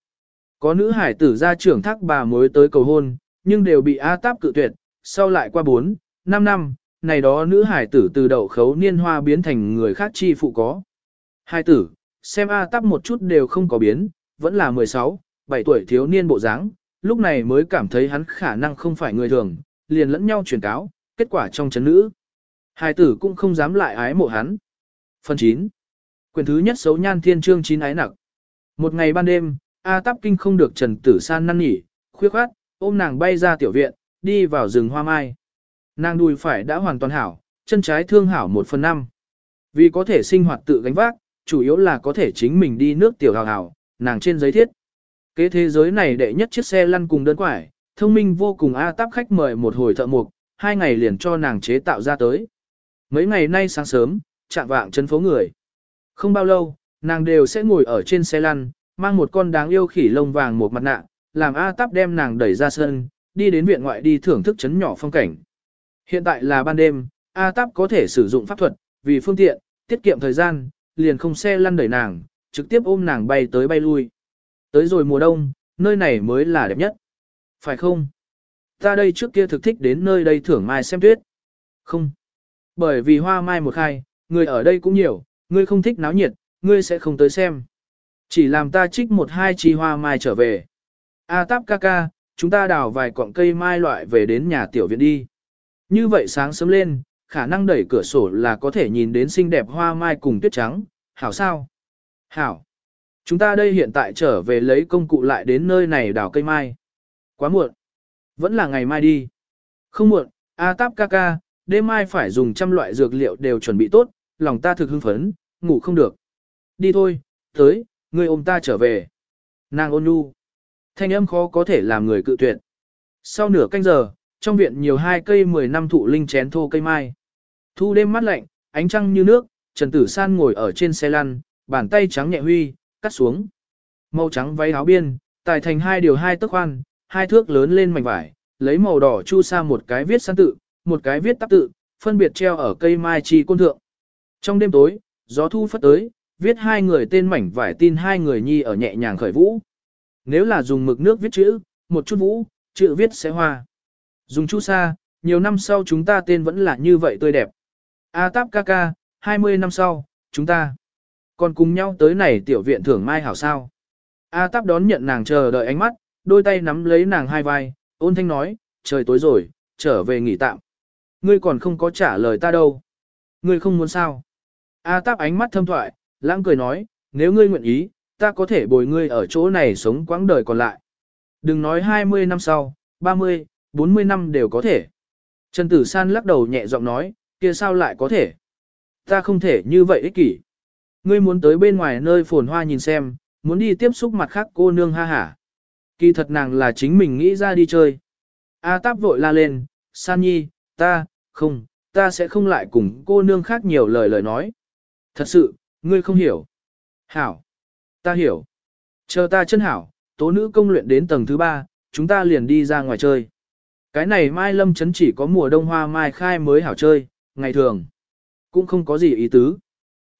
Có nữ hải tử ra trưởng thác bà mới tới cầu hôn, nhưng đều bị A táp cự tuyệt, sau lại qua 4, 5 năm, này đó nữ hải tử từ đậu khấu niên hoa biến thành người khác chi phụ có. Hai tử, xem A táp một chút đều không có biến, vẫn là 16, 7 tuổi thiếu niên bộ dáng, lúc này mới cảm thấy hắn khả năng không phải người thường, liền lẫn nhau truyền cáo, kết quả trong chấn nữ. Hai tử cũng không dám lại ái mộ hắn. Phần 9. Quyền thứ nhất xấu nhan thiên trương chín ái nặc. Một ngày ban đêm, A Táp Kinh không được Trần Tử San năn nỉ, khuya khoát, ôm nàng bay ra tiểu viện, đi vào rừng hoa mai. Nàng đùi phải đã hoàn toàn hảo, chân trái thương hảo một phần năm. Vì có thể sinh hoạt tự gánh vác, chủ yếu là có thể chính mình đi nước tiểu hào hảo, nàng trên giấy thiết. Kế thế giới này đệ nhất chiếc xe lăn cùng đơn quải, thông minh vô cùng A Táp khách mời một hồi thợ mục, hai ngày liền cho nàng chế tạo ra tới. Mấy ngày nay sáng sớm, chạm vạng chân phố người. Không bao lâu, nàng đều sẽ ngồi ở trên xe lăn, mang một con đáng yêu khỉ lông vàng một mặt nạ, làm A Táp đem nàng đẩy ra sân, đi đến viện ngoại đi thưởng thức chấn nhỏ phong cảnh. Hiện tại là ban đêm, A Táp có thể sử dụng pháp thuật, vì phương tiện, tiết kiệm thời gian, liền không xe lăn đẩy nàng, trực tiếp ôm nàng bay tới bay lui. Tới rồi mùa đông, nơi này mới là đẹp nhất. Phải không? Ta đây trước kia thực thích đến nơi đây thưởng mai xem tuyết. Không. Bởi vì hoa mai một khai, người ở đây cũng nhiều, ngươi không thích náo nhiệt, ngươi sẽ không tới xem. Chỉ làm ta trích một hai chi hoa mai trở về. A táp ca ca, chúng ta đào vài cọng cây mai loại về đến nhà tiểu viện đi. Như vậy sáng sớm lên, khả năng đẩy cửa sổ là có thể nhìn đến xinh đẹp hoa mai cùng tuyết trắng, hảo sao? Hảo. Chúng ta đây hiện tại trở về lấy công cụ lại đến nơi này đào cây mai. Quá muộn. Vẫn là ngày mai đi. Không muộn, A táp ca ca, đêm mai phải dùng trăm loại dược liệu đều chuẩn bị tốt, lòng ta thực hưng phấn, ngủ không được. Đi thôi, tới, ngươi ôm ta trở về. Nàng ôn nhu. Thanh âm khó có thể làm người cự tuyệt. Sau nửa canh giờ, trong viện nhiều hai cây 10 năm thụ linh chén thô cây mai. Thu đêm mát lạnh, ánh trăng như nước, Trần Tử San ngồi ở trên xe lăn, bàn tay trắng nhẹ huy, cắt xuống. Màu trắng váy áo biên, tài thành hai điều hai tấc khoan, hai thước lớn lên mảnh vải, lấy màu đỏ chu sa một cái viết san tự, một cái viết tắc tự, phân biệt treo ở cây mai chi côn thượng. Trong đêm tối, gió thu phất tới, viết hai người tên mảnh vải tin hai người nhi ở nhẹ nhàng khởi vũ. Nếu là dùng mực nước viết chữ, một chút vũ, chữ viết sẽ hoa. Dùng chu sa, nhiều năm sau chúng ta tên vẫn là như vậy tươi đẹp. A táp ca ca, 20 năm sau, chúng ta còn cùng nhau tới này tiểu viện thưởng mai hảo sao. A táp đón nhận nàng chờ đợi ánh mắt, đôi tay nắm lấy nàng hai vai, ôn thanh nói, trời tối rồi, trở về nghỉ tạm. Ngươi còn không có trả lời ta đâu. Ngươi không muốn sao. A táp ánh mắt thâm thoại, lãng cười nói, nếu ngươi nguyện ý, ta có thể bồi ngươi ở chỗ này sống quãng đời còn lại. Đừng nói 20 năm sau, 30, 40 năm đều có thể. Trần Tử San lắc đầu nhẹ giọng nói, kia sao lại có thể? Ta không thể như vậy ích kỷ. Ngươi muốn tới bên ngoài nơi phồn hoa nhìn xem, muốn đi tiếp xúc mặt khác cô nương ha hả. Kỳ thật nàng là chính mình nghĩ ra đi chơi. A táp vội la lên, san nhi, ta, không, ta sẽ không lại cùng cô nương khác nhiều lời lời nói. Thật sự, ngươi không hiểu. Hảo. Ta hiểu. Chờ ta chân hảo, tố nữ công luyện đến tầng thứ ba, chúng ta liền đi ra ngoài chơi. Cái này mai lâm chấn chỉ có mùa đông hoa mai khai mới hảo chơi, ngày thường. Cũng không có gì ý tứ.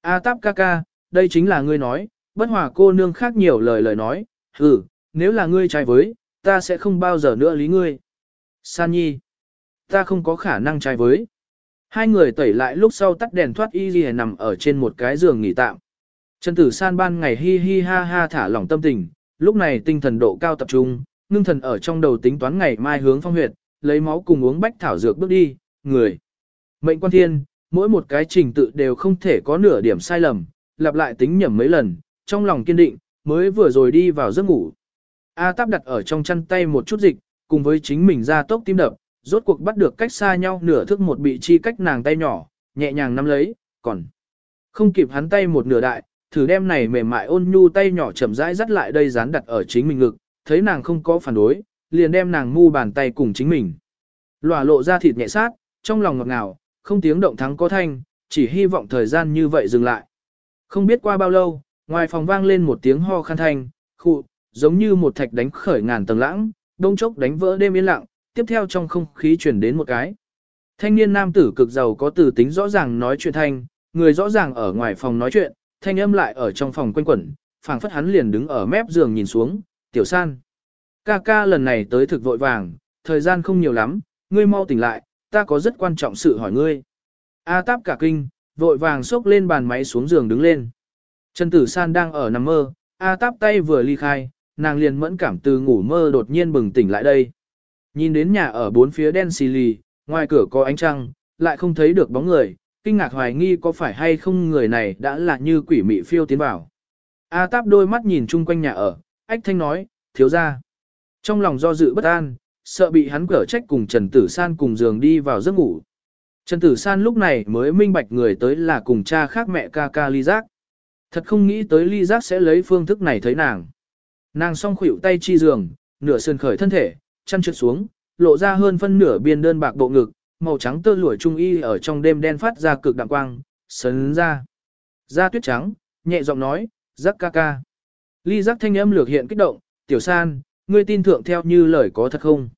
A táp ca ca, đây chính là ngươi nói, bất hòa cô nương khác nhiều lời lời nói, ừ, nếu là ngươi trai với, ta sẽ không bao giờ nữa lý ngươi. San nhi, ta không có khả năng trai với. Hai người tẩy lại lúc sau tắt đèn thoát y ghi nằm ở trên một cái giường nghỉ tạm. Trần tử san ban ngày hi hi ha ha thả lỏng tâm tình, lúc này tinh thần độ cao tập trung, ngưng thần ở trong đầu tính toán ngày mai hướng phong huyệt, lấy máu cùng uống bách thảo dược bước đi, người. Mệnh quan thiên, mỗi một cái trình tự đều không thể có nửa điểm sai lầm, lặp lại tính nhầm mấy lần, trong lòng kiên định, mới vừa rồi đi vào giấc ngủ. A táp đặt ở trong chăn tay một chút dịch, cùng với chính mình ra tốc tim đập, rốt cuộc bắt được cách xa nhau nửa thước một bị chi cách nàng tay nhỏ, nhẹ nhàng nắm lấy, còn không kịp hắn tay một nửa đại, thử đem này mềm mại ôn nhu tay nhỏ chậm rãi dắt lại đây dán đặt ở chính mình ngực, thấy nàng không có phản đối, liền đem nàng mu bàn tay cùng chính mình. Lòa lộ ra thịt nhẹ sát, trong lòng ngọt ngào, không tiếng động thắng có thanh, chỉ hy vọng thời gian như vậy dừng lại. Không biết qua bao lâu, ngoài phòng vang lên một tiếng ho khan thanh, khụ, giống như một thạch đánh khởi ngàn tầng lãng, đông chốc đánh vỡ đêm yên lặng, tiếp theo trong không khí chuyển đến một cái. Thanh niên nam tử cực giàu có từ tính rõ ràng nói chuyện thanh, người rõ ràng ở ngoài phòng nói chuyện, thanh âm lại ở trong phòng quanh quẩn, phảng phất hắn liền đứng ở mép giường nhìn xuống, tiểu san. Ca ca lần này tới thực vội vàng, thời gian không nhiều lắm, ngươi mau tỉnh lại, ta có rất quan trọng sự hỏi ngươi. A táp cả kinh, vội vàng xốc lên bàn máy xuống giường đứng lên. Trần Tử San đang ở nằm mơ, A táp tay vừa ly khai, nàng liền mẫn cảm từ ngủ mơ đột nhiên bừng tỉnh lại đây. Nhìn đến nhà ở bốn phía đen xì lì, ngoài cửa có ánh trăng, lại không thấy được bóng người, kinh ngạc hoài nghi có phải hay không người này đã là như quỷ mị phiêu tiến vào. A táp đôi mắt nhìn chung quanh nhà ở, ách thanh nói, thiếu ra. Trong lòng do dự bất an, sợ bị hắn cở trách cùng Trần Tử San cùng giường đi vào giấc ngủ. Trần Tử San lúc này mới minh bạch người tới là cùng cha khác mẹ ca ca ly giác. Thật không nghĩ tới ly giác sẽ lấy phương thức này thấy nàng. Nàng song khuỷu tay chi giường, nửa sườn khởi thân thể, chăn trượt xuống, lộ ra hơn phân nửa biên đơn bạc bộ ngực, màu trắng tơ lụa trung y ở trong đêm đen phát ra cực đạm quang, sấn ra. Da tuyết trắng, nhẹ giọng nói, giác ca ca. Ly giác thanh âm lược hiện kích động, tiểu san, ngươi tin thượng theo như lời có thật không?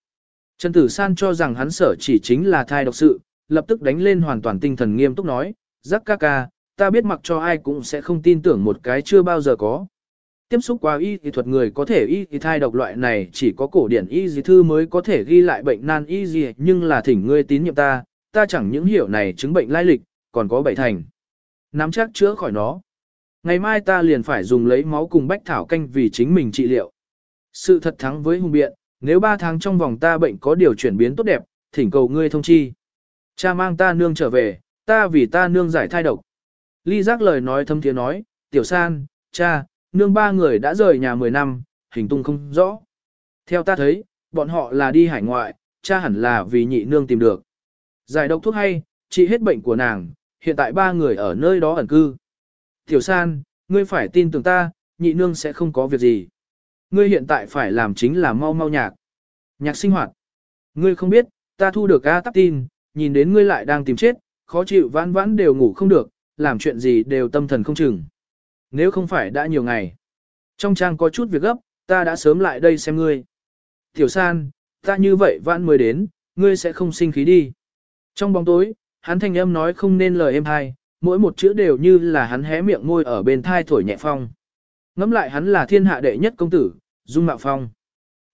Trần Tử San cho rằng hắn sở chỉ chính là thai độc sự, lập tức đánh lên hoàn toàn tinh thần nghiêm túc nói, giác ca ca, ta biết mặc cho ai cũng sẽ không tin tưởng một cái chưa bao giờ có. Tiếp xúc qua y thì thuật người có thể y thì thai độc loại này chỉ có cổ điển y gì thư mới có thể ghi lại bệnh nan y gì nhưng là thỉnh ngươi tín nhiệm ta, ta chẳng những hiểu này chứng bệnh lai lịch, còn có bảy thành. Nắm chắc chữa khỏi nó. Ngày mai ta liền phải dùng lấy máu cùng bách thảo canh vì chính mình trị liệu. Sự thật thắng với hung biện, nếu ba tháng trong vòng ta bệnh có điều chuyển biến tốt đẹp, thỉnh cầu ngươi thông chi. Cha mang ta nương trở về, ta vì ta nương giải thai độc. Ly giác lời nói thâm thiế nói, tiểu san, cha, nương ba người đã rời nhà 10 năm, hình tung không rõ. Theo ta thấy, bọn họ là đi hải ngoại, cha hẳn là vì nhị nương tìm được. Giải độc thuốc hay, trị hết bệnh của nàng, hiện tại ba người ở nơi đó ẩn cư. Tiểu san, ngươi phải tin tưởng ta, nhị nương sẽ không có việc gì. Ngươi hiện tại phải làm chính là mau mau nhạc. Nhạc sinh hoạt. Ngươi không biết, ta thu được A tắc tin, nhìn đến ngươi lại đang tìm chết, khó chịu vãn vãn đều ngủ không được, làm chuyện gì đều tâm thần không chừng. Nếu không phải đã nhiều ngày. Trong trang có chút việc gấp, ta đã sớm lại đây xem ngươi. Tiểu san, ta như vậy vãn mới đến, ngươi sẽ không sinh khí đi. Trong bóng tối, hắn thanh âm nói không nên lời êm hay, mỗi một chữ đều như là hắn hé miệng môi ở bên thai thổi nhẹ phong. Ngắm lại hắn là thiên hạ đệ nhất công tử, dung mạo phong.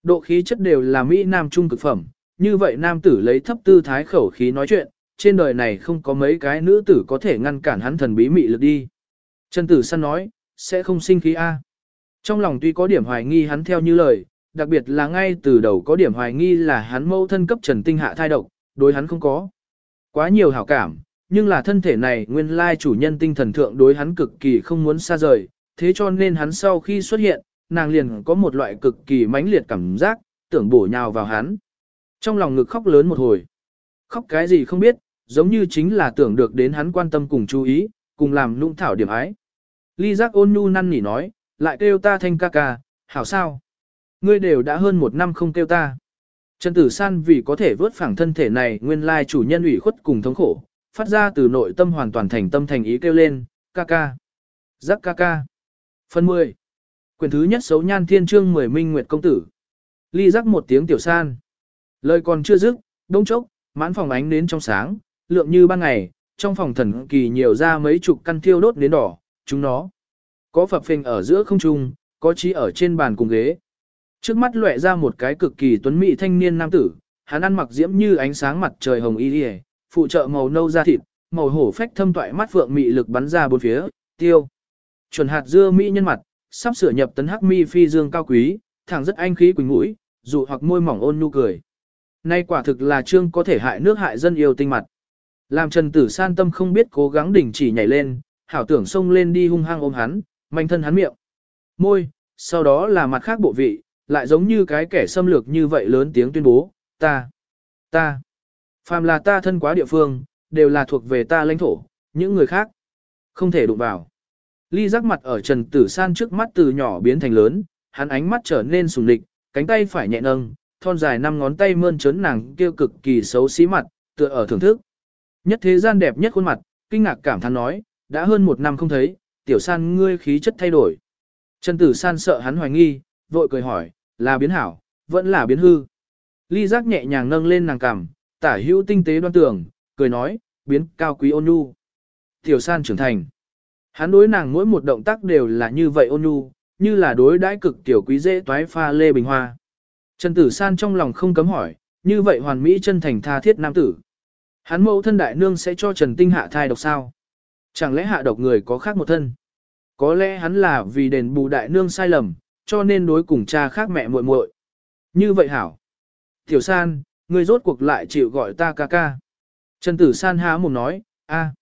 Độ khí chất đều là Mỹ Nam trung cực phẩm, như vậy nam tử lấy thấp tư thái khẩu khí nói chuyện, trên đời này không có mấy cái nữ tử có thể ngăn cản hắn thần bí mị lực đi. Trần Tử Săn nói, sẽ không sinh khí A. Trong lòng tuy có điểm hoài nghi hắn theo như lời, đặc biệt là ngay từ đầu có điểm hoài nghi là hắn mâu thân cấp Trần Tinh Hạ thai độc, đối hắn không có. Quá nhiều hảo cảm, nhưng là thân thể này nguyên lai chủ nhân tinh thần thượng đối hắn cực kỳ không muốn xa rời, thế cho nên hắn sau khi xuất hiện, nàng liền có một loại cực kỳ mãnh liệt cảm giác, tưởng bổ nhào vào hắn. Trong lòng ngực khóc lớn một hồi. Khóc cái gì không biết, giống như chính là tưởng được đến hắn quan tâm cùng chú ý, cùng làm nũng thảo điểm ái. Ly giác ôn nhu năn nỉ nói, lại kêu ta thanh ca ca, hảo sao? Ngươi đều đã hơn một năm không kêu ta. Trần Tử San vì có thể vớt phẳng thân thể này nguyên lai chủ nhân ủy khuất cùng thống khổ, phát ra từ nội tâm hoàn toàn thành tâm thành ý kêu lên, ca ca. Giác ca ca. Phần 10. Quyền thứ nhất xấu nhan thiên trương mười minh nguyệt công tử. Ly giác một tiếng tiểu san. Lời còn chưa dứt, đông chốc, mãn phòng ánh nến trong sáng, lượng như ban ngày, trong phòng thần kỳ nhiều ra mấy chục căn thiêu đốt nến đỏ, chúng nó. Có phập phình ở giữa không trung, có trí ở trên bàn cùng ghế. Trước mắt lóe ra một cái cực kỳ tuấn mỹ thanh niên nam tử, hắn ăn mặc diễm như ánh sáng mặt trời hồng y liễu, phụ trợ màu nâu da thịt, màu hổ phách thâm toại mắt phượng mị lực bắn ra bốn phía, tiêu. Chuẩn hạt dưa mỹ nhân mặt, sắp sửa nhập tấn hắc mi phi dương cao quý, thẳng rất anh khí quỳnh mũi, dụ hoặc môi mỏng ôn nhu cười. Nay quả thực là trương có thể hại nước hại dân yêu tinh mặt. Làm Trần Tử San tâm không biết cố gắng đình chỉ nhảy lên, hảo tưởng xông lên đi hung hăng ôm hắn, manh thân hắn miệng. Môi, sau đó là mặt khác bộ vị, lại giống như cái kẻ xâm lược như vậy lớn tiếng tuyên bố, ta, ta, phàm là ta thân quá địa phương, đều là thuộc về ta lãnh thổ, những người khác, không thể đụng vào. Ly rắc mặt ở Trần Tử San trước mắt từ nhỏ biến thành lớn, hắn ánh mắt trở nên sùng địch, cánh tay phải nhẹ nâng, thon dài năm ngón tay mơn trớn nàng kêu cực kỳ xấu xí mặt, tựa ở thưởng thức. Nhất thế gian đẹp nhất khuôn mặt, kinh ngạc cảm thán nói, đã hơn một năm không thấy, tiểu san ngươi khí chất thay đổi. Trần Tử San sợ hắn hoài nghi, vội cười hỏi, là biến hảo, vẫn là biến hư. Ly giác nhẹ nhàng nâng lên nàng cằm, tả hữu tinh tế đoan tưởng, cười nói, biến cao quý ôn nhu. Tiểu san trưởng thành. Hắn đối nàng mỗi một động tác đều là như vậy ôn nhu, như là đối đãi cực tiểu quý dễ toái pha lê bình hoa. Trần Tử San trong lòng không cấm hỏi, như vậy hoàn mỹ chân thành tha thiết nam tử. Hắn mẫu thân đại nương sẽ cho Trần Tinh hạ thai độc sao? Chẳng lẽ hạ độc người có khác một thân? Có lẽ hắn là vì đền bù đại nương sai lầm, cho nên đối cùng cha khác mẹ muội muội. Như vậy hảo. Tiểu San, người rốt cuộc lại chịu gọi ta ca ca. Trần Tử San há mồm nói, a,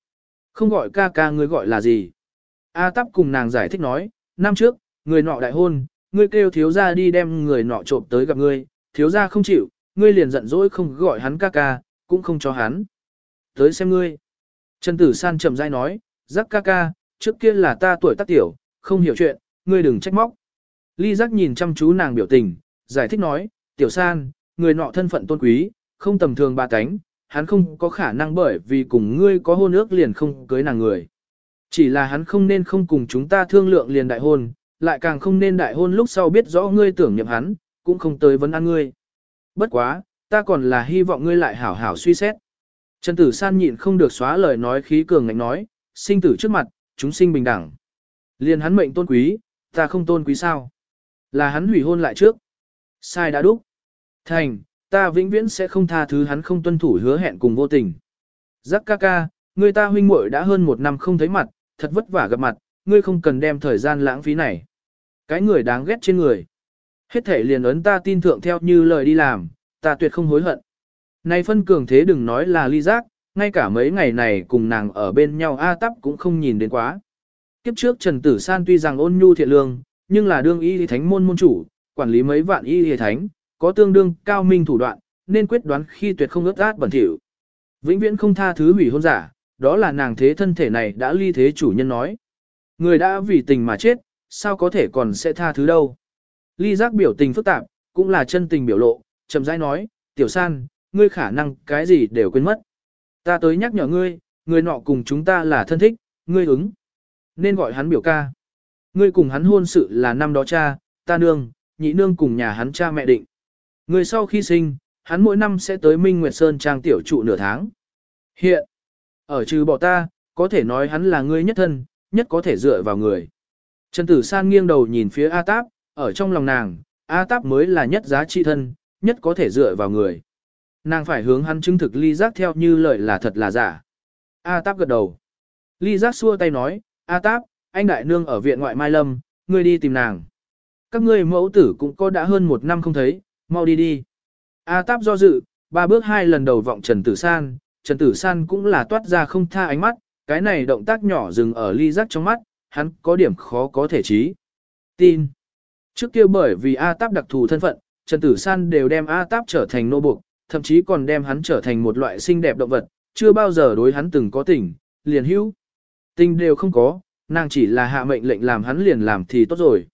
không gọi ca ca người gọi là gì? A Tắp cùng nàng giải thích nói, năm trước, người nọ đại hôn, ngươi kêu thiếu gia đi đem người nọ trộm tới gặp ngươi, thiếu gia không chịu, ngươi liền giận dỗi không gọi hắn ca ca, cũng không cho hắn. Tới xem ngươi. Trần Tử San chậm rãi nói, giác ca ca, trước kia là ta tuổi tác tiểu, không hiểu chuyện, ngươi đừng trách móc. Ly giác nhìn chăm chú nàng biểu tình, giải thích nói, tiểu san, người nọ thân phận tôn quý, không tầm thường ba cánh, hắn không có khả năng bởi vì cùng ngươi có hôn ước liền không cưới nàng người. Chỉ là hắn không nên không cùng chúng ta thương lượng liền đại hôn, lại càng không nên đại hôn lúc sau biết rõ ngươi tưởng niệm hắn, cũng không tới vấn an ngươi. Bất quá, ta còn là hy vọng ngươi lại hảo hảo suy xét. Trần Tử San nhịn không được xóa lời nói khí cường ngạnh nói, sinh tử trước mặt, chúng sinh bình đẳng. Liên hắn mệnh tôn quý, ta không tôn quý sao? Là hắn hủy hôn lại trước. Sai đã đúc. Thành, ta vĩnh viễn sẽ không tha thứ hắn không tuân thủ hứa hẹn cùng vô tình. Giác ca ca, người ta huynh muội đã hơn một năm không thấy mặt, thật vất vả gặp mặt, ngươi không cần đem thời gian lãng phí này. Cái người đáng ghét trên người. Hết thể liền ấn ta tin thượng theo như lời đi làm, ta tuyệt không hối hận nay phân cường thế đừng nói là ly giác, ngay cả mấy ngày này cùng nàng ở bên nhau A tắp cũng không nhìn đến quá. Kiếp trước Trần Tử San tuy rằng ôn nhu thiện lương, nhưng là đương y thánh môn môn chủ, quản lý mấy vạn y y thánh, có tương đương cao minh thủ đoạn, nên quyết đoán khi tuyệt không ướt át bẩn thỉu. Vĩnh viễn không tha thứ hủy hôn giả, đó là nàng thế thân thể này đã ly thế chủ nhân nói. Người đã vì tình mà chết, sao có thể còn sẽ tha thứ đâu. Ly giác biểu tình phức tạp, cũng là chân tình biểu lộ, chậm rãi nói, tiểu san, ngươi khả năng cái gì đều quên mất. Ta tới nhắc nhở ngươi, người nọ cùng chúng ta là thân thích, ngươi ứng. Nên gọi hắn biểu ca. Ngươi cùng hắn hôn sự là năm đó cha, ta nương, nhị nương cùng nhà hắn cha mẹ định. Ngươi sau khi sinh, hắn mỗi năm sẽ tới Minh Nguyệt Sơn trang tiểu trụ nửa tháng. Hiện, ở trừ bỏ ta, có thể nói hắn là ngươi nhất thân, nhất có thể dựa vào người. Trần Tử San nghiêng đầu nhìn phía A Táp, ở trong lòng nàng, A Táp mới là nhất giá trị thân, nhất có thể dựa vào người. Nàng phải hướng hắn chứng thực ly giác theo như lời là thật là giả. A Táp gật đầu. Ly giác xua tay nói, A Táp, anh đại nương ở viện ngoại Mai Lâm, ngươi đi tìm nàng. Các ngươi mẫu tử cũng có đã hơn một năm không thấy, mau đi đi. A Táp do dự, ba bước hai lần đầu vọng Trần Tử San, Trần Tử San cũng là toát ra không tha ánh mắt, cái này động tác nhỏ dừng ở ly giác trong mắt, hắn có điểm khó có thể trí. Tin. Trước kia bởi vì A Táp đặc thù thân phận, Trần Tử San đều đem A Táp trở thành nô buộc, thậm chí còn đem hắn trở thành một loại xinh đẹp động vật, chưa bao giờ đối hắn từng có tình, liền hữu. Tình đều không có, nàng chỉ là hạ mệnh lệnh làm hắn liền làm thì tốt rồi.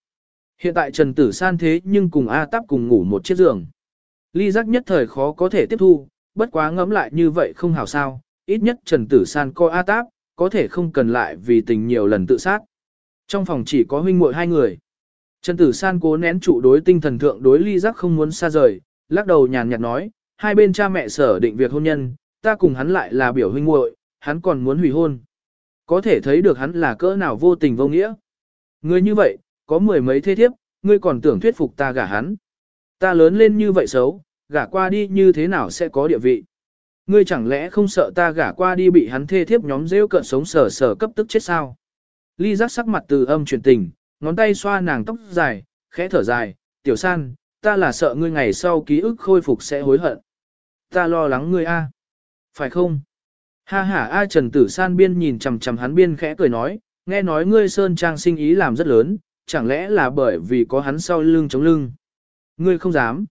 Hiện tại Trần Tử San thế nhưng cùng A Táp cùng ngủ một chiếc giường. Ly giác nhất thời khó có thể tiếp thu, bất quá ngẫm lại như vậy không hảo sao, ít nhất Trần Tử San coi A Táp, có thể không cần lại vì tình nhiều lần tự sát. Trong phòng chỉ có huynh muội hai người. Trần Tử San cố nén trụ đối tinh thần thượng đối ly giác không muốn xa rời, lắc đầu nhàn nhạt nói, hai bên cha mẹ sở định việc hôn nhân, ta cùng hắn lại là biểu huynh muội, hắn còn muốn hủy hôn. Có thể thấy được hắn là cỡ nào vô tình vô nghĩa. Người như vậy, có mười mấy thế thiếp, ngươi còn tưởng thuyết phục ta gả hắn. Ta lớn lên như vậy xấu, gả qua đi như thế nào sẽ có địa vị. Ngươi chẳng lẽ không sợ ta gả qua đi bị hắn thê thiếp nhóm rêu cận sống sở sở cấp tức chết sao? Ly giác sắc mặt từ âm truyền tình, ngón tay xoa nàng tóc dài, khẽ thở dài, tiểu san, ta là sợ ngươi ngày sau ký ức khôi phục sẽ hối hận. Ta lo lắng ngươi a, Phải không? Ha ha a Trần Tử San biên nhìn chằm chằm hắn biên khẽ cười nói, nghe nói ngươi Sơn Trang sinh ý làm rất lớn, chẳng lẽ là bởi vì có hắn sau lưng chống lưng. Ngươi không dám.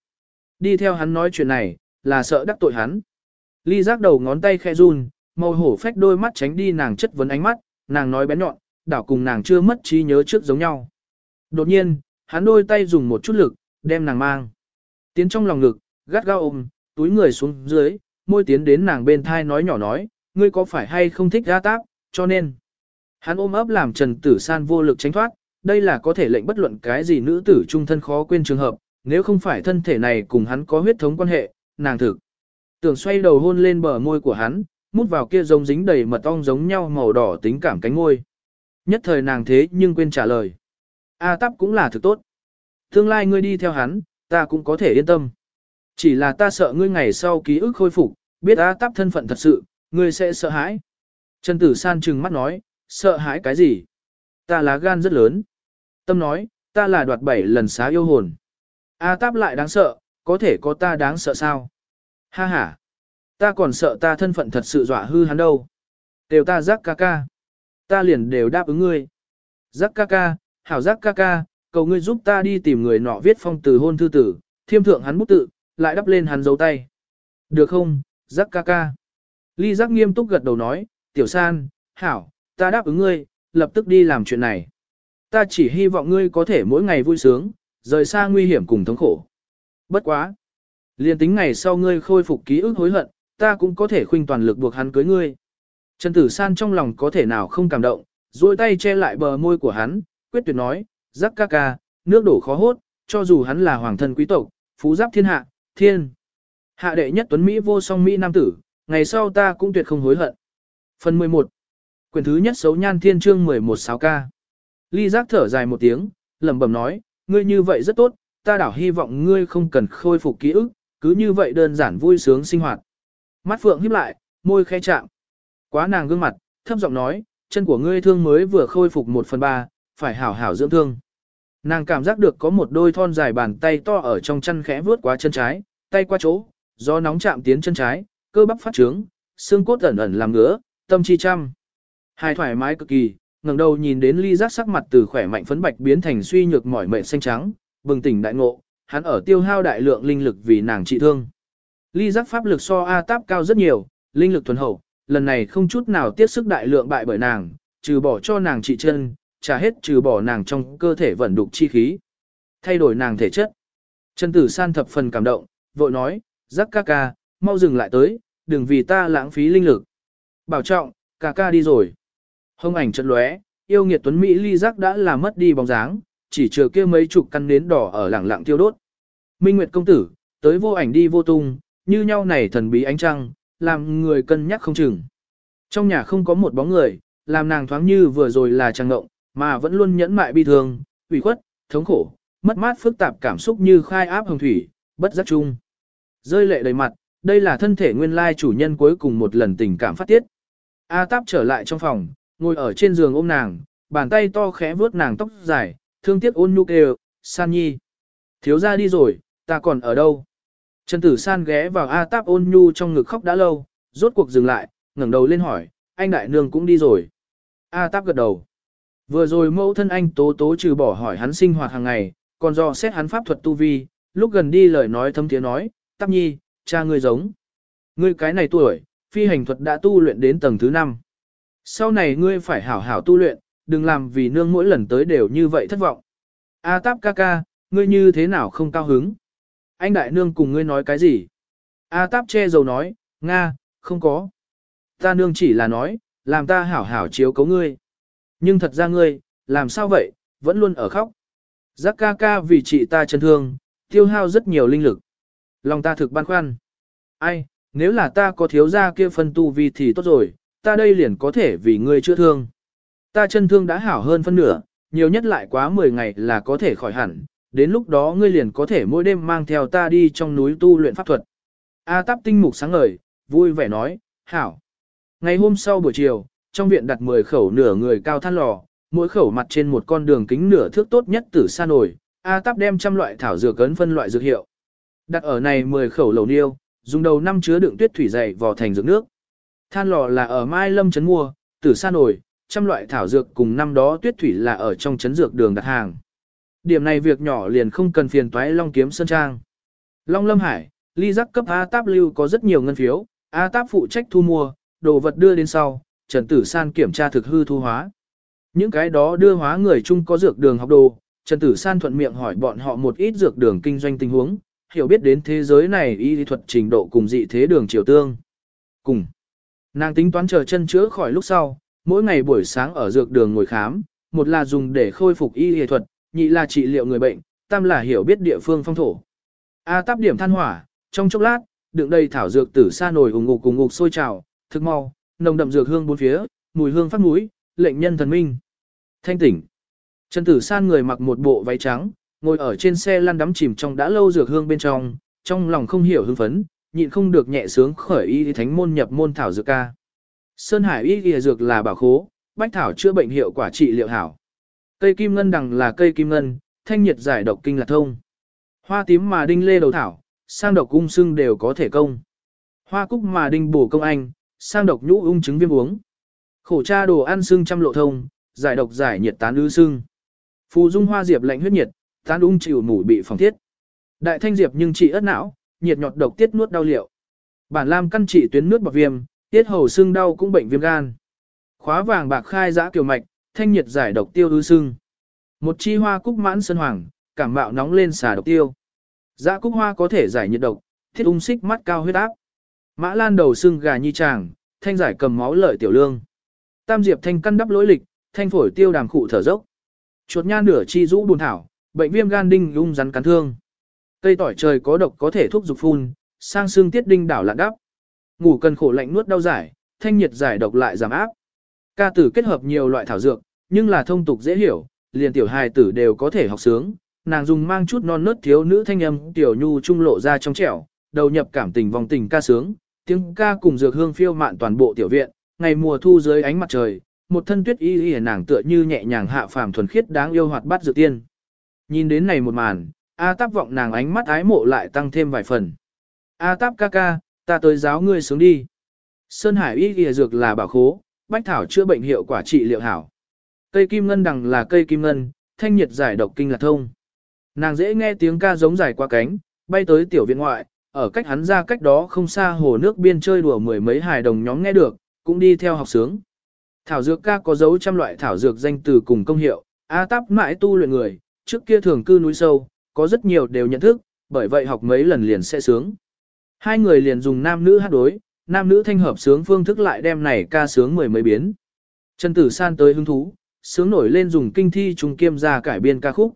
Đi theo hắn nói chuyện này, là sợ đắc tội hắn. Ly giác đầu ngón tay khẽ run, màu hổ phách đôi mắt tránh đi nàng chất vấn ánh mắt, nàng nói bén nhọn, đảo cùng nàng chưa mất trí nhớ trước giống nhau. Đột nhiên, hắn đôi tay dùng một chút lực, đem nàng mang. Tiến trong lòng ngực, gắt gao ôm, túi người xuống dưới, môi tiến đến nàng bên thai nói nhỏ nói, ngươi có phải hay không thích ra tác, cho nên. Hắn ôm ấp làm Trần Tử San vô lực tránh thoát, đây là có thể lệnh bất luận cái gì nữ tử trung thân khó quên trường hợp, nếu không phải thân thể này cùng hắn có huyết thống quan hệ, nàng thực. Tưởng xoay đầu hôn lên bờ môi của hắn, mút vào kia giống dính đầy mật ong giống nhau màu đỏ tính cảm cánh môi. Nhất thời nàng thế nhưng quên trả lời. A tắp cũng là thực tốt. Tương lai ngươi đi theo hắn, ta cũng có thể yên tâm. Chỉ là ta sợ ngươi ngày sau ký ức khôi phục, biết A tắp thân phận thật sự, ngươi sẽ sợ hãi. Trần Tử San trừng mắt nói, sợ hãi cái gì? Ta là gan rất lớn. Tâm nói, ta là đoạt bảy lần xá yêu hồn. A táp lại đáng sợ, có thể có ta đáng sợ sao? Ha ha, ta còn sợ ta thân phận thật sự dọa hư hắn đâu. Đều ta giác ca ca. Ta liền đều đáp ứng ngươi. Giác ca ca, hảo giác ca ca, cầu ngươi giúp ta đi tìm người nọ viết phong từ hôn thư tử, thiêm thượng hắn bút tự, lại đắp lên hắn dấu tay. Được không, giác ca ca. Ly giác nghiêm túc gật đầu nói, tiểu san, hảo, ta đáp ứng ngươi, lập tức đi làm chuyện này. Ta chỉ hy vọng ngươi có thể mỗi ngày vui sướng, rời xa nguy hiểm cùng thống khổ. Bất quá. Liên tính ngày sau ngươi khôi phục ký ức hối hận, ta cũng có thể khuynh toàn lực buộc hắn cưới ngươi. Trần Tử San trong lòng có thể nào không cảm động, duỗi tay che lại bờ môi của hắn, quyết tuyệt nói, giác ca ca, nước đổ khó hốt, cho dù hắn là hoàng thân quý tộc, phú giáp thiên hạ, thiên. Hạ đệ nhất tuấn Mỹ vô song Mỹ nam tử, ngày sau ta cũng tuyệt không hối hận. Phần 11 Quyền thứ nhất xấu nhan thiên chương 11 sáu ca. Ly giác thở dài một tiếng, lẩm bẩm nói, ngươi như vậy rất tốt, ta đảo hy vọng ngươi không cần khôi phục ký ức, cứ như vậy đơn giản vui sướng sinh hoạt. Mắt phượng híp lại, môi khẽ chạm. Quá nàng gương mặt, thấp giọng nói, chân của ngươi thương mới vừa khôi phục một phần ba, phải hảo hảo dưỡng thương. Nàng cảm giác được có một đôi thon dài bàn tay to ở trong chân khẽ vướt qua chân trái, tay qua chỗ, gió nóng chạm tiến chân trái, cơ bắp phát trướng, xương cốt ẩn ẩn làm ngứa, tâm chi chăm. Hai thoải mái cực kỳ, ngẩng đầu nhìn đến ly giác sắc mặt từ khỏe mạnh phấn bạch biến thành suy nhược mỏi mệt xanh trắng, bừng tỉnh đại ngộ, hắn ở tiêu hao đại lượng linh lực vì nàng trị thương. Ly giác pháp lực so A táp cao rất nhiều, linh lực thuần hậu, lần này không chút nào tiết sức đại lượng bại bởi nàng, trừ bỏ cho nàng trị chân, trả hết trừ bỏ nàng trong cơ thể vận đục chi khí. Thay đổi nàng thể chất. Trần Tử San thập phần cảm động, vội nói, giác ca ca, mau dừng lại tới, đừng vì ta lãng phí linh lực. Bảo trọng, ca ca đi rồi. Hông ảnh chật lóe, yêu nghiệt tuấn Mỹ ly giác đã làm mất đi bóng dáng, chỉ chờ kia mấy chục căn nến đỏ ở lẳng lặng tiêu đốt. Minh Nguyệt công tử, tới vô ảnh đi vô tung, như nhau này thần bí ánh trăng, làm người cân nhắc không chừng. Trong nhà không có một bóng người, làm nàng thoáng như vừa rồi là trăng ngộng, mà vẫn luôn nhẫn mại bi thương, ủy khuất, thống khổ, mất mát phức tạp cảm xúc như khai áp hồng thủy, bất giác chung. Rơi lệ đầy mặt, đây là thân thể nguyên lai chủ nhân cuối cùng một lần tình cảm phát tiết. A táp trở lại trong phòng, ngồi ở trên giường ôm nàng, bàn tay to khẽ vuốt nàng tóc dài, thương tiếc ôn nhu kêu, san nhi. Thiếu ra đi rồi, ta còn ở đâu? Trần Tử San ghé vào A Táp ôn nhu trong ngực khóc đã lâu, rốt cuộc dừng lại, ngẩng đầu lên hỏi, anh đại nương cũng đi rồi. A Táp gật đầu. Vừa rồi mẫu thân anh tố tố trừ bỏ hỏi hắn sinh hoạt hàng ngày, còn do xét hắn pháp thuật tu vi, lúc gần đi lời nói thâm tiếng nói, Táp nhi, cha ngươi giống. Ngươi cái này tuổi, phi hành thuật đã tu luyện đến tầng thứ 5. Sau này ngươi phải hảo hảo tu luyện, đừng làm vì nương mỗi lần tới đều như vậy thất vọng. A Táp ca ca, ngươi như thế nào không cao hứng? Anh đại nương cùng ngươi nói cái gì? A táp che dầu nói, Nga, không có. Ta nương chỉ là nói, làm ta hảo hảo chiếu cấu ngươi. Nhưng thật ra ngươi, làm sao vậy, vẫn luôn ở khóc. Giác ca ca vì chị ta chân thương, tiêu hao rất nhiều linh lực. Lòng ta thực băn khoăn. Ai, nếu là ta có thiếu gia kia phân tu vi thì tốt rồi, ta đây liền có thể vì ngươi chữa thương. Ta chân thương đã hảo hơn phân nửa, nhiều nhất lại quá 10 ngày là có thể khỏi hẳn, đến lúc đó ngươi liền có thể mỗi đêm mang theo ta đi trong núi tu luyện pháp thuật. A táp tinh mục sáng ngời, vui vẻ nói, hảo. Ngày hôm sau buổi chiều, trong viện đặt 10 khẩu nửa người cao than lò, mỗi khẩu mặt trên một con đường kính nửa thước tốt nhất tử sa nổi, A táp đem trăm loại thảo dược cấn phân loại dược hiệu. Đặt ở này 10 khẩu lầu niêu, dùng đầu năm chứa đựng tuyết thủy dày vò thành dược nước. Than lò là ở Mai Lâm trấn mua, tử sa nổi, trăm loại thảo dược cùng năm đó tuyết thủy là ở trong trấn dược đường đặt hàng. Điểm này việc nhỏ liền không cần phiền toái Long kiếm sơn trang. Long Lâm Hải, ly giác cấp A Táp lưu có rất nhiều ngân phiếu, A Táp phụ trách thu mua, đồ vật đưa đến sau, Trần Tử San kiểm tra thực hư thu hóa. Những cái đó đưa hóa người chung có dược đường học đồ, Trần Tử San thuận miệng hỏi bọn họ một ít dược đường kinh doanh tình huống, hiểu biết đến thế giới này y lý thuật trình độ cùng dị thế đường triều tương. Cùng. Nàng tính toán chờ chân chữa khỏi lúc sau, mỗi ngày buổi sáng ở dược đường ngồi khám, một là dùng để khôi phục y lý thuật, nhị là trị liệu người bệnh, tam là hiểu biết địa phương phong thổ. A táp điểm than hỏa, trong chốc lát, đựng đầy thảo dược tử sa nồi ủng ngục cùng ngục sôi trào, thực mau, nồng đậm dược hương bốn phía, mùi hương phát mũi, lệnh nhân thần minh. Thanh tỉnh. Trần Tử San người mặc một bộ váy trắng, ngồi ở trên xe lăn đắm chìm trong đã lâu dược hương bên trong, trong lòng không hiểu hưng phấn, nhịn không được nhẹ sướng khởi y thánh môn nhập môn thảo dược ca. Sơn Hải y y dược là bảo khố, bách thảo chữa bệnh hiệu quả trị liệu hảo. Cây kim ngân đằng là cây kim ngân, thanh nhiệt giải độc kinh là thông. Hoa tím mà đinh lê đầu thảo, sang độc cung xương đều có thể công. Hoa cúc mà đinh bổ công anh, sang độc nhũ ung chứng viêm uống. Khổ cha đồ ăn sưng trăm lộ thông, giải độc giải nhiệt tán ư sưng. Phù dung hoa diệp lạnh huyết nhiệt, tán ung chịu mủ bị phòng thiết. Đại thanh diệp nhưng trị ớt não, nhiệt nhọt độc tiết nuốt đau liệu. Bản lam căn trị tuyến nước bọc viêm, tiết hầu sưng đau cũng bệnh viêm gan. Khóa vàng bạc khai giã kiều mạch, thanh nhiệt giải độc tiêu ư sưng. Một chi hoa cúc mãn sơn hoàng, cảm mạo nóng lên xà độc tiêu. Giã cúc hoa có thể giải nhiệt độc, thiết ung xích mắt cao huyết áp. Mã lan đầu xương gà nhi chàng, thanh giải cầm máu lợi tiểu lương. Tam diệp thanh căn đắp lỗi lịch, thanh phổi tiêu đàm khụ thở dốc. Chuột nha nửa chi rũ buồn thảo, bệnh viêm gan đinh lung rắn cắn thương. Cây tỏi trời có độc có thể thuốc dục phun, sang xương tiết đinh đảo lạn đắp. Ngủ cần khổ lạnh nuốt đau giải, thanh nhiệt giải độc lại giảm áp. Ca tử kết hợp nhiều loại thảo dược, nhưng là thông tục dễ hiểu, liền tiểu hài tử đều có thể học sướng. Nàng dùng mang chút non nớt thiếu nữ thanh âm tiểu nhu trung lộ ra trong trẻo, đầu nhập cảm tình vòng tình ca sướng, tiếng ca cùng dược hương phiêu mạn toàn bộ tiểu viện, ngày mùa thu dưới ánh mặt trời, một thân tuyết y y nàng tựa như nhẹ nhàng hạ phàm thuần khiết đáng yêu hoạt bát dược tiên. Nhìn đến này một màn, A Táp vọng nàng ánh mắt ái mộ lại tăng thêm vài phần. A Táp ca ca, ta tới giáo ngươi xuống đi. Sơn Hải y y dược là bảo khố, bách thảo chữa bệnh hiệu quả trị liệu hảo. Cây kim ngân đằng là cây kim ngân, thanh nhiệt giải độc kinh là thông. Nàng dễ nghe tiếng ca giống dài qua cánh, bay tới tiểu viện ngoại, ở cách hắn ra cách đó không xa hồ nước biên chơi đùa mười mấy hài đồng nhóm nghe được, cũng đi theo học sướng. Thảo dược ca có dấu trăm loại thảo dược danh từ cùng công hiệu, A táp mãi tu luyện người, trước kia thường cư núi sâu, có rất nhiều đều nhận thức, bởi vậy học mấy lần liền sẽ sướng. Hai người liền dùng nam nữ hát đối, nam nữ thanh hợp sướng phương thức lại đem này ca sướng mười mấy biến. Trần Tử San tới hứng thú, sướng nổi lên dùng kinh thi trùng kiêm ra cải biên ca khúc.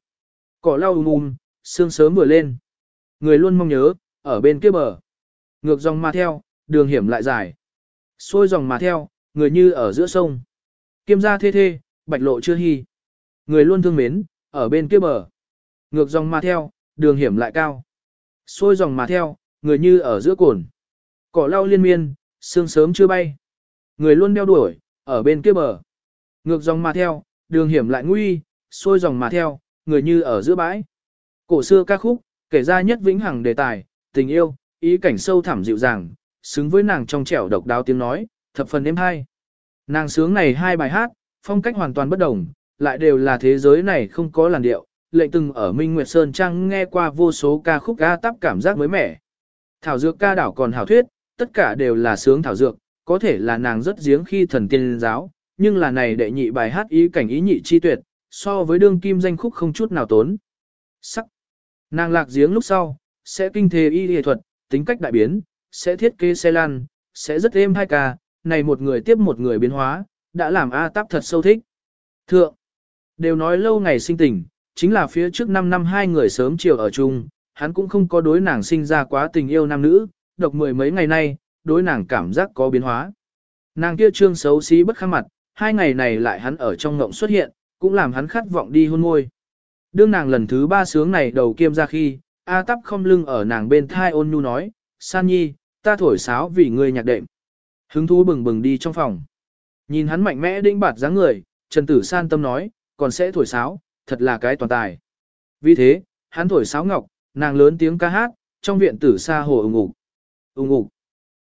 Cỏ lau um um, sương sớm vừa lên. Người luôn mong nhớ, ở bên kia bờ. Ngược dòng mà theo, đường hiểm lại dài. Xôi dòng mà theo, người như ở giữa sông. Kiêm gia thê thê, bạch lộ chưa hy. Người luôn thương mến, ở bên kia bờ. Ngược dòng mà theo, đường hiểm lại cao. Xôi dòng mà theo, người như ở giữa cồn. Cỏ lau liên miên, sương sớm chưa bay. Người luôn đeo đuổi, ở bên kia bờ. Ngược dòng mà theo, đường hiểm lại nguy, xôi dòng mà theo, người như ở giữa bãi. Cổ xưa ca khúc, kể ra nhất vĩnh hằng đề tài, tình yêu, ý cảnh sâu thẳm dịu dàng, xứng với nàng trong trẻo độc đáo tiếng nói, thập phần êm hay. Nàng sướng này hai bài hát, phong cách hoàn toàn bất đồng, lại đều là thế giới này không có làn điệu, lệnh từng ở Minh Nguyệt Sơn Trang nghe qua vô số ca khúc ca tắp cảm giác mới mẻ. Thảo dược ca đảo còn hảo thuyết, tất cả đều là sướng thảo dược, có thể là nàng rất giếng khi thần tiên giáo, nhưng là này đệ nhị bài hát ý cảnh ý nhị chi tuyệt, so với đương kim danh khúc không chút nào tốn. Sắc. Nàng lạc giếng lúc sau, sẽ kinh thế y y thuật, tính cách đại biến, sẽ thiết kế xe lăn, sẽ rất êm hai ca, này một người tiếp một người biến hóa, đã làm A Táp thật sâu thích. Thượng, đều nói lâu ngày sinh tình, chính là phía trước 5 năm hai người sớm chiều ở chung, hắn cũng không có đối nàng sinh ra quá tình yêu nam nữ, độc mười mấy ngày nay, đối nàng cảm giác có biến hóa. Nàng kia trương xấu xí bất kham mặt, hai ngày này lại hắn ở trong ngộng xuất hiện, cũng làm hắn khát vọng đi hôn môi. Đương nàng lần thứ ba sướng này đầu kiêm ra khi, A tắp không lưng ở nàng bên thai ôn nhu nói, San Nhi, ta thổi sáo vì ngươi nhạc đệm. Hứng thú bừng bừng đi trong phòng. Nhìn hắn mạnh mẽ đĩnh bạt dáng người, Trần Tử San tâm nói, còn sẽ thổi sáo, thật là cái toàn tài. Vì thế, hắn thổi sáo ngọc, nàng lớn tiếng ca hát, trong viện tử xa hồ ủng ủng. Ủng ủng.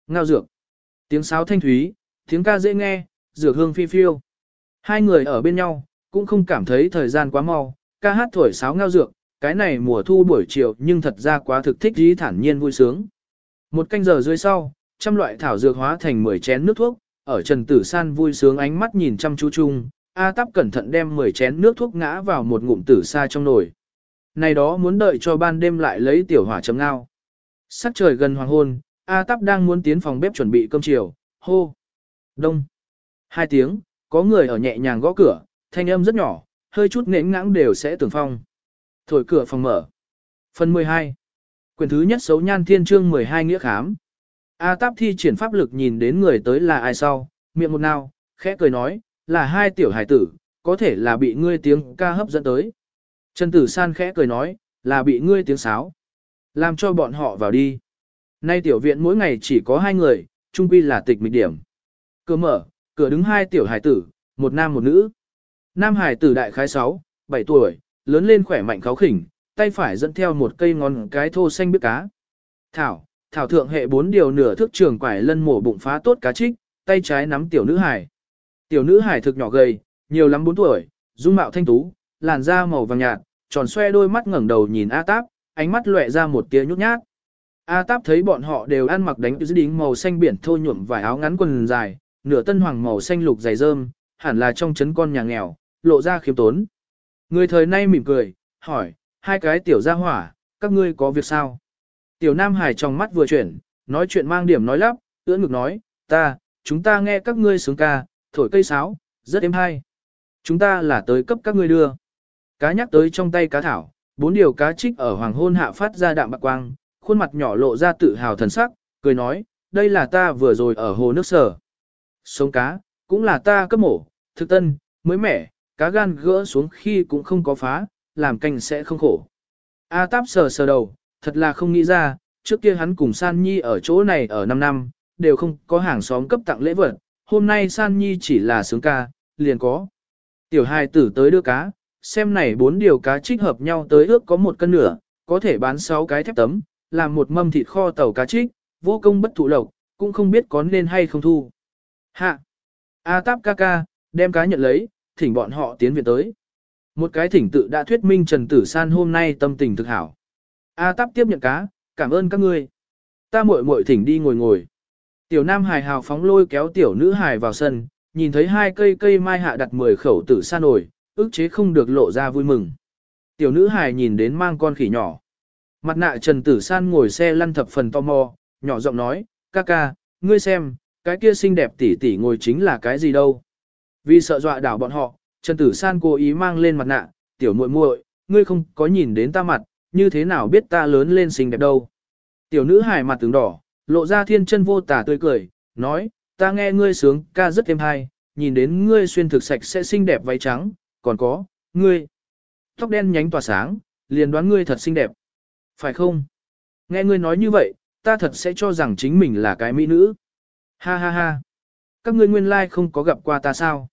Ngao dược. Tiếng sáo thanh thúy, tiếng ca dễ nghe, dược hương phi phiêu. Hai người ở bên nhau, cũng không cảm thấy thời gian quá mau, ca hát thổi sáo ngao dược, cái này mùa thu buổi chiều nhưng thật ra quá thực thích dí thản nhiên vui sướng. Một canh giờ dưới sau, trăm loại thảo dược hóa thành 10 chén nước thuốc, ở Trần Tử San vui sướng ánh mắt nhìn chăm chú chung, A Táp cẩn thận đem 10 chén nước thuốc ngã vào một ngụm tử sa trong nồi. Này đó muốn đợi cho ban đêm lại lấy tiểu hỏa chấm ngao. Sắc trời gần hoàng hôn, A Táp đang muốn tiến phòng bếp chuẩn bị cơm chiều, hô. Đông. Hai tiếng, có người ở nhẹ nhàng gõ cửa, thanh âm rất nhỏ, hơi chút nến ngãng đều sẽ tưởng phong. Thổi cửa phòng mở. Phần 12. Quyền thứ nhất xấu nhan thiên chương 12 nghĩa khám. A Táp thi triển pháp lực nhìn đến người tới là ai sau, miệng một nào, khẽ cười nói, là hai tiểu hải tử, có thể là bị ngươi tiếng ca hấp dẫn tới. Trần Tử San khẽ cười nói, là bị ngươi tiếng sáo. Làm cho bọn họ vào đi. Nay tiểu viện mỗi ngày chỉ có hai người, trung quy là tịch mịch điểm. Cửa mở, cửa đứng hai tiểu hải tử, một nam một nữ. Nam hải tử đại khái 6, 7 tuổi, lớn lên khỏe mạnh kháo khỉnh, tay phải dẫn theo một cây ngón cái thô xanh biết cá. Thảo, thảo thượng hệ bốn điều nửa thước trường quải lân mổ bụng phá tốt cá trích, tay trái nắm tiểu nữ hải. Tiểu nữ hải thực nhỏ gầy, nhiều lắm 4 tuổi, dung mạo thanh tú, làn da màu vàng nhạt, tròn xoe đôi mắt ngẩng đầu nhìn A Táp, ánh mắt lóe ra một tia nhút nhát. A Táp thấy bọn họ đều ăn mặc đánh dưới đính màu xanh biển thô nhuộm vải áo ngắn quần dài, nửa tân hoàng màu xanh lục dày rơm, hẳn là trong trấn con nhà nghèo, lộ ra khiêm tốn. Người thời nay mỉm cười, hỏi, hai cái tiểu gia hỏa, các ngươi có việc sao? Tiểu Nam Hải trong mắt vừa chuyển, nói chuyện mang điểm nói lắp, ưỡn ngực nói, ta, chúng ta nghe các ngươi sướng ca, thổi cây sáo, rất êm hay. Chúng ta là tới cấp các ngươi đưa. Cá nhắc tới trong tay cá thảo, bốn điều cá trích ở hoàng hôn hạ phát ra đạm bạc quang, khuôn mặt nhỏ lộ ra tự hào thần sắc, cười nói, đây là ta vừa rồi ở hồ nước sở. Sống cá, cũng là ta cấp mổ, thực tân, mới mẻ, cá gan gỡ xuống khi cũng không có phá, làm canh sẽ không khổ. A táp sờ sờ đầu, thật là không nghĩ ra, trước kia hắn cùng San Nhi ở chỗ này ở 5 năm, đều không có hàng xóm cấp tặng lễ vật, hôm nay San Nhi chỉ là sướng ca, liền có. Tiểu hai tử tới đưa cá, xem này bốn điều cá trích hợp nhau tới ước có một cân nửa, có thể bán 6 cái thép tấm, làm một mâm thịt kho tàu cá trích, vô công bất thụ lộc, cũng không biết có nên hay không thu. Hạ! A táp ca ca, đem cá nhận lấy, thỉnh bọn họ tiến viện tới. Một cái thỉnh tự đã thuyết minh Trần Tử San hôm nay tâm tình thực hảo. A táp tiếp nhận cá, cảm ơn các ngươi. Ta muội muội thỉnh đi ngồi ngồi. Tiểu Nam Hải hào phóng lôi kéo tiểu nữ hài vào sân, nhìn thấy hai cây cây mai hạ đặt 10 khẩu tử sa nổi, ức chế không được lộ ra vui mừng. Tiểu nữ hài nhìn đến mang con khỉ nhỏ. Mặt nạ Trần Tử San ngồi xe lăn thập phần to mò, nhỏ giọng nói, ca ca, ngươi xem, cái kia xinh đẹp tỷ tỷ ngồi chính là cái gì đâu. Vì sợ dọa đảo bọn họ, Trần Tử San cố ý mang lên mặt nạ, tiểu muội muội, ngươi không có nhìn đến ta mặt, như thế nào biết ta lớn lên xinh đẹp đâu. Tiểu nữ hài mặt tướng đỏ, lộ ra thiên chân vô tả tươi cười, nói, ta nghe ngươi sướng ca rất êm hay, nhìn đến ngươi xuyên thực sạch sẽ xinh đẹp váy trắng, còn có, ngươi, tóc đen nhánh tỏa sáng, liền đoán ngươi thật xinh đẹp. Phải không? Nghe ngươi nói như vậy, ta thật sẽ cho rằng chính mình là cái mỹ nữ. Ha ha ha. Các ngươi nguyên lai like không có gặp qua ta sao?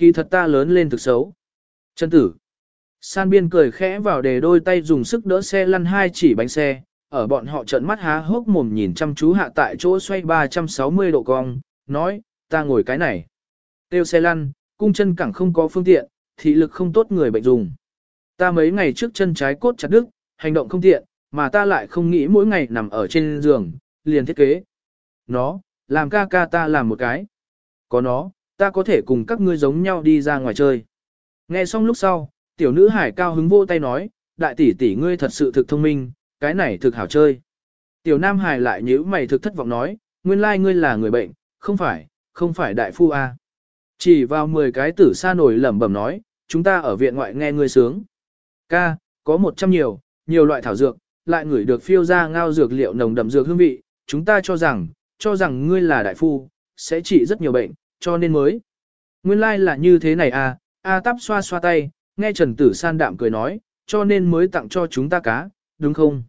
Kỳ thật ta lớn lên thực xấu. Chân tử. San biên cười khẽ vào để đôi tay dùng sức đỡ xe lăn hai chỉ bánh xe, ở bọn họ trợn mắt há hốc mồm nhìn chăm chú hạ tại chỗ xoay 360 độ cong, nói, ta ngồi cái này. Tiêu xe lăn, cung chân cẳng không có phương tiện, thị lực không tốt người bệnh dùng. Ta mấy ngày trước chân trái cốt chặt đứt, hành động không tiện, mà ta lại không nghĩ mỗi ngày nằm ở trên giường, liền thiết kế. Nó, làm ca ca ta làm một cái. Có nó, ta có thể cùng các ngươi giống nhau đi ra ngoài chơi. Nghe xong lúc sau, tiểu nữ hải cao hứng vô tay nói, đại tỷ tỷ ngươi thật sự thực thông minh, cái này thực hảo chơi. Tiểu Nam Hải lại nhíu mày thực thất vọng nói, nguyên lai ngươi là người bệnh, không phải, không phải đại phu a. Chỉ vào 10 cái tử sa nổi lẩm bẩm nói, chúng ta ở viện ngoại nghe ngươi sướng. Ca, có 100 nhiều, nhiều loại thảo dược, lại ngửi được phiêu ra ngao dược liệu nồng đậm dược hương vị, chúng ta cho rằng, cho rằng ngươi là đại phu, sẽ trị rất nhiều bệnh, cho nên mới. Nguyên lai like là như thế này à, A tắp xoa xoa tay, nghe Trần Tử San đạm cười nói, cho nên mới tặng cho chúng ta cá, đúng không?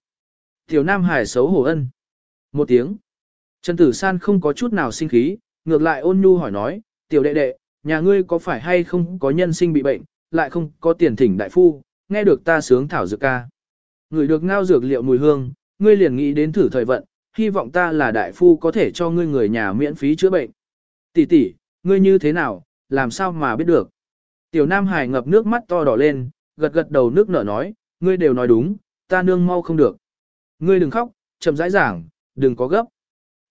Tiểu Nam Hải xấu hổ ân. Một tiếng. Trần Tử San không có chút nào sinh khí, ngược lại ôn nhu hỏi nói, tiểu đệ đệ, nhà ngươi có phải hay không có nhân sinh bị bệnh, lại không có tiền thỉnh đại phu, nghe được ta sướng thảo dược ca. Người được ngao dược liệu mùi hương, ngươi liền nghĩ đến thử thời vận, hy vọng ta là đại phu có thể cho ngươi người nhà miễn phí chữa bệnh. Tỷ tỷ, ngươi như thế nào, làm sao mà biết được? Tiểu Nam Hải ngập nước mắt to đỏ lên, gật gật đầu nước nở nói, ngươi đều nói đúng, ta nương mau không được. Ngươi đừng khóc, chậm rãi giảng, đừng có gấp.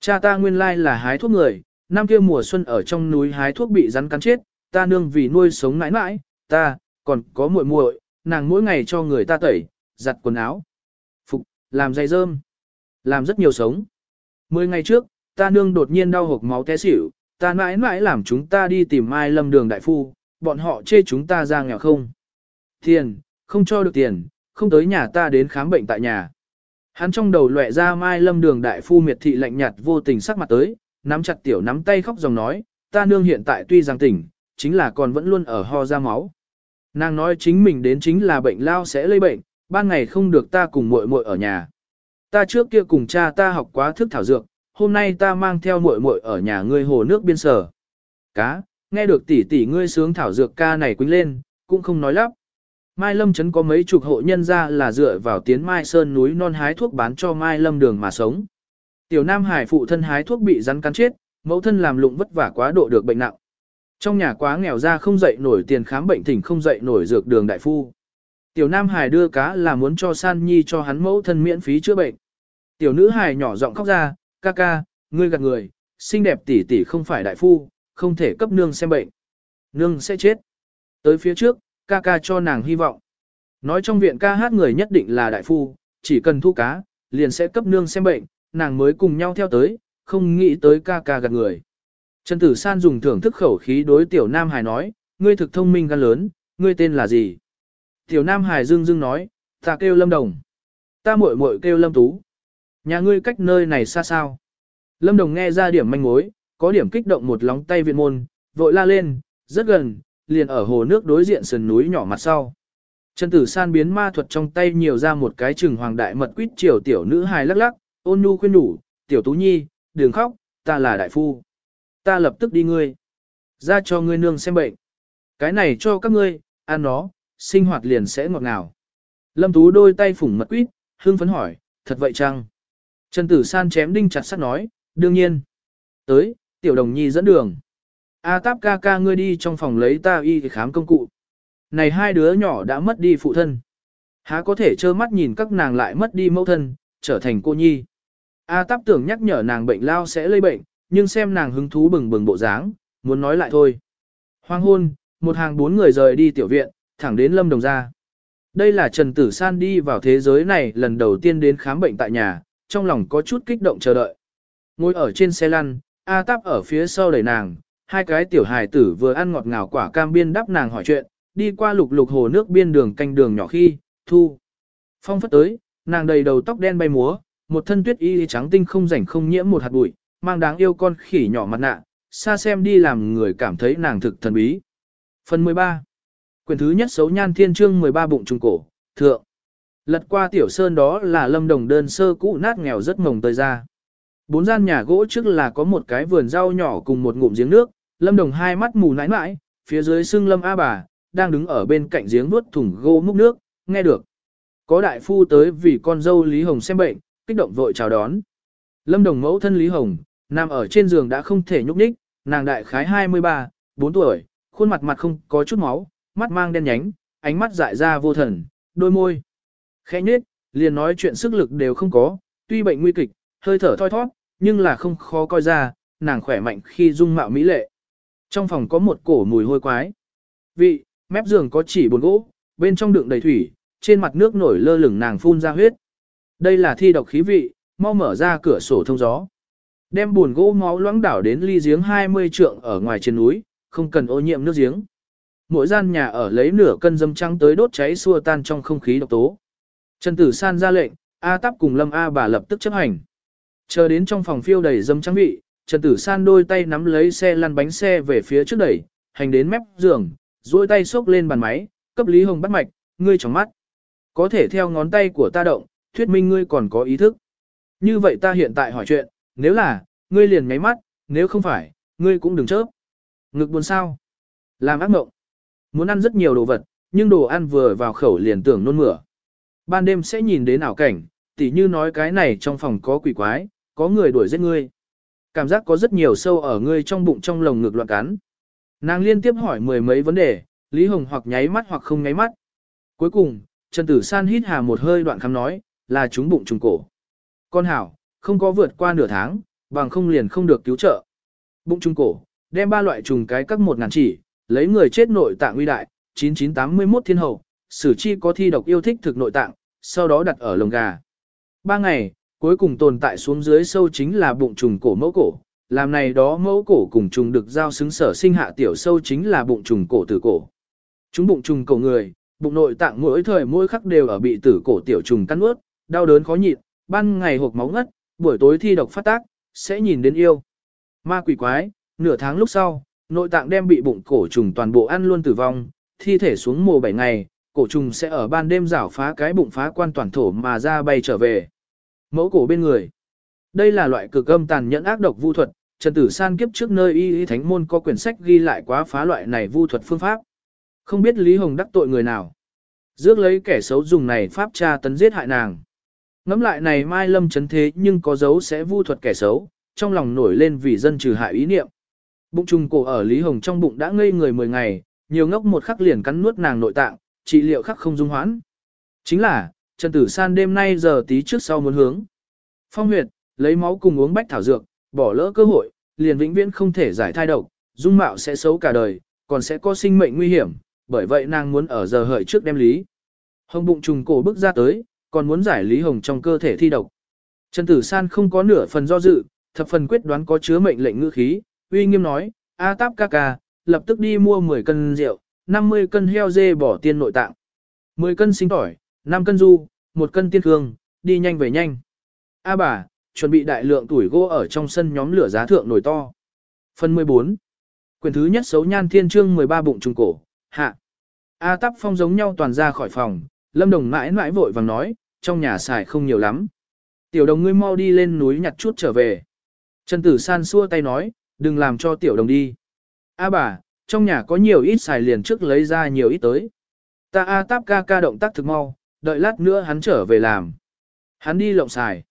Cha ta nguyên lai là hái thuốc người, năm kia mùa xuân ở trong núi hái thuốc bị rắn cắn chết, ta nương vì nuôi sống mãi mãi, ta, còn có muội muội, nàng mỗi ngày cho người ta tẩy, giặt quần áo, phục, làm giày rơm, làm rất nhiều sống. Mười ngày trước, ta nương đột nhiên đau hộc máu té xỉu, ta mãi mãi làm chúng ta đi tìm Mai Lâm Đường đại phu, bọn họ chê chúng ta ra nghèo không. Tiền, không cho được tiền, không tới nhà ta đến khám bệnh tại nhà. Hắn trong đầu lệ ra Mai Lâm Đường đại phu miệt thị lạnh nhạt vô tình sắc mặt tới, nắm chặt tiểu nắm tay khóc dòng nói, ta nương hiện tại tuy rằng tỉnh, chính là còn vẫn luôn ở ho ra máu. Nàng nói chính mình đến chính là bệnh lao sẽ lây bệnh, ban ngày không được ta cùng muội muội ở nhà. Ta trước kia cùng cha ta học quá thức thảo dược, hôm nay ta mang theo muội muội ở nhà ngươi hồ nước biên sở. Cá, nghe được tỷ tỷ ngươi sướng thảo dược ca này quýnh lên, cũng không nói lắp. Mai Lâm Trấn có mấy chục hộ nhân ra là dựa vào tiến Mai Sơn núi non hái thuốc bán cho Mai Lâm đường mà sống. Tiểu Nam Hải phụ thân hái thuốc bị rắn cắn chết, mẫu thân làm lụng vất vả quá độ được bệnh nặng. Trong nhà quá nghèo ra không dậy nổi tiền khám bệnh thỉnh không dậy nổi dược đường đại phu. Tiểu Nam Hải đưa cá là muốn cho San Nhi cho hắn mẫu thân miễn phí chữa bệnh. Tiểu nữ Hải nhỏ giọng khóc ra, ca ca, ngươi gạt người, xinh đẹp tỷ tỷ không phải đại phu, không thể cấp nương xem bệnh. Nương sẽ chết. Tới phía trước, ca ca cho nàng hy vọng. Nói trong viện ca hát người nhất định là đại phu, chỉ cần thu cá, liền sẽ cấp nương xem bệnh, nàng mới cùng nhau theo tới, không nghĩ tới ca ca gạt người. Trần Tử San dùng thưởng thức khẩu khí đối tiểu Nam Hải nói, ngươi thực thông minh gan lớn, ngươi tên là gì? Tiểu Nam Hải dương dương nói, ta kêu Lâm Đồng. Ta muội muội kêu Lâm Tú. Nhà ngươi cách nơi này xa sao? Lâm Đồng nghe ra điểm manh mối, có điểm kích động một lóng tay viện môn, vội la lên, rất gần, liền ở hồ nước đối diện sườn núi nhỏ mặt sau. Trần Tử San biến ma thuật trong tay nhiều ra một cái chừng hoàng đại mật quýt triều tiểu nữ hài lắc lắc, ôn nhu khuyên nhủ, tiểu tú nhi, đừng khóc, ta là đại phu. Ta lập tức đi ngươi. Ra cho ngươi nương xem bệnh. Cái này cho các ngươi, ăn nó, sinh hoạt liền sẽ ngọt ngào. Lâm Tú đôi tay phủng mật quýt, hương phấn hỏi, thật vậy chăng? Trần Tử San chém đinh chặt sắt nói, đương nhiên. Tới, tiểu đồng nhi dẫn đường. A táp ca ca ngươi đi trong phòng lấy ta y khám công cụ. Này hai đứa nhỏ đã mất đi phụ thân. Há có thể trơ mắt nhìn các nàng lại mất đi mẫu thân, trở thành cô nhi. A táp tưởng nhắc nhở nàng bệnh lao sẽ lây bệnh, nhưng xem nàng hứng thú bừng bừng bộ dáng, muốn nói lại thôi. Hoang hôn, một hàng bốn người rời đi tiểu viện, thẳng đến lâm đồng ra. Đây là Trần Tử San đi vào thế giới này lần đầu tiên đến khám bệnh tại nhà, trong lòng có chút kích động chờ đợi. Ngồi ở trên xe lăn, A Táp ở phía sau đẩy nàng, hai cái tiểu hài tử vừa ăn ngọt ngào quả cam biên đắp nàng hỏi chuyện, đi qua lục lục hồ nước biên đường canh đường nhỏ khi, thu. Phong phất tới, nàng đầy đầu tóc đen bay múa, một thân tuyết y trắng tinh không rảnh không nhiễm một hạt bụi, mang đáng yêu con khỉ nhỏ mặt nạ, xa xem đi làm người cảm thấy nàng thực thần bí. Phần 13 Quyền thứ nhất xấu nhan thiên trương 13 bụng trùng cổ, thượng. Lật qua tiểu sơn đó là lâm đồng đơn sơ cũ nát nghèo rất mồng tơi ra. Bốn gian nhà gỗ trước là có một cái vườn rau nhỏ cùng một ngụm giếng nước, lâm đồng hai mắt mù nãi nãi, phía dưới xưng lâm A bà, đang đứng ở bên cạnh giếng nuốt thùng gỗ múc nước, nghe được. Có đại phu tới vì con dâu Lý Hồng xem bệnh, kích động vội chào đón. Lâm đồng mẫu thân Lý Hồng, nằm ở trên giường đã không thể nhúc nhích, nàng đại khái 23, 4 tuổi, khuôn mặt mặt không có chút máu, mắt mang đen nhánh, ánh mắt dại ra vô thần, đôi môi. Khẽ nhết, liền nói chuyện sức lực đều không có, tuy bệnh nguy kịch, hơi thở thoi thoát, nhưng là không khó coi ra, nàng khỏe mạnh khi dung mạo mỹ lệ. Trong phòng có một cổ mùi hôi quái. Vị, mép giường có chỉ bồn gỗ, bên trong đựng đầy thủy, trên mặt nước nổi lơ lửng nàng phun ra huyết. Đây là thi độc khí vị, mau mở ra cửa sổ thông gió. Đem buồn gỗ máu loãng đảo đến ly giếng 20 trượng ở ngoài trên núi, không cần ô nhiễm nước giếng. Mỗi gian nhà ở lấy nửa cân dâm trắng tới đốt cháy xua tan trong không khí độc tố. Trần Tử San ra lệnh, A Táp cùng Lâm A bà lập tức chấp hành. Chờ đến trong phòng phiêu đầy dâm trắng vị, Trần Tử San đôi tay nắm lấy xe lăn bánh xe về phía trước đẩy, hành đến mép giường, duỗi tay xốc lên bàn máy, cấp Lý Hồng bắt mạch, ngươi trong mắt. Có thể theo ngón tay của ta động, thuyết minh ngươi còn có ý thức. Như vậy ta hiện tại hỏi chuyện, nếu là, ngươi liền nháy mắt, nếu không phải, ngươi cũng đừng chớp. Ngực buồn sao? Làm ác mộng. Muốn ăn rất nhiều đồ vật, nhưng đồ ăn vừa vào khẩu liền tưởng nôn mửa. Ban đêm sẽ nhìn đến ảo cảnh, tỉ như nói cái này trong phòng có quỷ quái, có người đuổi giết ngươi. Cảm giác có rất nhiều sâu ở ngươi trong bụng trong lồng ngực loạn cắn. Nàng liên tiếp hỏi mười mấy vấn đề, Lý Hồng hoặc nháy mắt hoặc không nháy mắt. Cuối cùng, Trần Tử San hít hà một hơi đoạn khám nói, là chúng bụng trùng cổ. Con hảo, không có vượt qua nửa tháng, bằng không liền không được cứu trợ. Bụng trùng cổ, đem ba loại trùng cái các một ngàn chỉ, lấy người chết nội tạng uy đại, 9981 thiên hậu, sử chi có thi độc yêu thích thực nội tạng, sau đó đặt ở lồng gà. Ba ngày, cuối cùng tồn tại xuống dưới sâu chính là bụng trùng cổ mẫu cổ, làm này đó mẫu cổ cùng trùng được giao xứng sở sinh hạ tiểu sâu chính là bụng trùng cổ tử cổ. Chúng bụng trùng cổ người, bụng nội tạng mỗi thời mỗi khắc đều ở bị tử cổ tiểu trùng cắn ướt, đau đớn khó nhịn, ban ngày hộp máu ngất, buổi tối thi độc phát tác, sẽ nhìn đến yêu. Ma quỷ quái, nửa tháng lúc sau, nội tạng đem bị bụng cổ trùng toàn bộ ăn luôn tử vong, thi thể xuống mồ 7 ngày, cổ trùng sẽ ở ban đêm rảo phá cái bụng phá quan toàn thổ mà ra bay trở về. Mẫu cổ bên người. Đây là loại cực âm tàn nhẫn ác độc vu thuật, Trần Tử San kiếp trước nơi y y thánh môn có quyển sách ghi lại quá phá loại này vu thuật phương pháp. Không biết Lý Hồng đắc tội người nào. Dước lấy kẻ xấu dùng này pháp tra tấn giết hại nàng. Ngắm lại này Mai Lâm chấn thế nhưng có dấu sẽ vu thuật kẻ xấu, trong lòng nổi lên vì dân trừ hại ý niệm. Bụng trùng cổ ở Lý Hồng trong bụng đã ngây người 10 ngày, nhiều ngốc một khắc liền cắn nuốt nàng nội tạng, trị liệu khắc không dung hoãn. Chính là, Trần Tử San đêm nay giờ tí trước sau muốn hướng. Phong huyệt, lấy máu cùng uống bách thảo dược, bỏ lỡ cơ hội, liền vĩnh viễn không thể giải thai độc, dung mạo sẽ xấu cả đời, còn sẽ có sinh mệnh nguy hiểm, bởi vậy nàng muốn ở giờ hợi trước đem lý. Hồng bụng trùng cổ bước ra tới, còn muốn giải lý hồng trong cơ thể thi độc. Trần Tử San không có nửa phần do dự, thập phần quyết đoán có chứa mệnh lệnh ngữ khí, uy nghiêm nói, A Táp ca ca, lập tức đi mua 10 cân rượu, 50 cân heo dê bỏ tiên nội tạng, 10 cân sinh tỏi, 5 cân du, 1 cân tiên hương, đi nhanh về nhanh. A bà, chuẩn bị đại lượng tuổi gỗ ở trong sân nhóm lửa giá thượng nổi to. Phần 14. Quyền thứ nhất xấu nhan thiên trương 13 bụng trùng cổ, hạ. A tắp phong giống nhau toàn ra khỏi phòng, lâm đồng mãi mãi vội vàng nói, trong nhà xài không nhiều lắm. Tiểu đồng ngươi mau đi lên núi nhặt chút trở về. Trần tử san xua tay nói, đừng làm cho tiểu đồng đi. A bà, trong nhà có nhiều ít xài liền trước lấy ra nhiều ít tới. Ta A táp ca ca động tác thực mau, đợi lát nữa hắn trở về làm. Hắn đi lộng xài.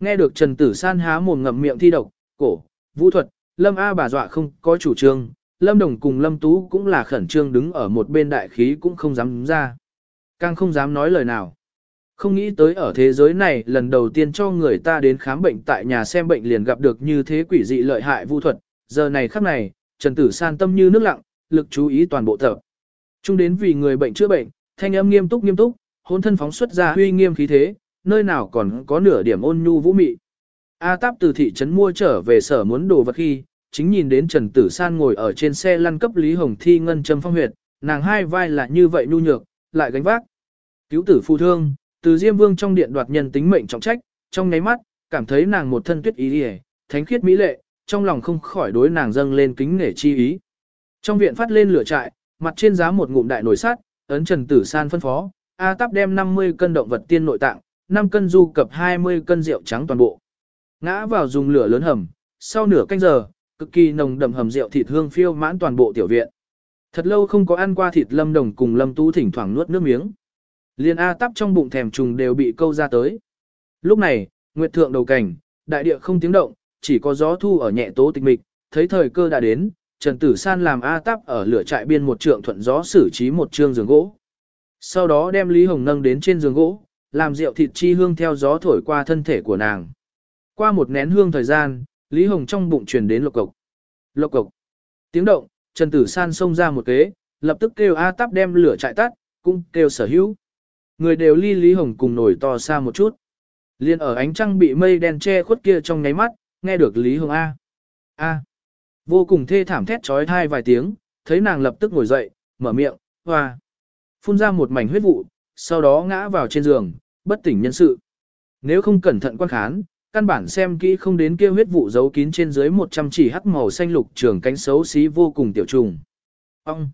Nghe được Trần Tử San há mồm ngậm miệng thi độc, cổ, vũ thuật, Lâm A bà dọa không có chủ trương, Lâm Đồng cùng Lâm Tú cũng là khẩn trương đứng ở một bên đại khí cũng không dám đứng ra. Càng không dám nói lời nào. Không nghĩ tới ở thế giới này lần đầu tiên cho người ta đến khám bệnh tại nhà xem bệnh liền gặp được như thế quỷ dị lợi hại vu thuật, giờ này khắc này, Trần Tử San tâm như nước lặng, lực chú ý toàn bộ tập. Trung đến vì người bệnh chữa bệnh, thanh âm nghiêm túc nghiêm túc, hôn thân phóng xuất ra huy nghiêm khí thế, nơi nào còn có nửa điểm ôn nhu vũ mị. A Táp từ thị trấn mua trở về sở muốn đồ vật khi, chính nhìn đến Trần Tử San ngồi ở trên xe lăn cấp Lý Hồng Thi ngân châm phong huyệt, nàng hai vai là như vậy nhu nhược, lại gánh vác. Cứu tử phù thương, từ Diêm Vương trong điện đoạt nhân tính mệnh trọng trách, trong nháy mắt, cảm thấy nàng một thân tuyết ý liễu, thánh khiết mỹ lệ, trong lòng không khỏi đối nàng dâng lên kính nể chi ý. Trong viện phát lên lửa trại, mặt trên giá một ngụm đại nồi sắt, ấn Trần Tử San phân phó, A Táp đem 50 cân động vật tiên nội tạng, 5 cân du cập 20 cân rượu trắng toàn bộ. Ngã vào dùng lửa lớn hầm, sau nửa canh giờ, cực kỳ nồng đậm hầm rượu thịt hương phiêu mãn toàn bộ tiểu viện. Thật lâu không có ăn qua thịt lâm đồng cùng lâm tú thỉnh thoảng nuốt nước miếng. Liên A Táp trong bụng thèm trùng đều bị câu ra tới. Lúc này, nguyệt thượng đầu cảnh, đại địa không tiếng động, chỉ có gió thu ở nhẹ tố tịch mịch, thấy thời cơ đã đến, Trần Tử San làm A táp ở lửa trại biên một trượng thuận gió xử trí một trương giường gỗ. Sau đó đem Lý Hồng nâng đến trên giường gỗ, làm rượu thịt chi hương theo gió thổi qua thân thể của nàng. Qua một nén hương thời gian, Lý Hồng trong bụng truyền đến lộc cộc. Lộc cộc. Tiếng động, Trần Tử San xông ra một kế, lập tức kêu A táp đem lửa trại tắt, cũng kêu sở hữu. Người đều ly Lý Hồng cùng nổi to xa một chút. Liên ở ánh trăng bị mây đen che khuất kia trong nháy mắt, nghe được Lý Hồng A. A. Vô cùng thê thảm thét trói thai vài tiếng, thấy nàng lập tức ngồi dậy, mở miệng, hoa. Phun ra một mảnh huyết vụ, sau đó ngã vào trên giường, bất tỉnh nhân sự. Nếu không cẩn thận quan khán, căn bản xem kỹ không đến kia huyết vụ giấu kín trên dưới 100 chỉ hắc màu xanh lục trường cánh xấu xí vô cùng tiểu trùng. Ông!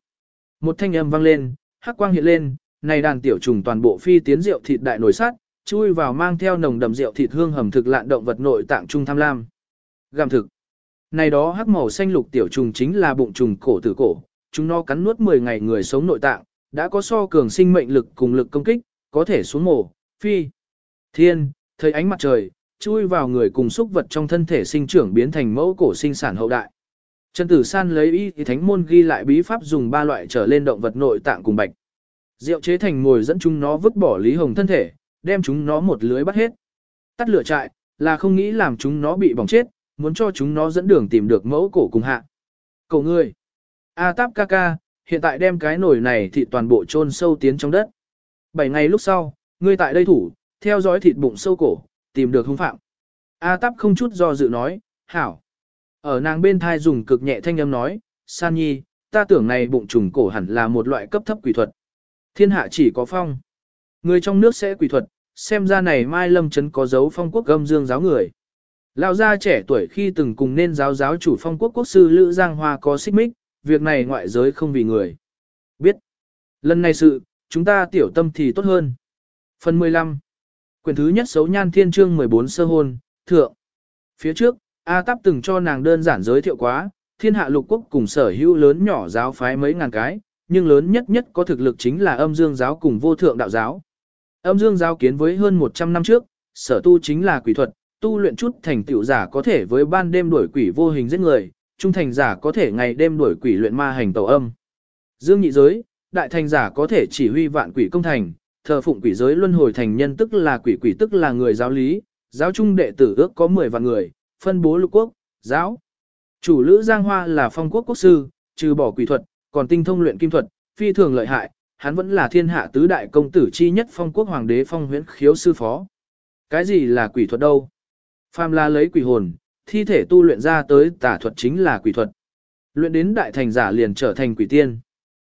Một thanh âm vang lên, hắc quang hiện lên, này đàn tiểu trùng toàn bộ phi tiến rượu thịt đại nổi sát, chui vào mang theo nồng đậm rượu thịt hương hầm thực lạn động vật nội tạng trung tham lam. Gặm thực. Này đó hắc màu xanh lục tiểu trùng chính là bụng trùng cổ tử cổ, chúng nó cắn nuốt 10 ngày người sống nội tạng, đã có so cường sinh mệnh lực cùng lực công kích, có thể xuống mổ, phi. Thiên, thấy ánh mặt trời, chui vào người cùng xúc vật trong thân thể sinh trưởng biến thành mẫu cổ sinh sản hậu đại. Trần Tử San lấy ý thì thánh môn ghi lại bí pháp dùng ba loại trở lên động vật nội tạng cùng bạch. Rượu chế thành mồi dẫn chúng nó vứt bỏ Lý Hồng thân thể, đem chúng nó một lưới bắt hết. Tắt lửa trại, là không nghĩ làm chúng nó bị bỏng chết, muốn cho chúng nó dẫn đường tìm được mẫu cổ cùng hạ. Cổ ngươi, A táp ca ca, hiện tại đem cái nồi này thì toàn bộ chôn sâu tiến trong đất. Bảy ngày lúc sau, ngươi tại đây thủ, theo dõi thịt bụng sâu cổ, tìm được hung phạm. A táp không chút do dự nói, hảo. Ở nàng bên thai dùng cực nhẹ thanh âm nói, san nhi, ta tưởng này bụng trùng cổ hẳn là một loại cấp thấp quỷ thuật. Thiên hạ chỉ có phong. Người trong nước sẽ quỷ thuật, xem ra này Mai Lâm Trấn có dấu phong quốc gâm dương giáo người. Lão gia trẻ tuổi khi từng cùng nên giáo giáo chủ phong quốc quốc sư Lữ Giang Hoa có xích mích, việc này ngoại giới không vì người. Biết. Lần này sự, chúng ta tiểu tâm thì tốt hơn. Phần 15. Quyển thứ nhất xấu nhan thiên chương 14 sơ hôn, thượng. Phía trước, A Táp từng cho nàng đơn giản giới thiệu quá, thiên hạ lục quốc cùng sở hữu lớn nhỏ giáo phái mấy ngàn cái, nhưng lớn nhất nhất có thực lực chính là âm dương giáo cùng vô thượng đạo giáo. Âm dương giáo kiến với hơn 100 năm trước, sở tu chính là quỷ thuật, tu luyện chút thành tựu giả có thể với ban đêm đuổi quỷ vô hình giết người, trung thành giả có thể ngày đêm đuổi quỷ luyện ma hành tẩu âm. Dương nhị giới, đại thành giả có thể chỉ huy vạn quỷ công thành, thờ phụng quỷ giới luân hồi thành nhân tức là quỷ quỷ tức là người giáo lý, giáo trung đệ tử ước có 10 vạn người, phân bố lục quốc, giáo. Chủ lữ Giang Hoa là phong quốc quốc sư, trừ bỏ quỷ thuật, còn tinh thông luyện kim thuật, phi thường lợi hại, hắn vẫn là thiên hạ tứ đại công tử chi nhất phong quốc hoàng đế phong huyễn khiếu sư phó. Cái gì là quỷ thuật đâu? Phàm là lấy quỷ hồn, thi thể tu luyện ra tới tả thuật chính là quỷ thuật. Luyện đến đại thành giả liền trở thành quỷ tiên.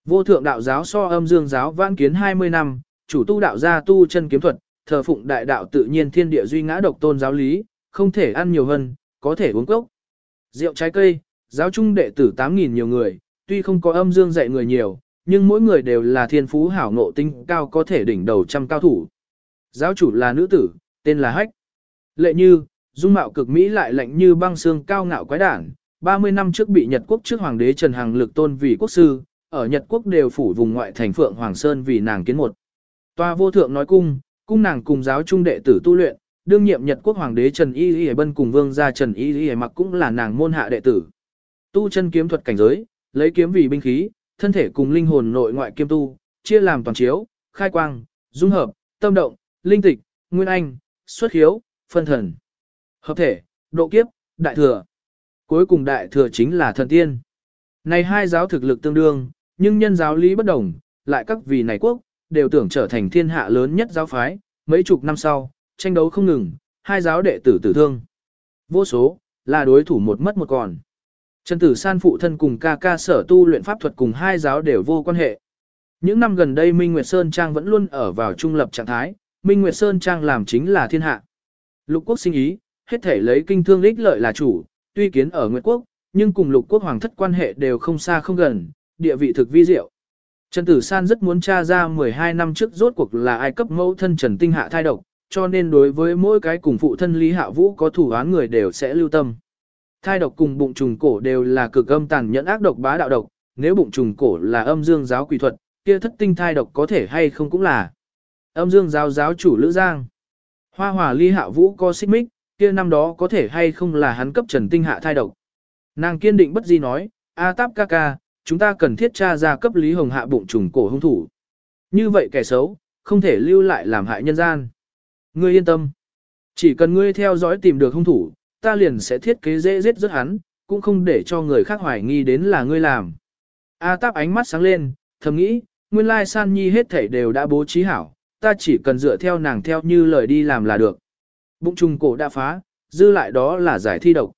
Vô thượng đạo giáo so âm dương giáo vãn kiến 20 năm, chủ tu đạo gia tu chân kiếm thuật, thờ phụng đại đạo tự nhiên thiên địa duy ngã độc tôn giáo lý, không thể ăn nhiều hơn, có thể uống cốc. Rượu trái cây, giáo trung đệ tử 8.000 nhiều người, tuy không có âm dương dạy người nhiều, nhưng mỗi người đều là thiên phú hảo ngộ tinh cao có thể đỉnh đầu trăm cao thủ. Giáo chủ là nữ tử, tên là Hách. Lệ như, dung mạo cực Mỹ lại lạnh như băng xương cao ngạo quái đản, 30 năm trước bị Nhật quốc trước hoàng đế Trần Hằng lực tôn vì quốc sư, ở Nhật quốc đều phủ vùng ngoại thành Phượng Hoàng Sơn vì nàng kiến một. Toa vô thượng nói cung, cung nàng cùng giáo trung đệ tử tu luyện, đương nhiệm Nhật quốc hoàng đế Trần Y Y Bân cùng vương gia Trần Y Y mặc cũng là nàng môn hạ đệ tử. Tu chân kiếm thuật cảnh giới, lấy kiếm vì binh khí, thân thể cùng linh hồn nội ngoại kiêm tu, chia làm toàn chiếu, khai quang, dung hợp, tâm động, linh tịch, nguyên anh, xuất khiếu, phân thần. Hợp thể, độ kiếp, đại thừa. Cuối cùng đại thừa chính là thần tiên. Này hai giáo thực lực tương đương, nhưng nhân giáo lý bất đồng, lại các vị này quốc, đều tưởng trở thành thiên hạ lớn nhất giáo phái, mấy chục năm sau, tranh đấu không ngừng, hai giáo đệ tử tử thương. Vô số, là đối thủ một mất một còn. Trần Tử San phụ thân cùng ca ca sở tu luyện pháp thuật cùng hai giáo đều vô quan hệ. Những năm gần đây Minh Nguyệt Sơn Trang vẫn luôn ở vào trung lập trạng thái, Minh Nguyệt Sơn Trang làm chính là thiên hạ. Lục quốc sinh ý, hết thể lấy kinh thương ích lợi là chủ, tuy kiến ở Nguyệt quốc, nhưng cùng lục quốc hoàng thất quan hệ đều không xa không gần, địa vị thực vi diệu. Trần Tử San rất muốn tra ra 12 năm trước rốt cuộc là ai cấp mẫu thân Trần Tinh Hạ thai độc, cho nên đối với mỗi cái cùng phụ thân Lý Hạ Vũ có thủ án người đều sẽ lưu tâm. Thai độc cùng bụng trùng cổ đều là cực âm tàn nhẫn ác độc bá đạo độc, nếu bụng trùng cổ là âm dương giáo quỷ thuật, kia thất tinh thai độc có thể hay không cũng là. Âm dương giáo giáo chủ Lữ Giang. Hoa hòa lý hạ vũ có xích mích, kia năm đó có thể hay không là hắn cấp trần tinh hạ thai độc. Nàng kiên định bất di nói, A táp ca ca, chúng ta cần thiết tra ra cấp Lý Hồng hạ bụng trùng cổ hung thủ. Như vậy kẻ xấu, không thể lưu lại làm hại nhân gian. Ngươi yên tâm. Chỉ cần ngươi theo dõi tìm được hung thủ, ta liền sẽ thiết kế dễ giết rất hắn, cũng không để cho người khác hoài nghi đến là ngươi làm. A táp ánh mắt sáng lên, thầm nghĩ, nguyên lai san nhi hết thảy đều đã bố trí hảo, ta chỉ cần dựa theo nàng theo như lời đi làm là được. Bụng trùng cổ đã phá, dư lại đó là giải thi độc.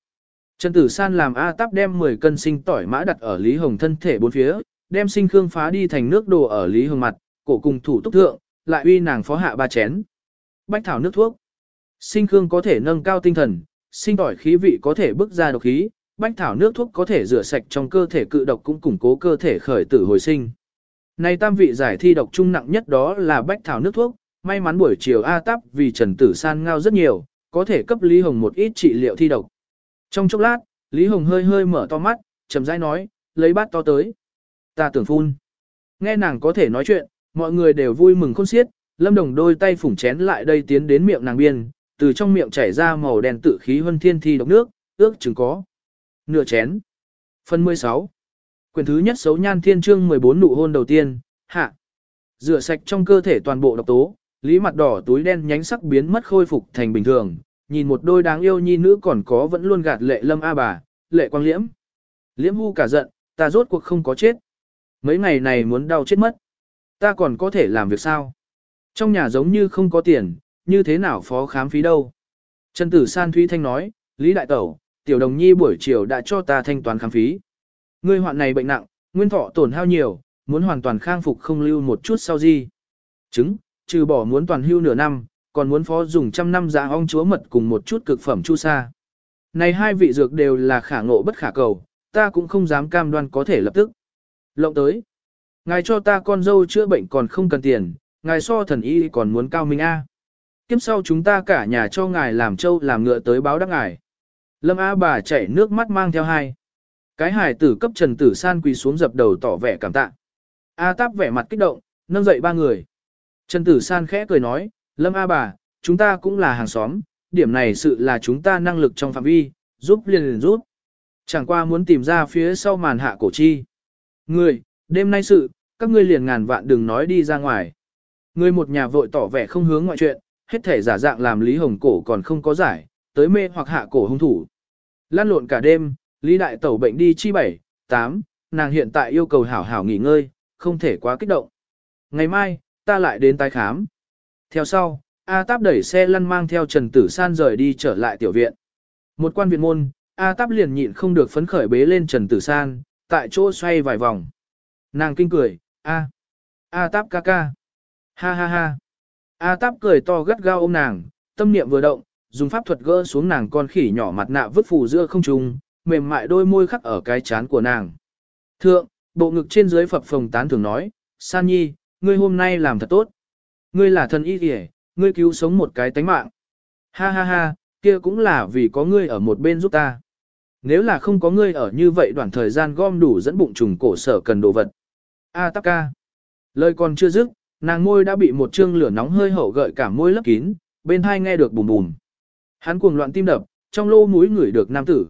Trần Tử San làm A Táp đem 10 cân sinh tỏi mã đặt ở Lý Hồng thân thể bốn phía, đem sinh khương phá đi thành nước đồ ở Lý Hồng mặt, cổ cùng thủ túc thượng, lại uy nàng phó hạ ba chén. Bách thảo nước thuốc. Sinh khương có thể nâng cao tinh thần, sinh tỏi khí vị có thể bức ra độc khí, bách thảo nước thuốc có thể rửa sạch trong cơ thể cự độc cũng củng cố cơ thể khởi tử hồi sinh. Này tam vị giải thi độc trung nặng nhất đó là bách thảo nước thuốc, may mắn buổi chiều A Táp vì Trần Tử San ngao rất nhiều, có thể cấp Lý Hồng một ít trị liệu thi độc. Trong chốc lát, Lý Hồng hơi hơi mở to mắt, chậm rãi nói, lấy bát to tới. Ta tưởng phun. Nghe nàng có thể nói chuyện, mọi người đều vui mừng khôn xiết, Lâm Đồng đôi tay phủng chén lại đây tiến đến miệng nàng biên, từ trong miệng chảy ra màu đen tự khí huân thiên thi độc nước, ước chừng có. Nửa chén. Phần 16. Quyền thứ nhất xấu nhan thiên trương 14 nụ hôn đầu tiên, hạ. Rửa sạch trong cơ thể toàn bộ độc tố, lý mặt đỏ túi đen nhánh sắc biến mất khôi phục thành bình thường, nhìn một đôi đáng yêu nhi nữ còn có vẫn luôn gạt lệ lâm a bà, lệ quang liễm. Liễm hu cả giận, ta rốt cuộc không có chết. Mấy ngày này muốn đau chết mất. Ta còn có thể làm việc sao? Trong nhà giống như không có tiền, như thế nào phó khám phí đâu? Trần tử san thúy thanh nói, Lý Đại Tẩu, tiểu đồng nhi buổi chiều đã cho ta thanh toán khám phí. Ngươi hoạn này bệnh nặng, nguyên thọ tổn hao nhiều, muốn hoàn toàn khang phục không lưu một chút sau gì. Chứng, trừ bỏ muốn toàn hưu nửa năm, còn muốn phó dùng trăm năm giá ong chúa mật cùng một chút cực phẩm chu sa. Này hai vị dược đều là khả ngộ bất khả cầu, ta cũng không dám cam đoan có thể lập tức. Lộng tới. Ngài cho ta con dâu chữa bệnh còn không cần tiền, ngài so thần y còn muốn cao minh A. Kiếp sau chúng ta cả nhà cho ngài làm trâu làm ngựa tới báo đắc ngài. Lâm A bà chảy nước mắt mang theo hai. Cái hải tử cấp trần tử san quỳ xuống dập đầu tỏ vẻ cảm tạ. A táp vẻ mặt kích động, nâng dậy ba người. Trần tử san khẽ cười nói, Lâm A bà, chúng ta cũng là hàng xóm, điểm này sự là chúng ta năng lực trong phạm vi, giúp liền liền giúp. Chẳng qua muốn tìm ra phía sau màn hạ cổ chi. Người, đêm nay sự, các ngươi liền ngàn vạn đừng nói đi ra ngoài. Người một nhà vội tỏ vẻ không hướng ngoại chuyện, hết thể giả dạng làm Lý Hồng cổ còn không có giải, tới mê hoặc hạ cổ hung thủ. Lan lộn cả đêm, Lý Đại Tẩu bệnh đi chi bảy, tám, nàng hiện tại yêu cầu hảo hảo nghỉ ngơi, không thể quá kích động. Ngày mai, ta lại đến tái khám. Theo sau, A Táp đẩy xe lăn mang theo Trần Tử San rời đi trở lại tiểu viện. Một quan viện môn, A Táp liền nhịn không được phấn khởi bế lên Trần Tử San, tại chỗ xoay vài vòng. Nàng kinh cười, A. A Táp ca ca. Ha ha ha. A Táp cười to gắt gao ôm nàng, tâm niệm vừa động, dùng pháp thuật gỡ xuống nàng con khỉ nhỏ mặt nạ vứt phù giữa không trung, mềm mại đôi môi khắc ở cái chán của nàng. Thượng, bộ ngực trên dưới phập phồng tán thường nói, San Nhi, ngươi hôm nay làm thật tốt. Ngươi là thần y kìa, ngươi cứu sống một cái tánh mạng. Ha ha ha, kia cũng là vì có ngươi ở một bên giúp ta. Nếu là không có ngươi ở như vậy đoạn thời gian gom đủ dẫn bụng trùng cổ sở cần đồ vật. A tắc ca. Lời còn chưa dứt, nàng môi đã bị một chương lửa nóng hơi hậu gợi cả môi lấp kín, bên hai nghe được bùm bùm. Hắn cuồng loạn tim đập, trong lô mũi ngửi được nam tử.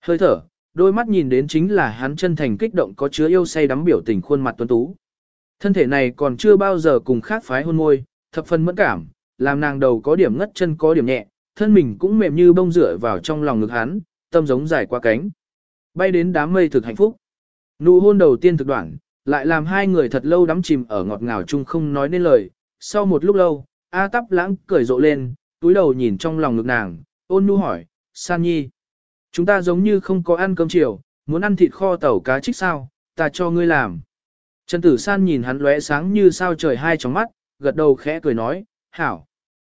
Hơi thở, đôi mắt nhìn đến chính là hắn chân thành kích động có chứa yêu say đắm biểu tình khuôn mặt tuấn tú. Thân thể này còn chưa bao giờ cùng khác phái hôn môi, thập phần mẫn cảm, làm nàng đầu có điểm ngất chân có điểm nhẹ, thân mình cũng mềm như bông rửa vào trong lòng ngực hắn, tâm giống dài qua cánh. Bay đến đám mây thực hạnh phúc. Nụ hôn đầu tiên thực đoạn, lại làm hai người thật lâu đắm chìm ở ngọt ngào chung không nói nên lời. Sau một lúc lâu, A tắp lãng cười rộ lên, túi đầu nhìn trong lòng ngực nàng, ôn nhu hỏi, San Nhi. Chúng ta giống như không có ăn cơm chiều, muốn ăn thịt kho tàu cá trích sao, ta cho ngươi làm. Trần Tử San nhìn hắn lóe sáng như sao trời hai tròng mắt, gật đầu khẽ cười nói, hảo.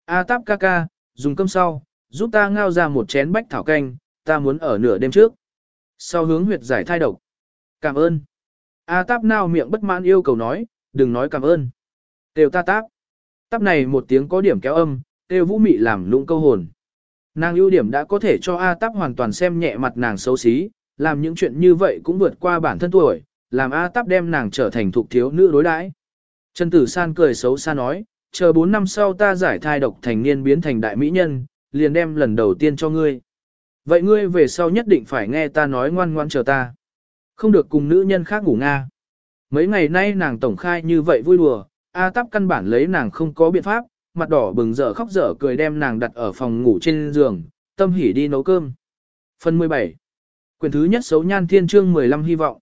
A táp ca ca, dùng cơm sau, giúp ta ngao ra một chén bách thảo canh, ta muốn ở nửa đêm trước. Sau hướng huyệt giải thai độc. Cảm ơn. A táp nào miệng bất mãn yêu cầu nói, đừng nói cảm ơn. Têu ta táp. Táp này một tiếng có điểm kéo âm, têu vũ mị làm lũng câu hồn. Nàng ưu điểm đã có thể cho A táp hoàn toàn xem nhẹ mặt nàng xấu xí, làm những chuyện như vậy cũng vượt qua bản thân tuổi, làm A táp đem nàng trở thành thuộc thiếu nữ đối đãi. Trần Tử San cười xấu xa nói, chờ 4 năm sau ta giải thai độc thành niên biến thành đại mỹ nhân, liền đem lần đầu tiên cho ngươi. Vậy ngươi về sau nhất định phải nghe ta nói ngoan ngoan chờ ta. Không được cùng nữ nhân khác ngủ nga. Mấy ngày nay nàng tổng khai như vậy vui đùa, A Táp căn bản lấy nàng không có biện pháp, mặt đỏ bừng dở khóc dở cười đem nàng đặt ở phòng ngủ trên giường, tâm hỉ đi nấu cơm. Phần 17 Quyền thứ nhất xấu nhan thiên chương 15 hy vọng.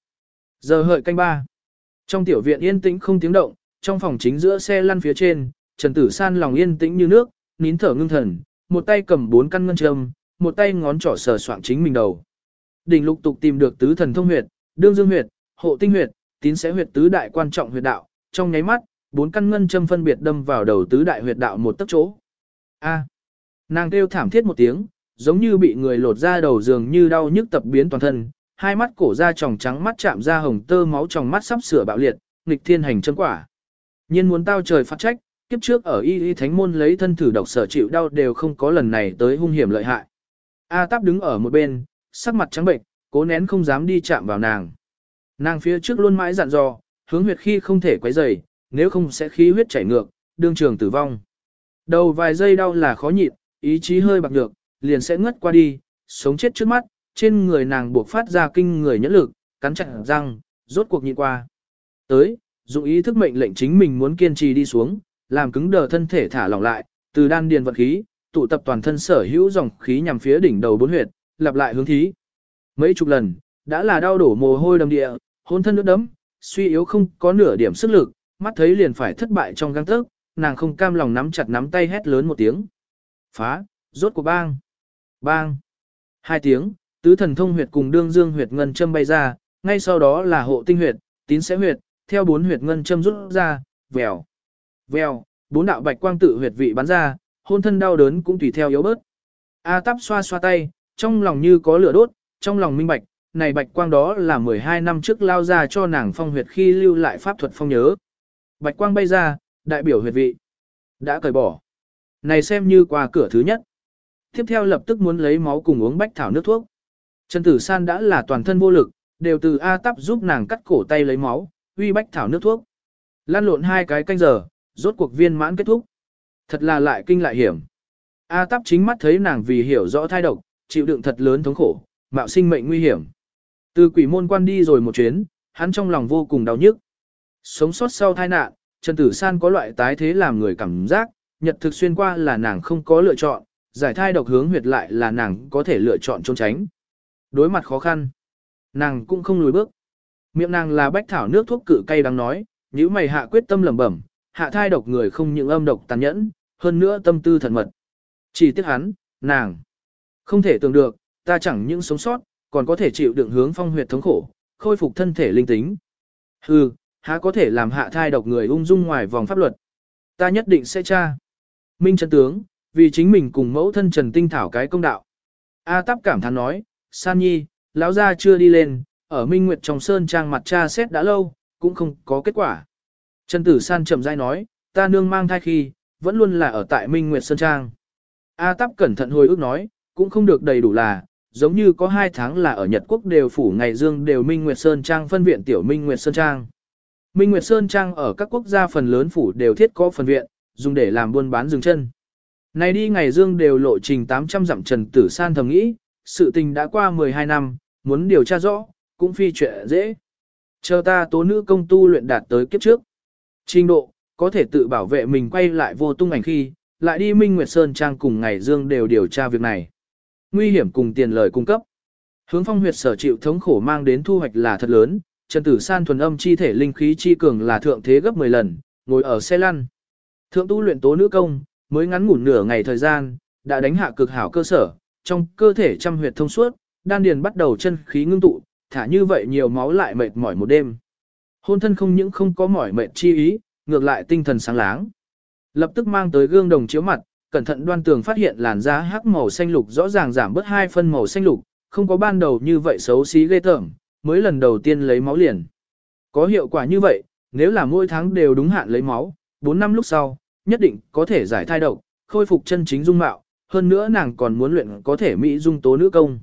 Giờ hợi canh ba. Trong tiểu viện yên tĩnh không tiếng động, trong phòng chính giữa xe lăn phía trên, Trần Tử San lòng yên tĩnh như nước, nín thở ngưng thần, một tay cầm bốn căn ngân châm, một tay ngón trỏ sờ soạng chính mình đầu. Đỉnh lục tục tìm được tứ thần thông huyệt, đương dương huyệt, hộ tinh huyệt, tín sẽ huyệt tứ đại quan trọng huyệt đạo, trong nháy mắt, bốn căn ngân châm phân biệt đâm vào đầu tứ đại huyệt đạo một tấc chỗ. A. nàng kêu thảm thiết một tiếng, giống như bị người lột ra đầu giường như đau nhức tập biến toàn thân, hai mắt cổ ra tròng trắng mắt chạm ra hồng tơ máu trong mắt sắp sửa bạo liệt, nghịch thiên hành chân quả. Nhiên muốn tao trời phát trách, kiếp trước ở y y thánh môn lấy thân thử độc sở chịu đau đều không có lần này tới hung hiểm lợi hại. A táp đứng ở một bên, sắc mặt trắng bệnh, cố nén không dám đi chạm vào nàng. Nàng phía trước luôn mãi dặn dò, hướng huyệt khi không thể quấy rầy, nếu không sẽ khí huyết chảy ngược, đương trường tử vong. Đầu vài giây đau là khó nhịn, ý chí hơi bạc được, liền sẽ ngất qua đi, sống chết trước mắt, trên người nàng buộc phát ra kinh người nhẫn lực, cắn chặt răng, rốt cuộc nhịn qua. Tới, dụng ý thức mệnh lệnh chính mình muốn kiên trì đi xuống, làm cứng đờ thân thể thả lỏng lại, từ đan điền vận khí, tụ tập toàn thân sở hữu dòng khí nhằm phía đỉnh đầu bốn huyệt, lặp lại hướng thí. Mấy chục lần, đã là đau đổ mồ hôi đầm địa, hôn thân nước đấm, suy yếu không có nửa điểm sức lực, mắt thấy liền phải thất bại trong găng tức, nàng không cam lòng nắm chặt nắm tay hét lớn một tiếng. Phá, rốt của bang. Bang. Hai tiếng, tứ thần thông huyệt cùng đương dương huyệt ngân châm bay ra, ngay sau đó là hộ tinh huyệt, tín sẽ huyệt, theo bốn huyệt ngân châm rút ra, vèo. Vèo, bốn đạo bạch quang tự huyệt vị bắn ra, hôn thân đau đớn cũng tùy theo yếu bớt. A tắp xoa xoa tay, trong lòng như có lửa đốt, trong lòng minh bạch, này bạch quang đó là 12 năm trước lao ra cho nàng phong huyệt khi lưu lại pháp thuật phong nhớ. Bạch quang bay ra, đại biểu huyệt vị. Đã cởi bỏ. Này xem như qua cửa thứ nhất. Tiếp theo lập tức muốn lấy máu cùng uống bách thảo nước thuốc. Trần Tử San đã là toàn thân vô lực, đều từ A tắp giúp nàng cắt cổ tay lấy máu, uy bách thảo nước thuốc. Lan lộn hai cái canh giờ, rốt cuộc viên mãn kết thúc. Thật là lại kinh lại hiểm. A tắp chính mắt thấy nàng vì hiểu rõ thai độc, chịu đựng thật lớn thống khổ, mạo sinh mệnh nguy hiểm. Từ quỷ môn quan đi rồi một chuyến, hắn trong lòng vô cùng đau nhức. Sống sót sau tai nạn, Trần Tử San có loại tái thế làm người cảm giác, nhật thực xuyên qua là nàng không có lựa chọn, giải thai độc hướng huyệt lại là nàng có thể lựa chọn trốn tránh. Đối mặt khó khăn, nàng cũng không lùi bước. Miệng nàng là bách thảo nước thuốc cự cay đang nói, nếu mày hạ quyết tâm lẩm bẩm, hạ thai độc người không những âm độc tàn nhẫn, hơn nữa tâm tư thần mật. Chỉ tiếc hắn, nàng, không thể tưởng được, ta chẳng những sống sót, còn có thể chịu đựng hướng phong huyệt thống khổ, khôi phục thân thể linh tính. Hừ, há có thể làm hạ thai độc người ung dung ngoài vòng pháp luật. Ta nhất định sẽ tra. Minh chân tướng, vì chính mình cùng mẫu thân Trần Tinh thảo cái công đạo. A Táp cảm thán nói, San Nhi, lão gia chưa đi lên, ở Minh Nguyệt trong sơn trang mặt cha xét đã lâu, cũng không có kết quả. Trần Tử San chậm rãi nói, ta nương mang thai khi, vẫn luôn là ở tại Minh Nguyệt Sơn Trang. A Táp cẩn thận hồi ức nói, cũng không được đầy đủ là, giống như có hai tháng là ở Nhật Quốc đều phủ ngày dương đều Minh Nguyệt Sơn Trang phân viện tiểu Minh Nguyệt Sơn Trang. Minh Nguyệt Sơn Trang ở các quốc gia phần lớn phủ đều thiết có phần viện, dùng để làm buôn bán dừng chân. Này đi ngày dương đều lộ trình 800 dặm Trần Tử San thầm nghĩ, sự tình đã qua 12 năm, muốn điều tra rõ, cũng phi chuyện dễ. Chờ ta tố nữ công tu luyện đạt tới kiếp trước. Trình độ, có thể tự bảo vệ mình quay lại vô tung ảnh khi, lại đi Minh Nguyệt Sơn Trang cùng ngày dương đều điều tra việc này. Nguy hiểm cùng tiền lời cung cấp. Hướng phong huyệt sở chịu thống khổ mang đến thu hoạch là thật lớn, Trần Tử San thuần âm chi thể linh khí chi cường là thượng thế gấp 10 lần, ngồi ở xe lăn. Thượng tu luyện tố nữ công, mới ngắn ngủn nửa ngày thời gian, đã đánh hạ cực hảo cơ sở, trong cơ thể trăm huyệt thông suốt, đan điền bắt đầu chân khí ngưng tụ, thả như vậy nhiều máu lại mệt mỏi một đêm. Hôn thân không những không có mỏi mệt chi ý, ngược lại tinh thần sáng láng. Lập tức mang tới gương đồng chiếu mặt, cẩn thận đoan tường phát hiện làn da hắc màu xanh lục rõ ràng giảm bớt hai phân màu xanh lục, không có ban đầu như vậy xấu xí ghê tởm, mới lần đầu tiên lấy máu liền. Có hiệu quả như vậy, nếu là mỗi tháng đều đúng hạn lấy máu, 4 năm lúc sau, nhất định có thể giải thai độc, khôi phục chân chính dung mạo, hơn nữa nàng còn muốn luyện có thể mỹ dung tố nữ công.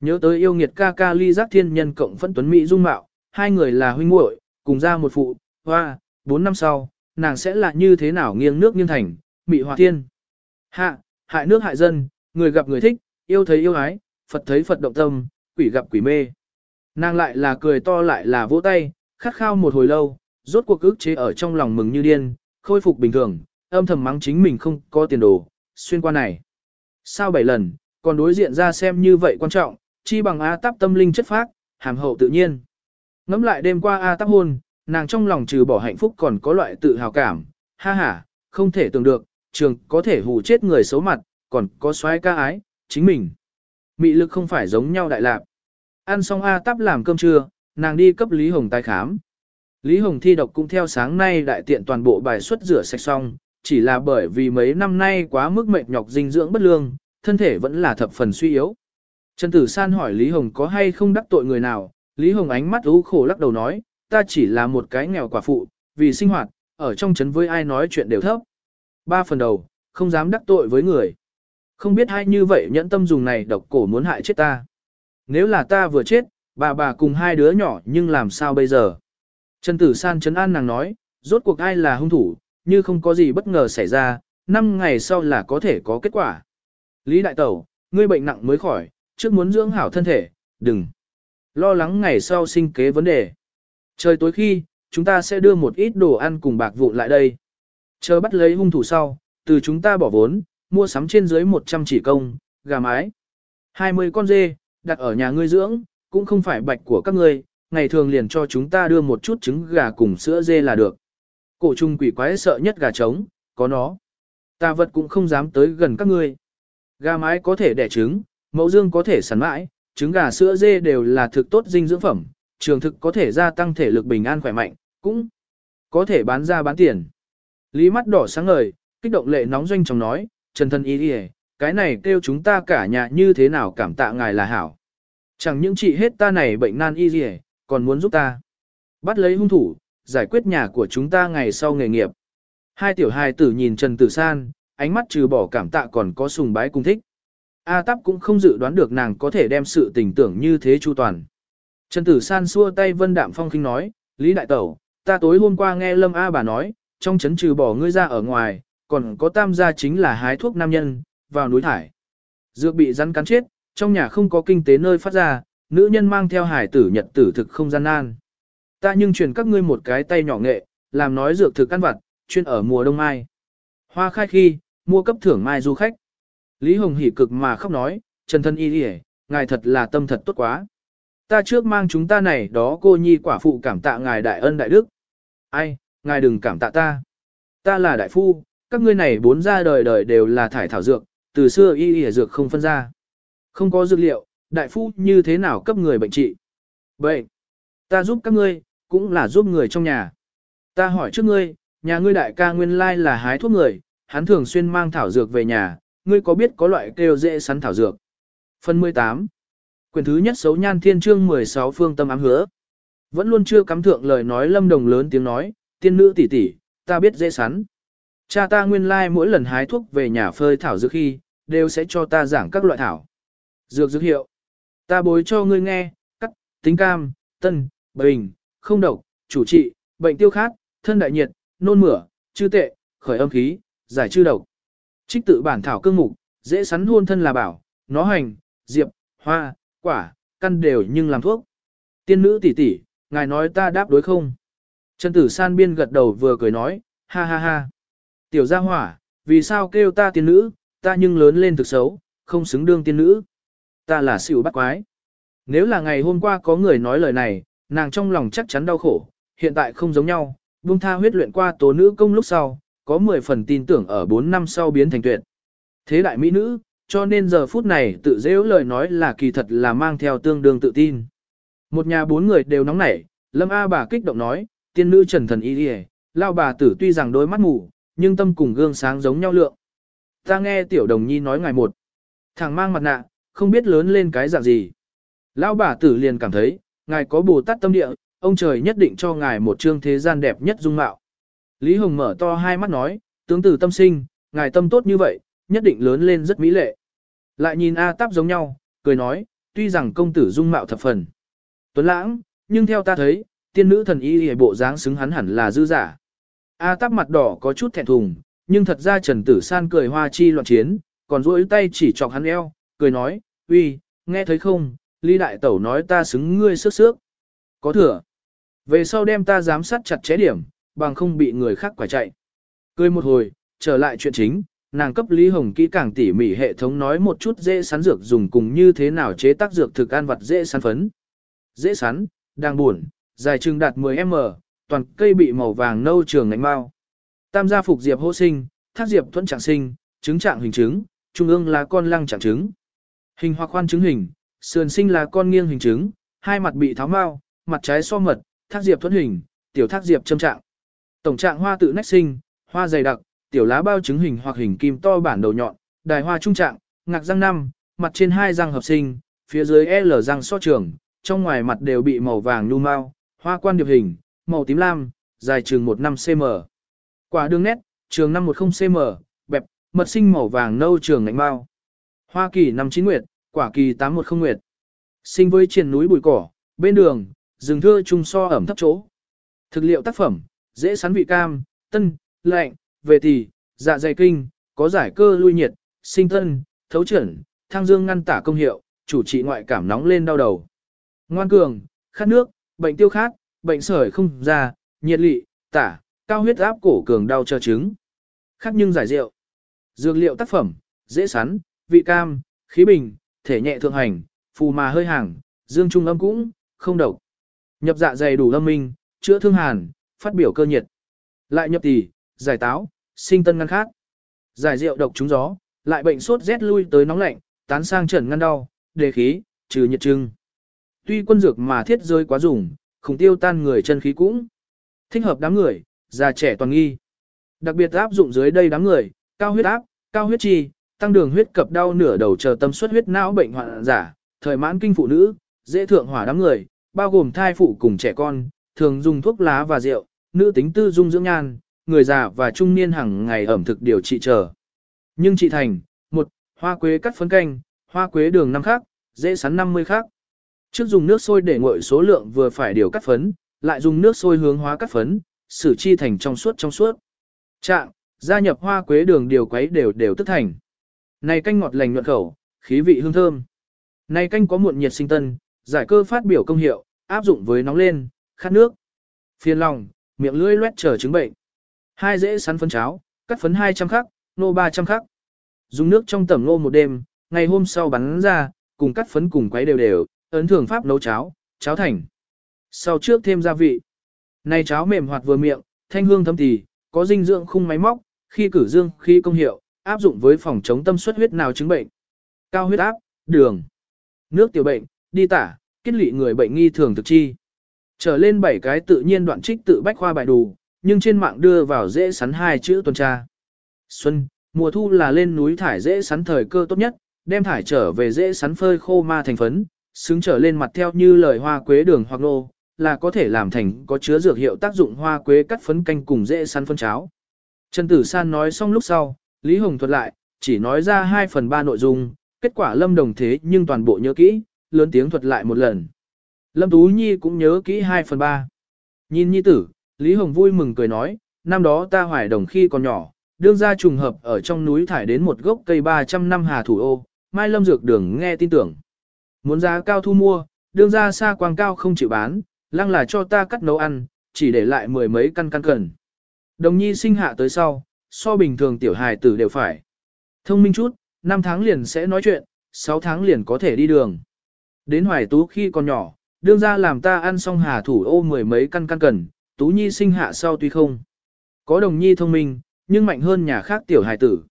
Nhớ tới yêu nghiệt ca ca ly giác thiên nhân cộng phân tuấn mỹ dung mạo, hai người là huynh muội, cùng ra một phụ, hoa, bốn năm sau, nàng sẽ là như thế nào nghiêng nước nghiêng thành, mỹ hòa thiên. Hạ, hại nước hại dân, người gặp người thích, yêu thấy yêu ái, Phật thấy Phật động tâm, quỷ gặp quỷ mê. Nàng lại là cười to lại là vỗ tay, khát khao một hồi lâu, rốt cuộc ức chế ở trong lòng mừng như điên, khôi phục bình thường, âm thầm mắng chính mình không có tiền đồ, xuyên qua này. Sao bảy lần, còn đối diện ra xem như vậy quan trọng, chi bằng A táp tâm linh chất phác, hàm hậu tự nhiên. Ngắm lại đêm qua A táp hôn, nàng trong lòng trừ bỏ hạnh phúc còn có loại tự hào cảm, ha ha, không thể tưởng được, trường có thể hù chết người xấu mặt, còn có xoái ca ái, chính mình. Mị lực không phải giống nhau đại lạc. Ăn xong A tắp làm cơm trưa, nàng đi cấp Lý Hồng tái khám. Lý Hồng thi độc cũng theo sáng nay đại tiện toàn bộ bài xuất rửa sạch xong, chỉ là bởi vì mấy năm nay quá mức mệt nhọc dinh dưỡng bất lương, thân thể vẫn là thập phần suy yếu. Trần Tử San hỏi Lý Hồng có hay không đắc tội người nào, Lý Hồng ánh mắt u khổ lắc đầu nói, ta chỉ là một cái nghèo quả phụ, vì sinh hoạt, ở trong trấn với ai nói chuyện đều thấp. Ba phần đầu, không dám đắc tội với người. Không biết hay như vậy nhẫn tâm dùng này độc cổ muốn hại chết ta. Nếu là ta vừa chết, bà bà cùng hai đứa nhỏ nhưng làm sao bây giờ? Trần Tử San chấn an nàng nói, rốt cuộc ai là hung thủ, như không có gì bất ngờ xảy ra, năm ngày sau là có thể có kết quả. Lý Đại Tẩu, ngươi bệnh nặng mới khỏi, trước muốn dưỡng hảo thân thể, đừng lo lắng ngày sau sinh kế vấn đề. Trời tối khi, chúng ta sẽ đưa một ít đồ ăn cùng bạc vụn lại đây. Chờ bắt lấy hung thủ sau, từ chúng ta bỏ vốn, mua sắm trên dưới 100 chỉ công, gà mái. 20 con dê, đặt ở nhà ngươi dưỡng, cũng không phải bạch của các ngươi, ngày thường liền cho chúng ta đưa một chút trứng gà cùng sữa dê là được. Cổ trùng quỷ quái sợ nhất gà trống, có nó. Ta vật cũng không dám tới gần các ngươi. Gà mái có thể đẻ trứng, mẫu dương có thể sản mãi, trứng gà sữa dê đều là thực tốt dinh dưỡng phẩm, trường thực có thể gia tăng thể lực bình an khỏe mạnh, cũng có thể bán ra bán tiền. Lý mắt đỏ sáng ngời, kích động lệ nóng doanh trong nói, Trần thân ý đi cái này kêu chúng ta cả nhà như thế nào cảm tạ ngài là hảo. Chẳng những trị hết ta này bệnh nan y gì, còn muốn giúp ta. Bắt lấy hung thủ, giải quyết nhà của chúng ta ngày sau nghề nghiệp. Hai tiểu hài tử nhìn Trần Tử San, ánh mắt trừ bỏ cảm tạ còn có sùng bái cung thích. A Tắp cũng không dự đoán được nàng có thể đem sự tình tưởng như thế chu toàn. Trần Tử San xua tay vân đạm phong khinh nói, Lý Đại Tẩu, ta tối hôm qua nghe Lâm A bà nói, trong chấn trừ bỏ ngươi ra ở ngoài, còn có tam gia chính là hái thuốc nam nhân, vào núi thải. Dược bị rắn cắn chết, trong nhà không có kinh tế nơi phát ra, nữ nhân mang theo hải tử nhật tử thực không gian nan. Ta nhưng truyền các ngươi một cái tay nhỏ nghệ, làm nói dược thực ăn vặt, chuyên ở mùa đông mai. Hoa khai khi, mua cấp thưởng mai du khách. Lý Hồng hỉ cực mà khóc nói, Trần thân y đi ngài thật là tâm thật tốt quá. Ta trước mang chúng ta này đó cô nhi quả phụ cảm tạ ngài đại ân đại đức. Ai, ngài đừng cảm tạ ta. Ta là đại phu, các ngươi này bốn ra đời đời đều là thải thảo dược, từ xưa y y dược không phân ra. Không có dược liệu, đại phu như thế nào cấp người bệnh trị. Vậy, ta giúp các ngươi, cũng là giúp người trong nhà. Ta hỏi trước ngươi, nhà ngươi đại ca nguyên lai là hái thuốc người, hắn thường xuyên mang thảo dược về nhà, ngươi có biết có loại kêu dễ sắn thảo dược. Phần 18 Quyền thứ nhất xấu nhan thiên chương 16 phương tâm ám hứa. Vẫn luôn chưa cắm thượng lời nói lâm đồng lớn tiếng nói, tiên nữ tỷ tỷ, ta biết dễ sắn. Cha ta nguyên lai mỗi lần hái thuốc về nhà phơi thảo dược khi, đều sẽ cho ta giảng các loại thảo. Dược dược hiệu. Ta bối cho ngươi nghe, cắt, tính cam, tân, bình, không độc, chủ trị, bệnh tiêu khát, thân đại nhiệt, nôn mửa, chư tệ, khởi âm khí, giải chư độc. Trích tự bản thảo cương mục, dễ sắn hôn thân là bảo, nó hành, diệp, hoa, quả, căn đều nhưng làm thuốc. Tiên nữ tỷ tỷ, ngài nói ta đáp đối không? Trần tử san biên gật đầu vừa cười nói, ha ha ha. Tiểu gia hỏa, vì sao kêu ta tiên nữ, ta nhưng lớn lên thực xấu, không xứng đương tiên nữ. Ta là xỉu bắt quái. Nếu là ngày hôm qua có người nói lời này, nàng trong lòng chắc chắn đau khổ, hiện tại không giống nhau, buông tha huyết luyện qua tố nữ công lúc sau, có 10 phần tin tưởng ở 4 năm sau biến thành tuyệt. Thế đại mỹ nữ, cho nên giờ phút này tự dễ lời nói là kỳ thật là mang theo tương đương tự tin. Một nhà bốn người đều nóng nảy, Lâm A bà kích động nói, tiên nữ trần thần y đi lao bà tử tuy rằng đôi mắt mù, nhưng tâm cùng gương sáng giống nhau lượng. Ta nghe tiểu đồng nhi nói ngày một, thằng mang mặt nạ, không biết lớn lên cái dạng gì. Lão bà tử liền cảm thấy, ngài có bồ tát tâm địa, ông trời nhất định cho ngài một trương thế gian đẹp nhất dung mạo. Lý Hồng mở to hai mắt nói, tướng tử tâm sinh, ngài tâm tốt như vậy, nhất định lớn lên rất mỹ lệ. Lại nhìn A Táp giống nhau, cười nói, tuy rằng công tử dung mạo thập phần. Tuấn lãng, nhưng theo ta thấy, tiên nữ thần y hề bộ dáng xứng hắn hẳn là dư giả. A Táp mặt đỏ có chút thẹn thùng, nhưng thật ra Trần Tử San cười hoa chi loạn chiến, còn duỗi tay chỉ chọc hắn eo, cười nói, uy, nghe thấy không, Lý Đại Tẩu nói ta xứng ngươi sức sước. Có thừa. Về sau đem ta giám sát chặt chẽ điểm, bằng không bị người khác quả chạy. Cười một hồi, trở lại chuyện chính, nàng cấp Lý Hồng kỹ càng tỉ mỉ hệ thống nói một chút dễ sắn dược dùng cùng như thế nào chế tác dược thực ăn vật dễ sắn phấn. Dễ sắn, đang buồn, dài chừng đạt 10m, toàn cây bị màu vàng nâu trường ngánh mau. Tam gia phục diệp hô sinh, thác diệp thuẫn trạng sinh, trứng trạng hình trứng, trung ương là con lăng trạng trứng. Hình hoặc khoan trứng hình, sườn sinh là con nghiêng hình trứng, hai mặt bị tháo mao, mặt trái so mật, thác diệp thuẫn hình, tiểu thác diệp châm trạng. Tổng trạng hoa tự nách sinh, hoa dày đặc, tiểu lá bao trứng hình hoặc hình kim to bản đầu nhọn, đài hoa trung trạng, ngạc răng năm, mặt trên hai răng hợp sinh, phía dưới L răng so trường, trong ngoài mặt đều bị màu vàng nhu mao, hoa quan điệp hình, màu tím lam, dài trường 15 cm. Quả đường nét, trường 510 cm, bẹp, mật sinh màu vàng nâu trường ngạnh mao. Hoa kỳ năm chín nguyệt, quả kỳ 810 nguyệt. Sinh với triền núi bụi cỏ, bên đường, rừng thưa trung so ẩm thấp chỗ. Thực liệu tác phẩm, dễ sắn vị cam, tân, lạnh, về thì, dạ dày kinh, có giải cơ lui nhiệt, sinh tân, thấu chuẩn, thang dương ngăn tả công hiệu, chủ trị ngoại cảm nóng lên đau đầu. Ngoan cường, khát nước, bệnh tiêu khát, bệnh sởi không ra, nhiệt lị, tả, cao huyết áp cổ cường đau cho chứng. Khác nhưng giải rượu. Dược liệu tác phẩm, dễ sắn, vị cam, khí bình, thể nhẹ thượng hành, phù mà hơi hàng, dương trung âm cũng, không độc. Nhập dạ dày đủ âm minh, chữa thương hàn, phát biểu cơ nhiệt. Lại nhập tỷ, giải táo, sinh tân ngăn khát. Giải rượu độc trúng gió, lại bệnh sốt rét lui tới nóng lạnh, tán sang trần ngăn đau, đề khí, trừ nhiệt trưng. Tuy quân dược mà thiết rơi quá dùng, khủng tiêu tan người chân khí cũng. Thích hợp đám người, già trẻ toàn nghi. Đặc biệt áp dụng dưới đây đám người, cao huyết áp, cao huyết trì tăng đường huyết cập đau nửa đầu chờ tâm suất huyết não bệnh hoạn giả, thời mãn kinh phụ nữ, dễ thượng hỏa đám người, bao gồm thai phụ cùng trẻ con, thường dùng thuốc lá và rượu, nữ tính tư dung dưỡng nhan, người già và trung niên hàng ngày ẩm thực điều trị chờ. Nhưng trị thành, một Hoa quế cắt phấn canh, hoa quế đường năm khác, dễ sắn 50 khác. Trước dùng nước sôi để nguội số lượng vừa phải điều cắt phấn, lại dùng nước sôi hướng hóa cắt phấn, xử chi thành trong suốt trong suốt. Trạng, gia nhập hoa quế đường điều quấy đều đều tức thành. Này canh ngọt lành nhuận khẩu, khí vị hương thơm. Này canh có muộn nhiệt sinh tân, giải cơ phát biểu công hiệu, áp dụng với nóng lên, khát nước. Phiền lòng, miệng lưỡi loét trở chứng bệnh. Hai dễ sắn phấn cháo, cắt phấn 200 khắc, nô 300 khắc. Dùng nước trong tẩm nô một đêm, ngày hôm sau bắn ra, cùng cắt phấn cùng quấy đều đều, ấn thường pháp nấu cháo, cháo thành. Sau trước thêm gia vị. Này cháo mềm hoạt vừa miệng, thanh hương thấm tỳ, có dinh dưỡng khung máy móc, khi cử dương, khi công hiệu, áp dụng với phòng chống tâm suất huyết nào chứng bệnh. Cao huyết áp, đường, nước tiểu bệnh, đi tả, kết lị người bệnh nghi thường thực chi. Trở lên 7 cái tự nhiên đoạn trích tự bách khoa bài đủ, nhưng trên mạng đưa vào dễ sắn hai chữ tuần tra. Xuân, Mùa thu là lên núi thải dễ sắn thời cơ tốt nhất, đem thải trở về dễ sắn phơi khô ma thành phấn, xứng trở lên mặt theo như lời hoa quế đường hoặc nô, là có thể làm thành có chứa dược hiệu tác dụng hoa quế cắt phấn canh cùng dễ sắn phân cháo. Trần Tử San nói xong lúc sau, Lý Hồng thuật lại, chỉ nói ra 2 phần 3 nội dung, kết quả Lâm Đồng thế nhưng toàn bộ nhớ kỹ, lớn tiếng thuật lại một lần. Lâm Tú Nhi cũng nhớ kỹ 2 phần 3. Nhìn Nhi tử, Lý Hồng vui mừng cười nói, năm đó ta hoài đồng khi còn nhỏ, đương ra trùng hợp ở trong núi thải đến một gốc cây 300 năm hà thủ ô, Mai Lâm Dược Đường nghe tin tưởng. Muốn giá cao thu mua, đương ra xa quang cao không chịu bán, lăng là cho ta cắt nấu ăn, chỉ để lại mười mấy căn căn cần. Đồng nhi sinh hạ tới sau, so bình thường tiểu hài tử đều phải. Thông minh chút, 5 tháng liền sẽ nói chuyện, 6 tháng liền có thể đi đường. Đến hoài tú khi còn nhỏ, đương ra làm ta ăn xong hà thủ ô mười mấy căn căn cần, tú nhi sinh hạ sau tuy không. Có đồng nhi thông minh, nhưng mạnh hơn nhà khác tiểu hài tử.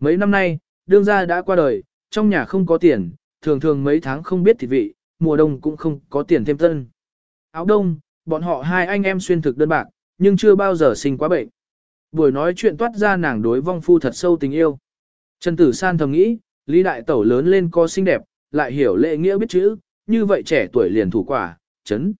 Mấy năm nay, đương gia đã qua đời, trong nhà không có tiền, thường thường mấy tháng không biết thịt vị, mùa đông cũng không có tiền thêm tân. Áo đông, bọn họ hai anh em xuyên thực đơn bạc, nhưng chưa bao giờ sinh quá bệnh. Buổi nói chuyện toát ra nàng đối vong phu thật sâu tình yêu. Trần Tử San thầm nghĩ, Lý Đại Tẩu lớn lên có xinh đẹp, lại hiểu lệ nghĩa biết chữ, như vậy trẻ tuổi liền thủ quả, chấn.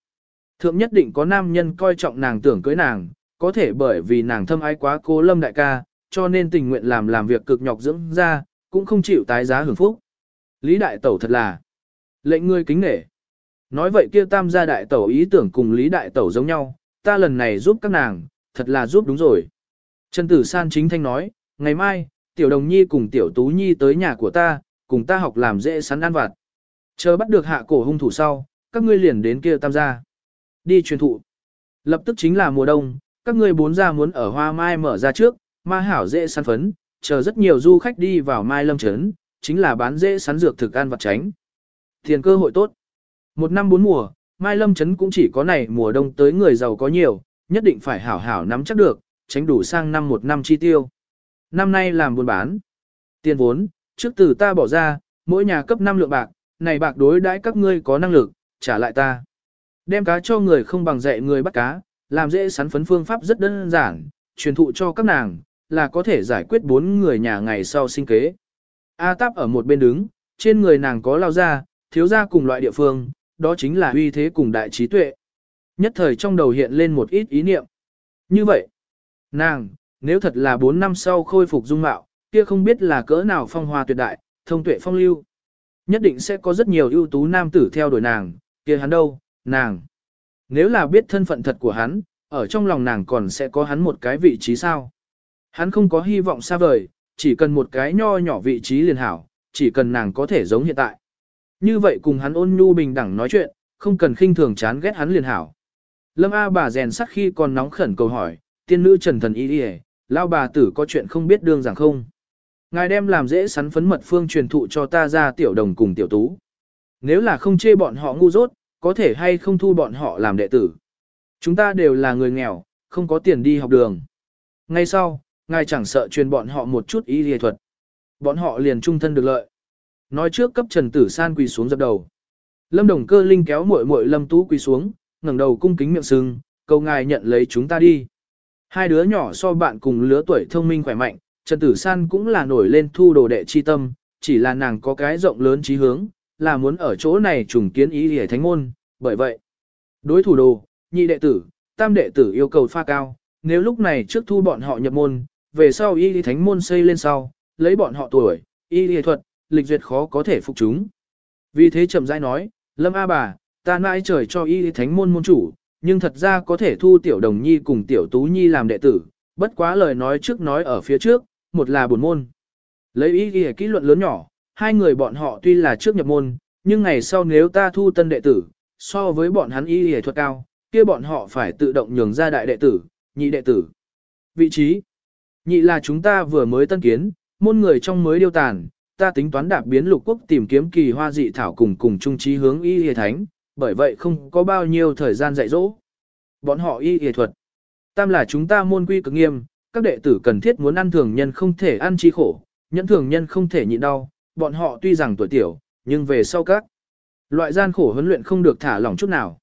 Thượng nhất định có nam nhân coi trọng nàng tưởng cưới nàng, có thể bởi vì nàng thâm ái quá cố lâm đại ca, cho nên tình nguyện làm làm việc cực nhọc dưỡng ra, cũng không chịu tái giá hưởng phúc. Lý đại tẩu thật là lệnh ngươi kính nể. Nói vậy kia tam gia đại tẩu ý tưởng cùng Lý đại tẩu giống nhau, ta lần này giúp các nàng, thật là giúp đúng rồi. Trần Tử San chính thanh nói, ngày mai, tiểu đồng nhi cùng tiểu tú nhi tới nhà của ta, cùng ta học làm dễ sắn ăn vặt. Chờ bắt được hạ cổ hung thủ sau, các ngươi liền đến kia tam gia. Đi truyền thụ. Lập tức chính là mùa đông, các ngươi bốn gia muốn ở hoa mai mở ra trước, ma hảo dễ săn phấn, chờ rất nhiều du khách đi vào mai lâm trấn, chính là bán dễ sắn dược thực ăn vặt tránh. Tiền cơ hội tốt. Một năm bốn mùa, mai lâm trấn cũng chỉ có này mùa đông tới người giàu có nhiều, nhất định phải hảo hảo nắm chắc được, tránh đủ sang năm một năm chi tiêu. Năm nay làm buôn bán. Tiền vốn, trước từ ta bỏ ra, mỗi nhà cấp 5 lượng bạc, này bạc đối đãi các ngươi có năng lực, trả lại ta. Đem cá cho người không bằng dạy người bắt cá, làm dễ sắn phấn phương pháp rất đơn giản, truyền thụ cho các nàng, là có thể giải quyết bốn người nhà ngày sau sinh kế. A Táp ở một bên đứng, trên người nàng có lao ra, thiếu ra cùng loại địa phương, đó chính là uy thế cùng đại trí tuệ. Nhất thời trong đầu hiện lên một ít ý niệm. Như vậy, nàng, nếu thật là 4 năm sau khôi phục dung mạo, kia không biết là cỡ nào phong hoa tuyệt đại, thông tuệ phong lưu. Nhất định sẽ có rất nhiều ưu tú nam tử theo đuổi nàng, kia hắn đâu, nàng. Nếu là biết thân phận thật của hắn, ở trong lòng nàng còn sẽ có hắn một cái vị trí sao. Hắn không có hy vọng xa vời, chỉ cần một cái nho nhỏ vị trí liền hảo, chỉ cần nàng có thể giống hiện tại. Như vậy cùng hắn ôn nhu bình đẳng nói chuyện, không cần khinh thường chán ghét hắn liền hảo. Lâm A bà rèn sắt khi còn nóng khẩn cầu hỏi, tiên nữ trần thần y đi lao bà tử có chuyện không biết đương rằng không. Ngài đem làm dễ sắn phấn mật phương truyền thụ cho ta ra tiểu đồng cùng tiểu tú. Nếu là không chê bọn họ ngu dốt, có thể hay không thu bọn họ làm đệ tử. Chúng ta đều là người nghèo, không có tiền đi học đường. Ngay sau, ngài chẳng sợ truyền bọn họ một chút y lìa thuật. Bọn họ liền trung thân được lợi. Nói trước cấp Trần Tử San quỳ xuống dập đầu. Lâm Đồng Cơ Linh kéo muội muội Lâm Tú quỳ xuống, ngẩng đầu cung kính miệng sưng, cầu ngài nhận lấy chúng ta đi. Hai đứa nhỏ so bạn cùng lứa tuổi thông minh khỏe mạnh, Trần Tử San cũng là nổi lên thu đồ đệ chi tâm, chỉ là nàng có cái rộng lớn trí hướng, là muốn ở chỗ này trùng kiến ý hề thánh môn, bởi vậy. Đối thủ đồ, nhị đệ tử, tam đệ tử yêu cầu pha cao, nếu lúc này trước thu bọn họ nhập môn, về sau y lý thánh môn xây lên sau, lấy bọn họ tuổi, y lý thuật, lịch duyệt khó có thể phục chúng. Vì thế chậm rãi nói, Lâm A bà, ta nãi trời cho y lý thánh môn môn chủ, nhưng thật ra có thể thu tiểu đồng nhi cùng tiểu tú nhi làm đệ tử, bất quá lời nói trước nói ở phía trước, một là buồn môn. Lấy ý ghi kỹ luận lớn nhỏ, hai người bọn họ tuy là trước nhập môn, nhưng ngày sau nếu ta thu tân đệ tử, so với bọn hắn ý ghi thuật cao, kia bọn họ phải tự động nhường ra đại đệ tử, nhị đệ tử. Vị trí Nhị là chúng ta vừa mới tân kiến, môn người trong mới điêu tàn, ta tính toán đạp biến lục quốc tìm kiếm kỳ hoa dị thảo cùng cùng trung trí hướng y hề thánh, bởi vậy không có bao nhiêu thời gian dạy dỗ. Bọn họ y y thuật. Tam là chúng ta môn quy cực nghiêm, các đệ tử cần thiết muốn ăn thường nhân không thể ăn chi khổ, nhẫn thường nhân không thể nhịn đau, bọn họ tuy rằng tuổi tiểu, nhưng về sau các loại gian khổ huấn luyện không được thả lỏng chút nào.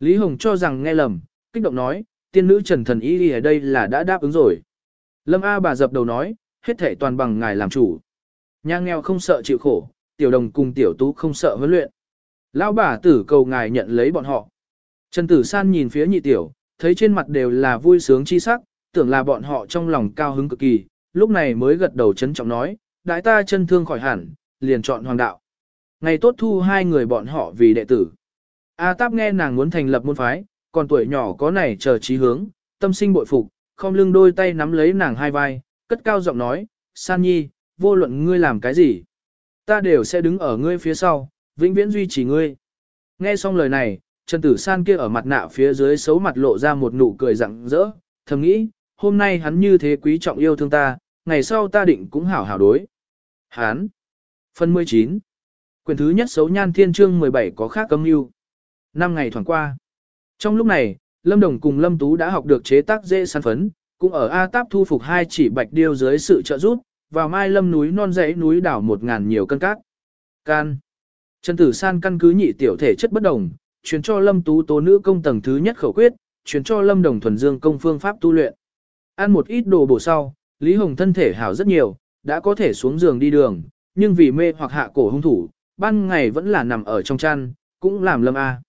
Lý Hồng cho rằng nghe lầm, kích động nói, tiên nữ Trần Thần Y ở đây là đã đáp ứng rồi. Lâm A bà dập đầu nói, hết thể toàn bằng ngài làm chủ. Nhà nghèo không sợ chịu khổ, tiểu đồng cùng tiểu tú không sợ huấn luyện. Lão bà tử cầu ngài nhận lấy bọn họ. Trần Tử San nhìn phía nhị tiểu, thấy trên mặt đều là vui sướng chi sắc, tưởng là bọn họ trong lòng cao hứng cực kỳ, lúc này mới gật đầu chấn trọng nói, đại ta chân thương khỏi hẳn, liền chọn hoàng đạo. Ngày tốt thu hai người bọn họ vì đệ tử. A Táp nghe nàng muốn thành lập môn phái, còn tuổi nhỏ có này chờ trí hướng, tâm sinh bội phục, không lưng đôi tay nắm lấy nàng hai vai, cất cao giọng nói, San Nhi, vô luận ngươi làm cái gì, ta đều sẽ đứng ở ngươi phía sau, vĩnh viễn duy trì ngươi. Nghe xong lời này, Trần Tử San kia ở mặt nạ phía dưới xấu mặt lộ ra một nụ cười rạng rỡ, thầm nghĩ, hôm nay hắn như thế quý trọng yêu thương ta, ngày sau ta định cũng hảo hảo đối. Hán. Phần 19. Quyền thứ nhất xấu nhan thiên chương 17 có khác cấm yêu. Năm ngày thoảng qua. Trong lúc này, Lâm Đồng cùng Lâm Tú đã học được chế tác dễ săn phấn, cũng ở A Táp thu phục hai chỉ bạch điêu dưới sự trợ giúp, vào mai lâm núi non dãy núi đảo một ngàn nhiều cân cát. Can. Trần Tử San căn cứ nhị tiểu thể chất bất đồng, truyền cho Lâm Tú tố nữ công tầng thứ nhất khẩu quyết, truyền cho Lâm Đồng thuần dương công phương pháp tu luyện. Ăn một ít đồ bổ sau, Lý Hồng thân thể hảo rất nhiều, đã có thể xuống giường đi đường, nhưng vì mê hoặc hạ cổ hung thủ, ban ngày vẫn là nằm ở trong chăn, cũng làm lâm A.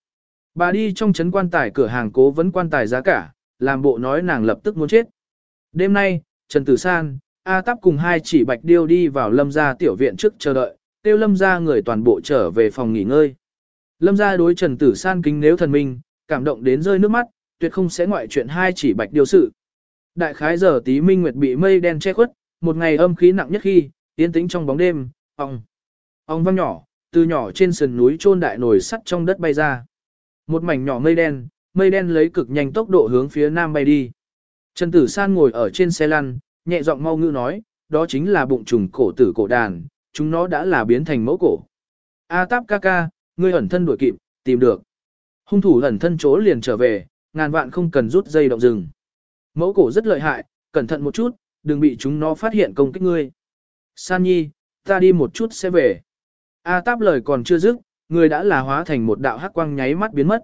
Bà đi trong trấn quan tài cửa hàng cố vấn quan tài giá cả, làm bộ nói nàng lập tức muốn chết. Đêm nay, Trần Tử San, A Tắp cùng hai chỉ bạch điêu đi vào lâm gia tiểu viện trước chờ đợi, tiêu lâm gia người toàn bộ trở về phòng nghỉ ngơi. Lâm gia đối Trần Tử San kính nếu thần minh, cảm động đến rơi nước mắt, tuyệt không sẽ ngoại chuyện hai chỉ bạch điều sự. Đại khái giờ tí minh nguyệt bị mây đen che khuất, một ngày âm khí nặng nhất khi, yên tĩnh trong bóng đêm, ong, ong vang nhỏ, từ nhỏ trên sườn núi trôn đại nồi sắt trong đất bay ra. Một mảnh nhỏ mây đen, mây đen lấy cực nhanh tốc độ hướng phía nam bay đi. Trần Tử San ngồi ở trên xe lăn, nhẹ giọng mau ngữ nói, đó chính là bụng trùng cổ tử cổ đàn, chúng nó đã là biến thành mẫu cổ. A táp ca ca, ngươi ẩn thân đuổi kịp, tìm được. Hung thủ ẩn thân chỗ liền trở về, ngàn vạn không cần rút dây động rừng. Mẫu cổ rất lợi hại, cẩn thận một chút, đừng bị chúng nó phát hiện công kích ngươi. San Nhi, Ta đi một chút sẽ về. A táp lời còn chưa dứt, người đã là hóa thành một đạo hắc quang nháy mắt biến mất.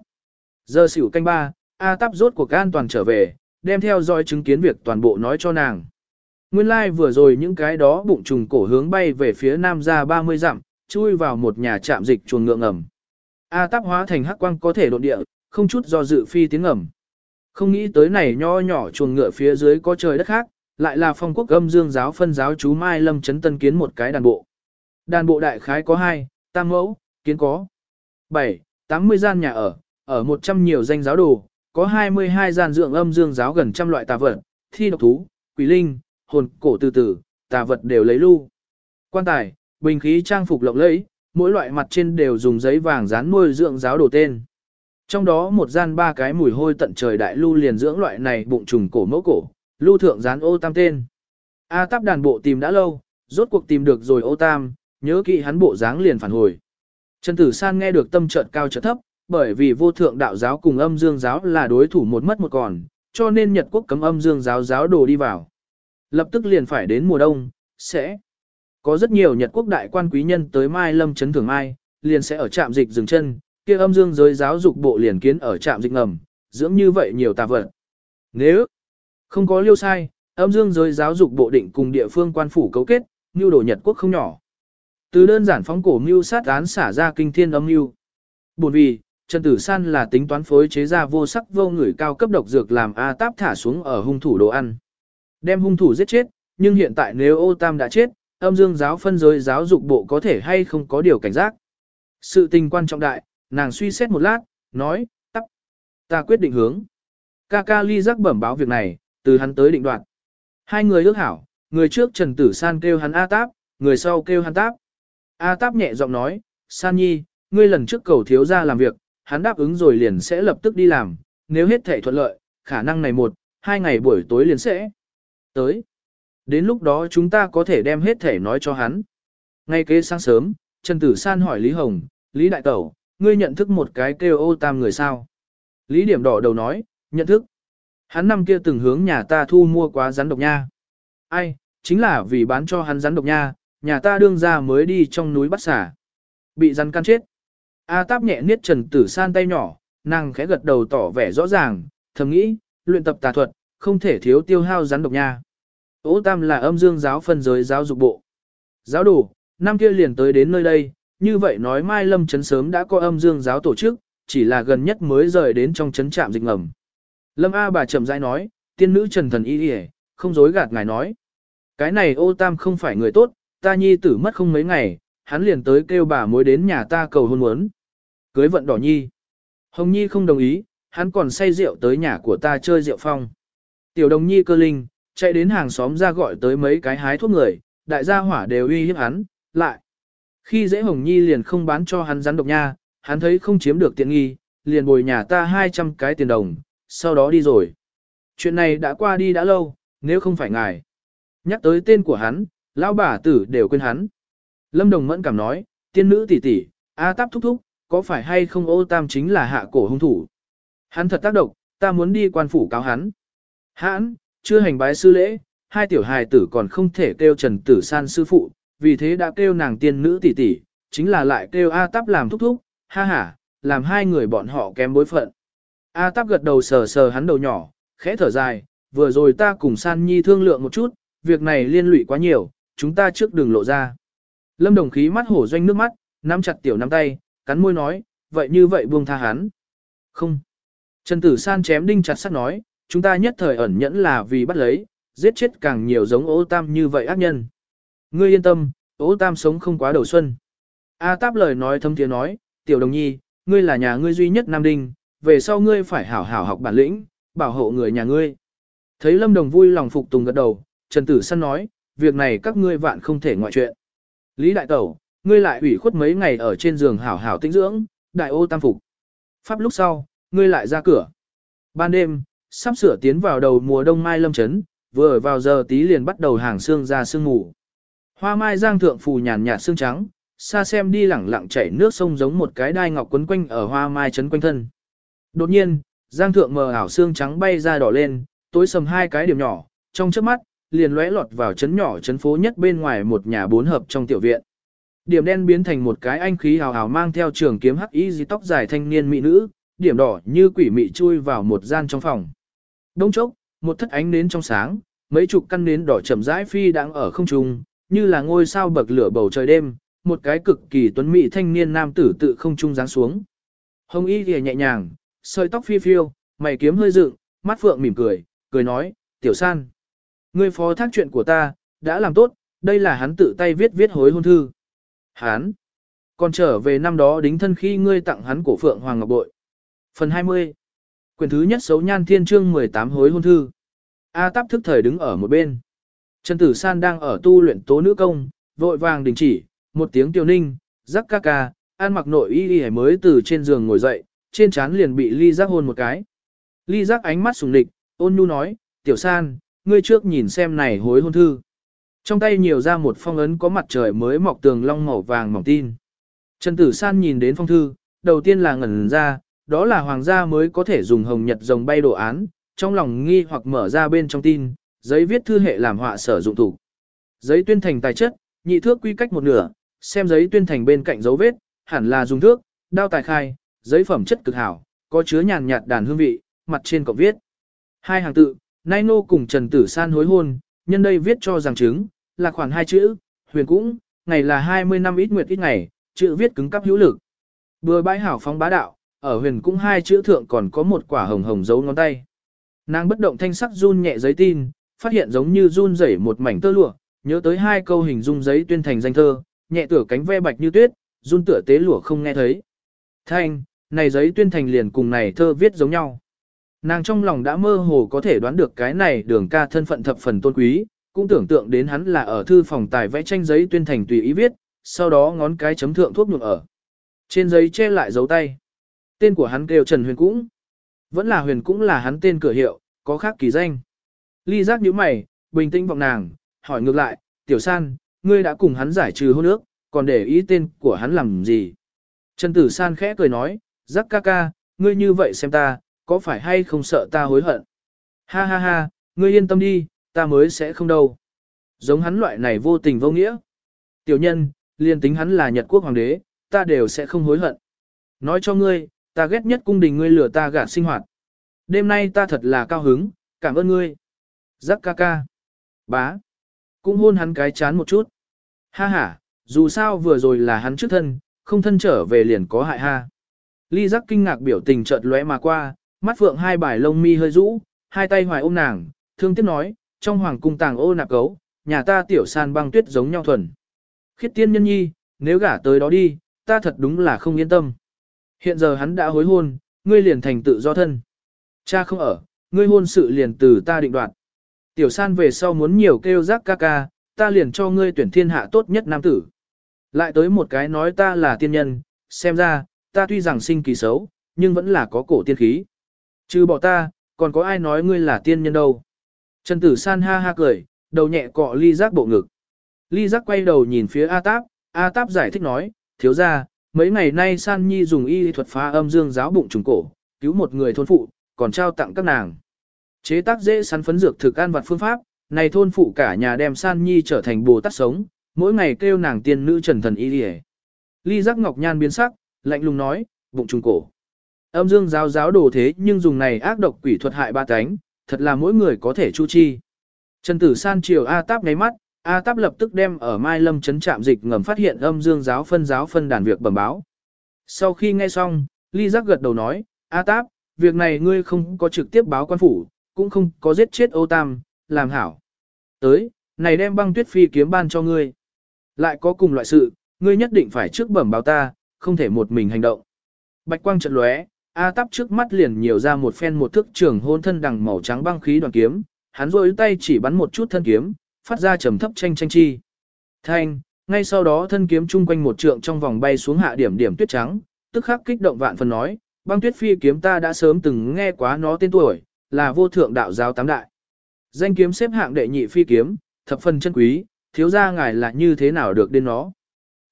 Giờ xỉu canh ba, A táp rốt cuộc an toàn trở về, đem theo dõi chứng kiến việc toàn bộ nói cho nàng. Nguyên lai like vừa rồi những cái đó bụng trùng cổ hướng bay về phía nam ra 30 dặm, chui vào một nhà trạm dịch chuồng ngựa ngầm. A táp hóa thành hắc quang có thể độn địa, không chút do dự phi tiếng ngầm. Không nghĩ tới này nho nhỏ chuồng ngựa phía dưới có trời đất khác, lại là phong quốc âm dương giáo phân giáo chú Mai Lâm Trấn Tân kiến một cái đàn bộ. Đàn bộ đại khái có 2, tam mẫu, kiến có 7, 80 gian nhà ở, ở 100 nhiều danh giáo đồ, có 22 gian dưỡng âm dương giáo gần trăm loại tà vật, thi độc thú, quỷ linh, hồn cổ từ từ, tà vật đều lấy lưu. Quan tài, bình khí trang phục lộng lẫy, mỗi loại mặt trên đều dùng giấy vàng dán nuôi dưỡng giáo đồ tên. Trong đó một gian ba cái mùi hôi tận trời đại lưu liền dưỡng loại này bụng trùng cổ mẫu cổ, lưu thượng dán ô tam tên. A táp đàn bộ tìm đã lâu, rốt cuộc tìm được rồi ô tam, nhớ kỹ hắn bộ dáng liền phản hồi. Trần Tử San nghe được tâm trợn cao chợt thấp, bởi vì vô thượng đạo giáo cùng âm dương giáo là đối thủ một mất một còn, cho nên Nhật quốc cấm âm dương giáo giáo đồ đi vào. Lập tức liền phải đến mùa đông, sẽ có rất nhiều Nhật quốc đại quan quý nhân tới Mai Lâm Trấn Thường Mai, liền sẽ ở trạm dịch dừng chân, kia âm dương giới giáo dục bộ liền kiến ở trạm dịch ngầm, dưỡng như vậy nhiều tà vật. Nếu không có liêu sai, âm dương giới giáo dục bộ định cùng địa phương quan phủ cấu kết, như đồ Nhật quốc không nhỏ. Từ đơn giản phóng cổ mưu sát án xả ra kinh thiên âm mưu. Buồn vì, Trần Tử San là tính toán phối chế ra vô sắc vô người cao cấp độc dược làm A Táp thả xuống ở hung thủ đồ ăn. Đem hung thủ giết chết, nhưng hiện tại nếu ô tam đã chết, âm dương giáo phân giới giáo dục bộ có thể hay không có điều cảnh giác. Sự tình quan trọng đại, nàng suy xét một lát, nói, tắc, ta quyết định hướng. Ca ca ly giác bẩm báo việc này, từ hắn tới định đoạn. Hai người ước hảo, người trước Trần Tử San kêu hắn A Táp, người sau kêu hắn Táp. A Táp nhẹ giọng nói, San Nhi, ngươi lần trước cầu thiếu ra làm việc, hắn đáp ứng rồi liền sẽ lập tức đi làm, nếu hết thể thuận lợi, khả năng này một, hai ngày buổi tối liền sẽ tới. Đến lúc đó chúng ta có thể đem hết thể nói cho hắn. Ngay kế sáng sớm, Trần Tử San hỏi Lý Hồng, Lý Đại Tẩu, ngươi nhận thức một cái kêu ô tam người sao? Lý Điểm đỏ đầu nói, nhận thức. Hắn năm kia từng hướng nhà ta thu mua quá rắn độc nha. Ai, chính là vì bán cho hắn rắn độc nha, nhà ta đương ra mới đi trong núi bắt xả. Bị rắn can chết. A táp nhẹ niết Trần Tử San tay nhỏ, nàng khẽ gật đầu tỏ vẻ rõ ràng, thầm nghĩ, luyện tập tà thuật, không thể thiếu tiêu hao rắn độc nha. Ô Tam là âm dương giáo phân giới giáo dục bộ. Giáo đủ, năm kia liền tới đến nơi đây, như vậy nói Mai Lâm Trấn sớm đã có âm dương giáo tổ chức, chỉ là gần nhất mới rời đến trong trấn trạm dịch ngầm. Lâm A bà chậm rãi nói, tiên nữ trần thần y y không dối gạt ngài nói. Cái này ô tam không phải người tốt, ta nhi tử mất không mấy ngày, hắn liền tới kêu bà mối đến nhà ta cầu hôn muốn. Cưới vận đỏ nhi. Hồng nhi không đồng ý, hắn còn say rượu tới nhà của ta chơi rượu phong. Tiểu đồng nhi cơ linh, chạy đến hàng xóm ra gọi tới mấy cái hái thuốc người, đại gia hỏa đều uy hiếp hắn, lại. Khi dễ Hồng Nhi liền không bán cho hắn rắn độc nha, hắn thấy không chiếm được tiện nghi, liền bồi nhà ta 200 cái tiền đồng, sau đó đi rồi. Chuyện này đã qua đi đã lâu, nếu không phải ngài. Nhắc tới tên của hắn, lão bà tử đều quên hắn. Lâm Đồng mẫn cảm nói, tiên nữ tỷ tỷ, A táp thúc thúc, có phải hay không ô tam chính là hạ cổ hung thủ? Hắn thật tác động, ta muốn đi quan phủ cáo hắn. Hãn, chưa hành bái sư lễ, hai tiểu hài tử còn không thể kêu Trần Tử San sư phụ, vì thế đã kêu nàng tiên nữ tỷ tỷ, chính là lại kêu A Táp làm thúc thúc, ha ha, làm hai người bọn họ kém bối phận. A Táp gật đầu sờ sờ hắn đầu nhỏ, khẽ thở dài, vừa rồi ta cùng San Nhi thương lượng một chút, việc này liên lụy quá nhiều, chúng ta trước đừng lộ ra. Lâm Đồng khí mắt hổ doanh nước mắt, nắm chặt tiểu nắm tay, cắn môi nói, vậy như vậy buông tha hắn. Không. Trần Tử San chém đinh chặt sắt nói, chúng ta nhất thời ẩn nhẫn là vì bắt lấy, giết chết càng nhiều giống ô tam như vậy ác nhân. Ngươi yên tâm, ô tam sống không quá đầu xuân. A táp lời nói thâm tiếng nói, tiểu đồng nhi, ngươi là nhà ngươi duy nhất Nam Đinh, về sau ngươi phải hảo hảo học bản lĩnh, bảo hộ người nhà ngươi. Thấy Lâm Đồng vui lòng phục tùng gật đầu, Trần Tử Săn nói, việc này các ngươi vạn không thể ngoại chuyện. Lý Đại Tẩu, ngươi lại ủy khuất mấy ngày ở trên giường hảo hảo tĩnh dưỡng, đại ô tam phục. Pháp lúc sau, ngươi lại ra cửa. Ban đêm, sắp sửa tiến vào đầu mùa đông mai lâm chấn, vừa vào giờ tí liền bắt đầu hàng xương ra sương ngủ. Hoa mai giang thượng phù nhàn nhạt xương trắng, xa xem đi lẳng lặng chảy nước sông giống một cái đai ngọc quấn quanh ở hoa mai chấn quanh thân. Đột nhiên, giang thượng mờ ảo xương trắng bay ra đỏ lên, tối sầm hai cái điểm nhỏ, trong trước mắt, liền lóe lọt vào chấn nhỏ chấn phố nhất bên ngoài một nhà bốn hợp trong tiểu viện. Điểm đen biến thành một cái anh khí hào hào mang theo trường kiếm hắc y dì tóc dài thanh niên mỹ nữ, điểm đỏ như quỷ mị chui vào một gian trong phòng. Đông chốc, một thất ánh nến trong sáng, mấy chục căn nến đỏ chậm rãi phi đang ở không trung, như là ngôi sao bậc lửa bầu trời đêm, một cái cực kỳ tuấn mỹ thanh niên nam tử tự không trung giáng xuống. Hồng y lìa nhẹ nhàng, sợi tóc phi phiêu, mày kiếm hơi dựng, mắt phượng mỉm cười, cười nói, tiểu san. Ngươi phó thác chuyện của ta, đã làm tốt, đây là hắn tự tay viết viết hối hôn thư. Hắn, còn trở về năm đó đính thân khi ngươi tặng hắn cổ phượng hoàng ngọc bội. Phần 20 Quyền thứ nhất xấu nhan thiên trương 18 hối hôn thư. A táp thức thời đứng ở một bên. Trần Tử San đang ở tu luyện tố nữ công, vội vàng đình chỉ, một tiếng tiêu ninh, rắc ca ca, an mặc nội y y mới từ trên giường ngồi dậy, trên trán liền bị ly giác hôn một cái. Ly giác ánh mắt sùng địch, ôn nhu nói, tiểu san, ngươi trước nhìn xem này hối hôn thư. Trong tay nhiều ra một phong ấn có mặt trời mới mọc tường long màu vàng mỏng tin. Trần Tử San nhìn đến phong thư, đầu tiên là ngẩn ra, đó là hoàng gia mới có thể dùng hồng nhật rồng bay đồ án, trong lòng nghi hoặc mở ra bên trong tin, giấy viết thư hệ làm họa sở dụng thủ. Giấy tuyên thành tài chất, nhị thước quy cách một nửa, xem giấy tuyên thành bên cạnh dấu vết, hẳn là dùng thước, đao tài khai, giấy phẩm chất cực hảo, có chứa nhàn nhạt đàn hương vị, mặt trên cộng viết. Hai hàng tự, Nay nô cùng Trần Tử San hối hôn, nhân đây viết cho rằng chứng, là khoảng hai chữ, huyền cũng, ngày là 20 năm ít nguyệt ít ngày, chữ viết cứng cắp hữu lực. Bừa bãi hảo phóng bá đạo, ở huyền cũng hai chữ thượng còn có một quả hồng hồng dấu ngón tay. Nàng bất động thanh sắc run nhẹ giấy tin, phát hiện giống như run rẩy một mảnh tơ lụa, nhớ tới hai câu hình dung giấy tuyên thành danh thơ, nhẹ tựa cánh ve bạch như tuyết, run tựa tế lụa không nghe thấy. Thanh, này giấy tuyên thành liền cùng này thơ viết giống nhau. Nàng trong lòng đã mơ hồ có thể đoán được cái này đường ca thân phận thập phần tôn quý, cũng tưởng tượng đến hắn là ở thư phòng tài vẽ tranh giấy tuyên thành tùy ý viết, sau đó ngón cái chấm thượng thuốc nhuộm ở. Trên giấy che lại dấu tay. Tên của hắn kêu Trần Huyền Cũng. Vẫn là Huyền Cũng là hắn tên cửa hiệu, có khác kỳ danh. Ly giác nhíu mày, bình tĩnh vọng nàng, hỏi ngược lại, tiểu san, ngươi đã cùng hắn giải trừ hôn ước, còn để ý tên của hắn làm gì? Trần Tử San khẽ cười nói, giác ca ca, ngươi như vậy xem ta, có phải hay không sợ ta hối hận? Ha ha ha, ngươi yên tâm đi, ta mới sẽ không đâu. Giống hắn loại này vô tình vô nghĩa. Tiểu nhân, liên tính hắn là Nhật quốc hoàng đế, ta đều sẽ không hối hận. Nói cho ngươi, ta ghét nhất cung đình ngươi lừa ta gạt sinh hoạt. Đêm nay ta thật là cao hứng, cảm ơn ngươi. Giác ca ca. Bá. Cũng hôn hắn cái chán một chút. Ha ha, dù sao vừa rồi là hắn trước thân, không thân trở về liền có hại ha. Ly giác kinh ngạc biểu tình chợt lóe mà qua, mắt phượng hai bài lông mi hơi rũ, hai tay hoài ôm nàng, thương tiếc nói, trong hoàng cung tàng ô nạp gấu, nhà ta tiểu san băng tuyết giống nhau thuần. Khiết tiên nhân nhi, nếu gả tới đó đi, ta thật đúng là không yên tâm. Hiện giờ hắn đã hối hôn, ngươi liền thành tự do thân. Cha không ở, ngươi hôn sự liền từ ta định đoạt. Tiểu san về sau muốn nhiều kêu giác ca ca, ta liền cho ngươi tuyển thiên hạ tốt nhất nam tử. Lại tới một cái nói ta là tiên nhân, xem ra, ta tuy rằng sinh kỳ xấu, nhưng vẫn là có cổ tiên khí. Trừ bỏ ta, còn có ai nói ngươi là tiên nhân đâu. Trần Tử San ha ha cười, đầu nhẹ cọ ly giác bộ ngực. Ly giác quay đầu nhìn phía A Táp, A Táp giải thích nói, thiếu ra, mấy ngày nay San Nhi dùng y thuật phá âm dương giáo bụng trùng cổ, cứu một người thôn phụ, còn trao tặng các nàng. Chế tác dễ sắn phấn dược thực an vật phương pháp, này thôn phụ cả nhà đem San Nhi trở thành bồ tát sống, mỗi ngày kêu nàng tiên nữ trần thần y đi Ly giác ngọc nhan biến sắc, lạnh lùng nói, bụng trùng cổ. Âm dương giáo giáo đồ thế nhưng dùng này ác độc quỷ thuật hại ba cánh, thật là mỗi người có thể chu chi. Trần Tử San chiều A Táp ngáy mắt, A Táp lập tức đem ở Mai Lâm Trấn trạm dịch ngầm phát hiện âm dương giáo phân giáo phân đàn việc bẩm báo. Sau khi nghe xong, Ly Giác gật đầu nói, A Táp, việc này ngươi không có trực tiếp báo quan phủ, cũng không có giết chết Âu Tam, làm hảo. Tới, này đem băng tuyết phi kiếm ban cho ngươi. Lại có cùng loại sự, ngươi nhất định phải trước bẩm báo ta, không thể một mình hành động. Bạch quang trận lóe, A Táp trước mắt liền nhiều ra một phen một thước trường hôn thân đằng màu trắng băng khí đoàn kiếm, hắn rôi tay chỉ bắn một chút thân kiếm, phát ra trầm thấp tranh tranh chi. Thanh, ngay sau đó thân kiếm chung quanh một trượng trong vòng bay xuống hạ điểm điểm tuyết trắng, tức khắc kích động vạn phần nói, băng tuyết phi kiếm ta đã sớm từng nghe quá nó tên tuổi, là vô thượng đạo giáo tám đại. Danh kiếm xếp hạng đệ nhị phi kiếm, thập phần chân quý, thiếu gia ngài là như thế nào được đến nó.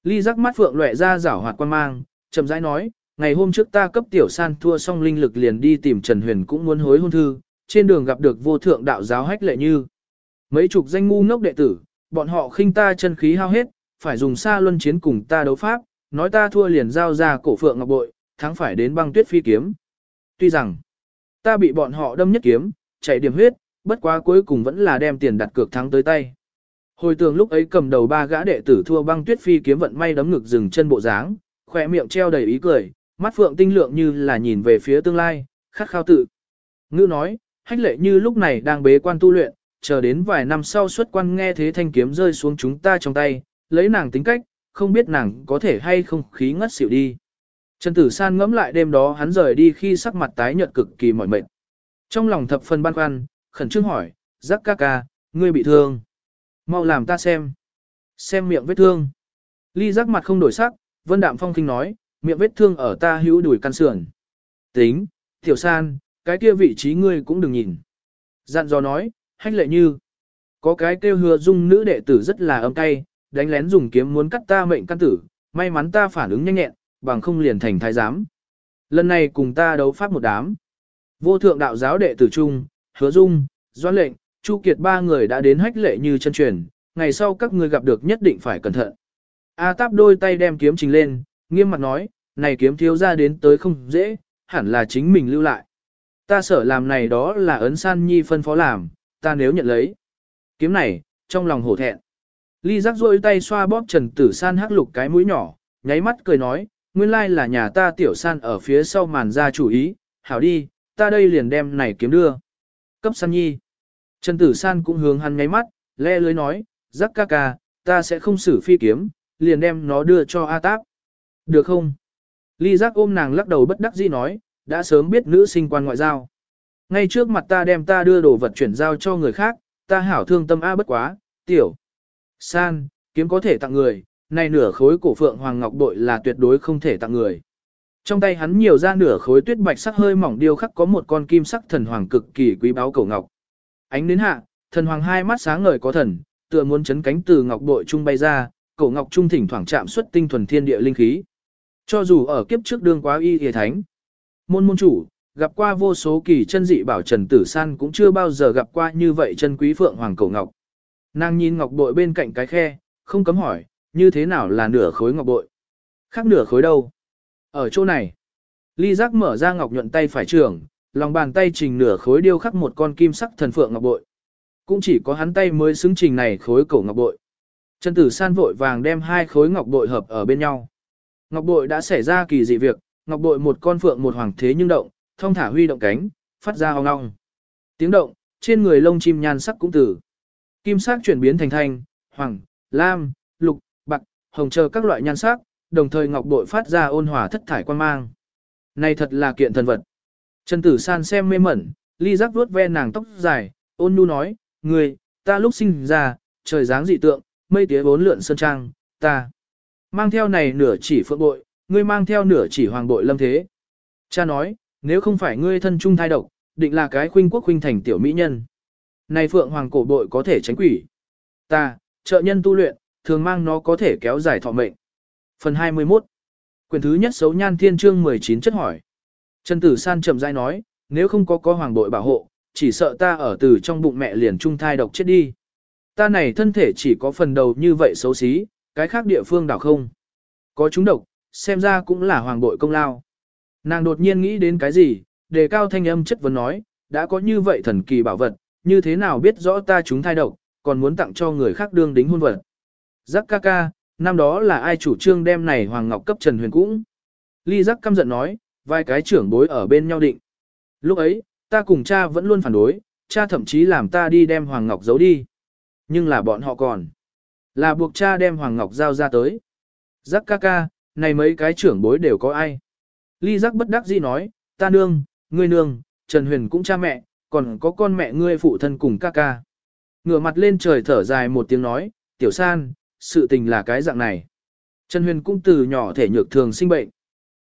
Ly giác mắt phượng lệ ra rảo hoạt quan mang, chậm rãi nói, ngày hôm trước ta cấp tiểu san thua xong linh lực liền đi tìm Trần Huyền cũng muốn hối hôn thư, trên đường gặp được vô thượng đạo giáo hách lệ như. Mấy chục danh ngu ngốc đệ tử, bọn họ khinh ta chân khí hao hết, phải dùng xa luân chiến cùng ta đấu pháp, nói ta thua liền giao ra cổ phượng ngọc bội, thắng phải đến băng tuyết phi kiếm. Tuy rằng, ta bị bọn họ đâm nhất kiếm, chạy điểm huyết, bất quá cuối cùng vẫn là đem tiền đặt cược thắng tới tay. Hồi tưởng lúc ấy cầm đầu ba gã đệ tử thua băng tuyết phi kiếm vận may đấm ngực dừng chân bộ dáng, khỏe miệng treo đầy ý cười, mắt phượng tinh lượng như là nhìn về phía tương lai, khát khao tự. Ngữ nói, hách lệ như lúc này đang bế quan tu luyện, chờ đến vài năm sau xuất quan nghe thế thanh kiếm rơi xuống chúng ta trong tay, lấy nàng tính cách, không biết nàng có thể hay không khí ngất xỉu đi. Trần Tử San ngẫm lại đêm đó hắn rời đi khi sắc mặt tái nhợt cực kỳ mỏi mệt. Trong lòng thập phần băn khoăn, khẩn trương hỏi, giác ca ca, ngươi bị thương. Mau làm ta xem. Xem miệng vết thương. Ly giác mặt không đổi sắc, Vân Đạm Phong kinh nói, miệng vết thương ở ta hữu đùi căn sườn. Tính, Tiểu San, cái kia vị trí ngươi cũng đừng nhìn. Dặn dò nói, hách lệ như. Có cái kêu hứa dung nữ đệ tử rất là âm cay, đánh lén dùng kiếm muốn cắt ta mệnh căn tử, may mắn ta phản ứng nhanh nhẹn, bằng không liền thành thái giám. Lần này cùng ta đấu pháp một đám. Vô thượng đạo giáo đệ tử trung, hứa dung, doan lệnh, chu kiệt ba người đã đến hách lệ như chân truyền, ngày sau các ngươi gặp được nhất định phải cẩn thận. A táp đôi tay đem kiếm trình lên, nghiêm mặt nói, này kiếm thiếu ra đến tới không dễ, hẳn là chính mình lưu lại. Ta sợ làm này đó là ấn san nhi phân phó làm, ta nếu nhận lấy. Kiếm này, trong lòng hổ thẹn. Ly giác rôi tay xoa bóp trần tử san hắc lục cái mũi nhỏ, nháy mắt cười nói, nguyên lai là nhà ta tiểu san ở phía sau màn ra chủ ý, hảo đi, ta đây liền đem này kiếm đưa. Cấp san nhi. Trần tử san cũng hướng hắn nháy mắt, le lưới nói, giác ca ca, ta sẽ không xử phi kiếm, liền đem nó đưa cho A Táp. Được không? Ly giác ôm nàng lắc đầu bất đắc dĩ nói, đã sớm biết nữ sinh quan ngoại giao. Ngay trước mặt ta đem ta đưa đồ vật chuyển giao cho người khác, ta hảo thương tâm A bất quá, tiểu. San, kiếm có thể tặng người, này nửa khối cổ phượng hoàng ngọc bội là tuyệt đối không thể tặng người. Trong tay hắn nhiều ra nửa khối tuyết bạch sắc hơi mỏng điêu khắc có một con kim sắc thần hoàng cực kỳ quý báu cổ ngọc. Ánh đến hạ, thần hoàng hai mắt sáng ngời có thần, tựa muốn chấn cánh từ ngọc bội trung bay ra, cổ ngọc trung thỉnh thoảng chạm xuất tinh thuần thiên địa linh khí. Cho dù ở kiếp trước đương quá y y thánh, môn môn chủ, gặp qua vô số kỳ chân dị bảo Trần Tử San cũng chưa bao giờ gặp qua như vậy chân quý phượng hoàng cổ ngọc. Nàng nhìn ngọc bội bên cạnh cái khe, không cấm hỏi, như thế nào là nửa khối ngọc bội? Khác nửa khối đâu? Ở chỗ này. Ly giác mở ra ngọc nhuận tay phải trường, lòng bàn tay trình nửa khối điêu khắc một con kim sắc thần phượng ngọc bội. Cũng chỉ có hắn tay mới xứng trình này khối cổ ngọc bội. Trần Tử San vội vàng đem hai khối ngọc bội hợp ở bên nhau. Ngọc bội đã xảy ra kỳ dị việc, ngọc bội một con phượng một hoàng thế nhưng động, thông thả huy động cánh, phát ra ong ong. Tiếng động, trên người lông chim nhan sắc cũng tử. Kim sắc chuyển biến thành thanh, hoàng, lam, lục, bạc, hồng chờ các loại nhan sắc, đồng thời ngọc bội phát ra ôn hòa thất thải quan mang. Này thật là kiện thần vật. Trần Tử San xem mê mẩn, ly giác vuốt ve nàng tóc dài, ôn nhu nói, người, ta lúc sinh ra, trời dáng dị tượng, mây tía bốn lượn sơn trang, ta. Mang theo này nửa chỉ phượng bội, ngươi mang theo nửa chỉ hoàng bội lâm thế. Cha nói, nếu không phải ngươi thân trung thai độc, định là cái khuynh quốc khuynh thành tiểu mỹ nhân. Này phượng hoàng cổ bội có thể tránh quỷ. Ta, trợ nhân tu luyện, thường mang nó có thể kéo dài thọ mệnh. Phần 21 Quyền thứ nhất xấu nhan thiên chương 19 chất hỏi. Trần Tử San chậm rãi nói, nếu không có có hoàng bội bảo hộ, chỉ sợ ta ở từ trong bụng mẹ liền trung thai độc chết đi. Ta này thân thể chỉ có phần đầu như vậy xấu xí, cái khác địa phương đảo không. Có chúng độc, xem ra cũng là hoàng bội công lao. Nàng đột nhiên nghĩ đến cái gì, đề cao thanh âm chất vấn nói, đã có như vậy thần kỳ bảo vật, như thế nào biết rõ ta chúng thai độc, còn muốn tặng cho người khác đương đính hôn vật. Giác ca ca, năm đó là ai chủ trương đem này Hoàng Ngọc cấp Trần Huyền cũng. Ly giác căm giận nói, vài cái trưởng bối ở bên nhau định. Lúc ấy, ta cùng cha vẫn luôn phản đối, cha thậm chí làm ta đi đem Hoàng Ngọc giấu đi. Nhưng là bọn họ còn. Là buộc cha đem Hoàng Ngọc giao ra tới. Giác ca ca, này mấy cái trưởng bối đều có ai. Ly giác bất đắc dĩ nói, ta nương, ngươi nương, Trần Huyền cũng cha mẹ, còn có con mẹ ngươi phụ thân cùng ca ca. Ngửa mặt lên trời thở dài một tiếng nói, tiểu san, sự tình là cái dạng này. Trần Huyền cũng từ nhỏ thể nhược thường sinh bệnh.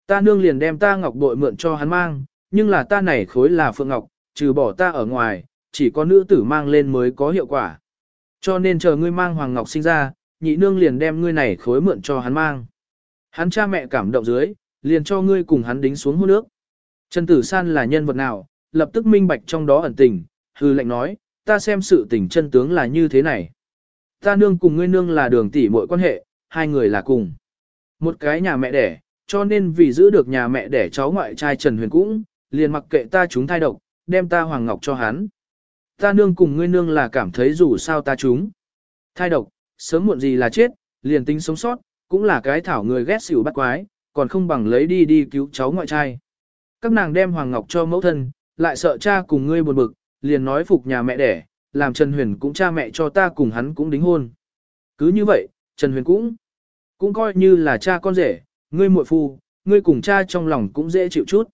Ta nương liền đem ta ngọc bội mượn cho hắn mang, nhưng là ta này khối là phượng ngọc, trừ bỏ ta ở ngoài, chỉ có nữ tử mang lên mới có hiệu quả. Cho nên chờ ngươi mang hoàng ngọc sinh ra, nhị nương liền đem ngươi này khối mượn cho hắn mang. Hắn cha mẹ cảm động dưới, liền cho ngươi cùng hắn đính xuống hôn nước. Trần Tử San là nhân vật nào, lập tức minh bạch trong đó ẩn tình, hư lệnh nói, ta xem sự tình chân tướng là như thế này. Ta nương cùng ngươi nương là đường tỷ muội quan hệ, hai người là cùng. Một cái nhà mẹ đẻ, cho nên vì giữ được nhà mẹ đẻ cháu ngoại trai Trần Huyền cũng, liền mặc kệ ta chúng thai độc, đem ta hoàng ngọc cho hắn. Ta nương cùng ngươi nương là cảm thấy dù sao ta chúng. Thai độc, sớm muộn gì là chết, liền tính sống sót, cũng là cái thảo người ghét xỉu bắt quái, còn không bằng lấy đi đi cứu cháu ngoại trai. Các nàng đem hoàng ngọc cho mẫu thân, lại sợ cha cùng ngươi buồn bực, liền nói phục nhà mẹ đẻ, làm Trần Huyền cũng cha mẹ cho ta cùng hắn cũng đính hôn. Cứ như vậy, Trần Huyền cũng, cũng coi như là cha con rể, ngươi muội phu, ngươi cùng cha trong lòng cũng dễ chịu chút.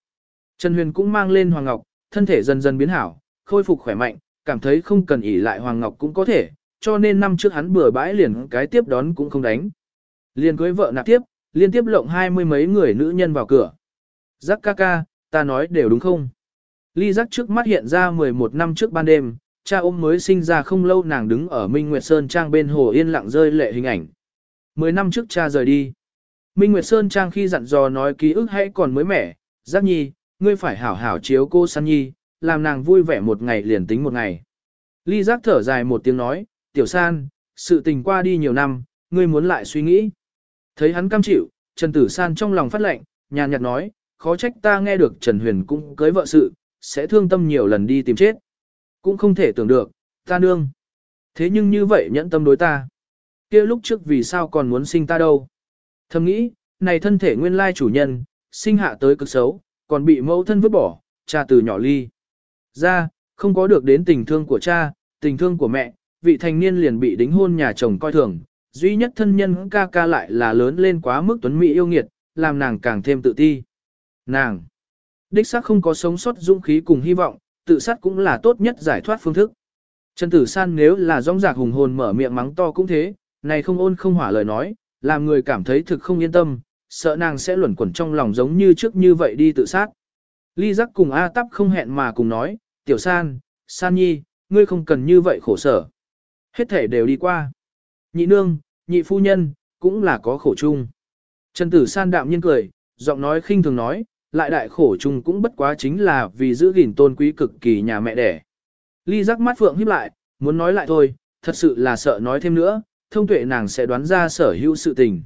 Trần Huyền cũng mang lên Hoàng Ngọc, thân thể dần dần biến hảo, khôi phục khỏe mạnh, cảm thấy không cần ỉ lại Hoàng Ngọc cũng có thể, cho nên năm trước hắn bừa bãi liền cái tiếp đón cũng không đánh. Liền cưới vợ nạp tiếp, liên tiếp lộng hai mươi mấy người nữ nhân vào cửa. Giác ca ca, ta nói đều đúng không? Ly giác trước mắt hiện ra 11 năm trước ban đêm, cha ôm mới sinh ra không lâu nàng đứng ở Minh Nguyệt Sơn Trang bên hồ yên lặng rơi lệ hình ảnh. 10 năm trước cha rời đi. Minh Nguyệt Sơn Trang khi dặn dò nói ký ức hãy còn mới mẻ, giác nhi, ngươi phải hảo hảo chiếu cô săn nhi, làm nàng vui vẻ một ngày liền tính một ngày. Ly giác thở dài một tiếng nói, tiểu san, sự tình qua đi nhiều năm, ngươi muốn lại suy nghĩ. Thấy hắn cam chịu, Trần Tử San trong lòng phát lệnh, nhàn nhạt nói, khó trách ta nghe được Trần Huyền cũng cưới vợ sự, sẽ thương tâm nhiều lần đi tìm chết. Cũng không thể tưởng được, ta nương. Thế nhưng như vậy nhẫn tâm đối ta. kia lúc trước vì sao còn muốn sinh ta đâu. Thầm nghĩ, này thân thể nguyên lai chủ nhân, sinh hạ tới cực xấu, còn bị mẫu thân vứt bỏ, cha từ nhỏ ly. Ra, không có được đến tình thương của cha, tình thương của mẹ, vị thành niên liền bị đính hôn nhà chồng coi thường, duy nhất thân nhân ca ca lại là lớn lên quá mức tuấn mỹ yêu nghiệt, làm nàng càng thêm tự ti. Nàng, đích xác không có sống sót dũng khí cùng hy vọng, tự sát cũng là tốt nhất giải thoát phương thức. Trần Tử San nếu là rong rạc hùng hồn mở miệng mắng to cũng thế, này không ôn không hỏa lời nói, làm người cảm thấy thực không yên tâm, sợ nàng sẽ luẩn quẩn trong lòng giống như trước như vậy đi tự sát. Ly giác cùng A Tắp không hẹn mà cùng nói, Tiểu San, San Nhi, ngươi không cần như vậy khổ sở. Hết thể đều đi qua. Nhị nương, nhị phu nhân, cũng là có khổ chung. Trần Tử San đạm nhiên cười, giọng nói khinh thường nói, lại đại khổ chung cũng bất quá chính là vì giữ gìn tôn quý cực kỳ nhà mẹ đẻ. Ly giác mắt phượng híp lại, muốn nói lại thôi, thật sự là sợ nói thêm nữa, thông tuệ nàng sẽ đoán ra sở hữu sự tình.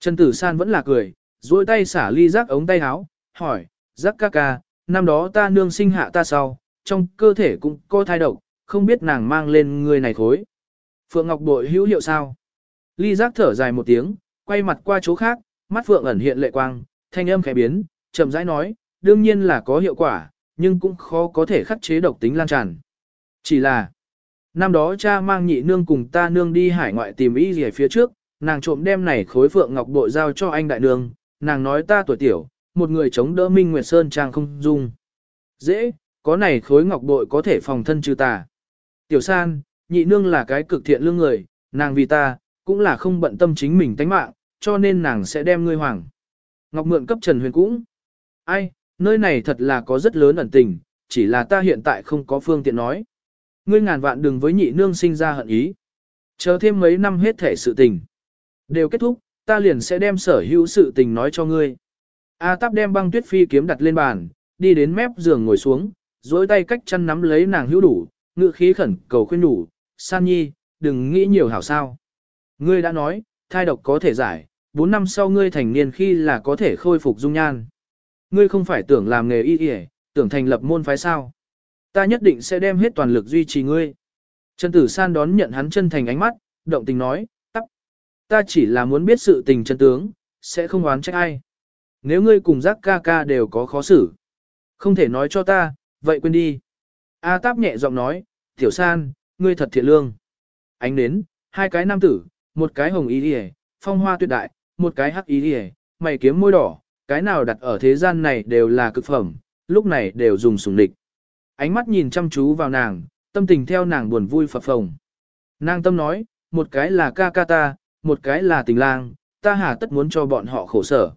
Trần Tử San vẫn là cười, duỗi tay xả ly giác ống tay áo, hỏi, giác ca ca, năm đó ta nương sinh hạ ta sau, trong cơ thể cũng có thai độc, không biết nàng mang lên người này khối. Phượng Ngọc bội hữu hiệu sao? Ly giác thở dài một tiếng, quay mặt qua chỗ khác, mắt Phượng ẩn hiện lệ quang, thanh âm khẽ biến, chậm rãi nói, đương nhiên là có hiệu quả, nhưng cũng khó có thể khắc chế độc tính lan tràn. Chỉ là, năm đó cha mang nhị nương cùng ta nương đi hải ngoại tìm ý gì ở phía trước, nàng trộm đem này khối phượng ngọc bội giao cho anh đại nương, nàng nói ta tuổi tiểu, một người chống đỡ Minh Nguyệt Sơn trang không dung. Dễ, có này khối ngọc bội có thể phòng thân trừ tà. Tiểu san, nhị nương là cái cực thiện lương người, nàng vì ta, cũng là không bận tâm chính mình tánh mạng, cho nên nàng sẽ đem ngươi hoàng. Ngọc mượn cấp Trần Huyền cũng. Ai, nơi này thật là có rất lớn ẩn tình, chỉ là ta hiện tại không có phương tiện nói. Ngươi ngàn vạn đừng với nhị nương sinh ra hận ý. Chờ thêm mấy năm hết thể sự tình. Đều kết thúc, ta liền sẽ đem sở hữu sự tình nói cho ngươi. A táp đem băng tuyết phi kiếm đặt lên bàn, đi đến mép giường ngồi xuống, dối tay cách chăn nắm lấy nàng hữu đủ, ngự khí khẩn cầu khuyên đủ. San nhi, đừng nghĩ nhiều hảo sao. Ngươi đã nói, thai độc có thể giải, 4 năm sau ngươi thành niên khi là có thể khôi phục dung nhan. Ngươi không phải tưởng làm nghề y y, tưởng thành lập môn phái sao. Ta nhất định sẽ đem hết toàn lực duy trì ngươi. Trần Tử San đón nhận hắn chân thành ánh mắt, động tình nói, tắp. Ta chỉ là muốn biết sự tình chân tướng, sẽ không oán trách ai. Nếu ngươi cùng giác ca ca đều có khó xử. Không thể nói cho ta, vậy quên đi. A táp nhẹ giọng nói, Tiểu San, ngươi thật thiện lương. Ánh đến, hai cái nam tử, một cái hồng y đi phong hoa tuyệt đại, một cái hắc y đi mày kiếm môi đỏ, cái nào đặt ở thế gian này đều là cực phẩm, lúc này đều dùng sủng địch. Ánh mắt nhìn chăm chú vào nàng, tâm tình theo nàng buồn vui phập phồng. Nàng tâm nói, một cái là ca ca ta, một cái là tình lang, ta hà tất muốn cho bọn họ khổ sở.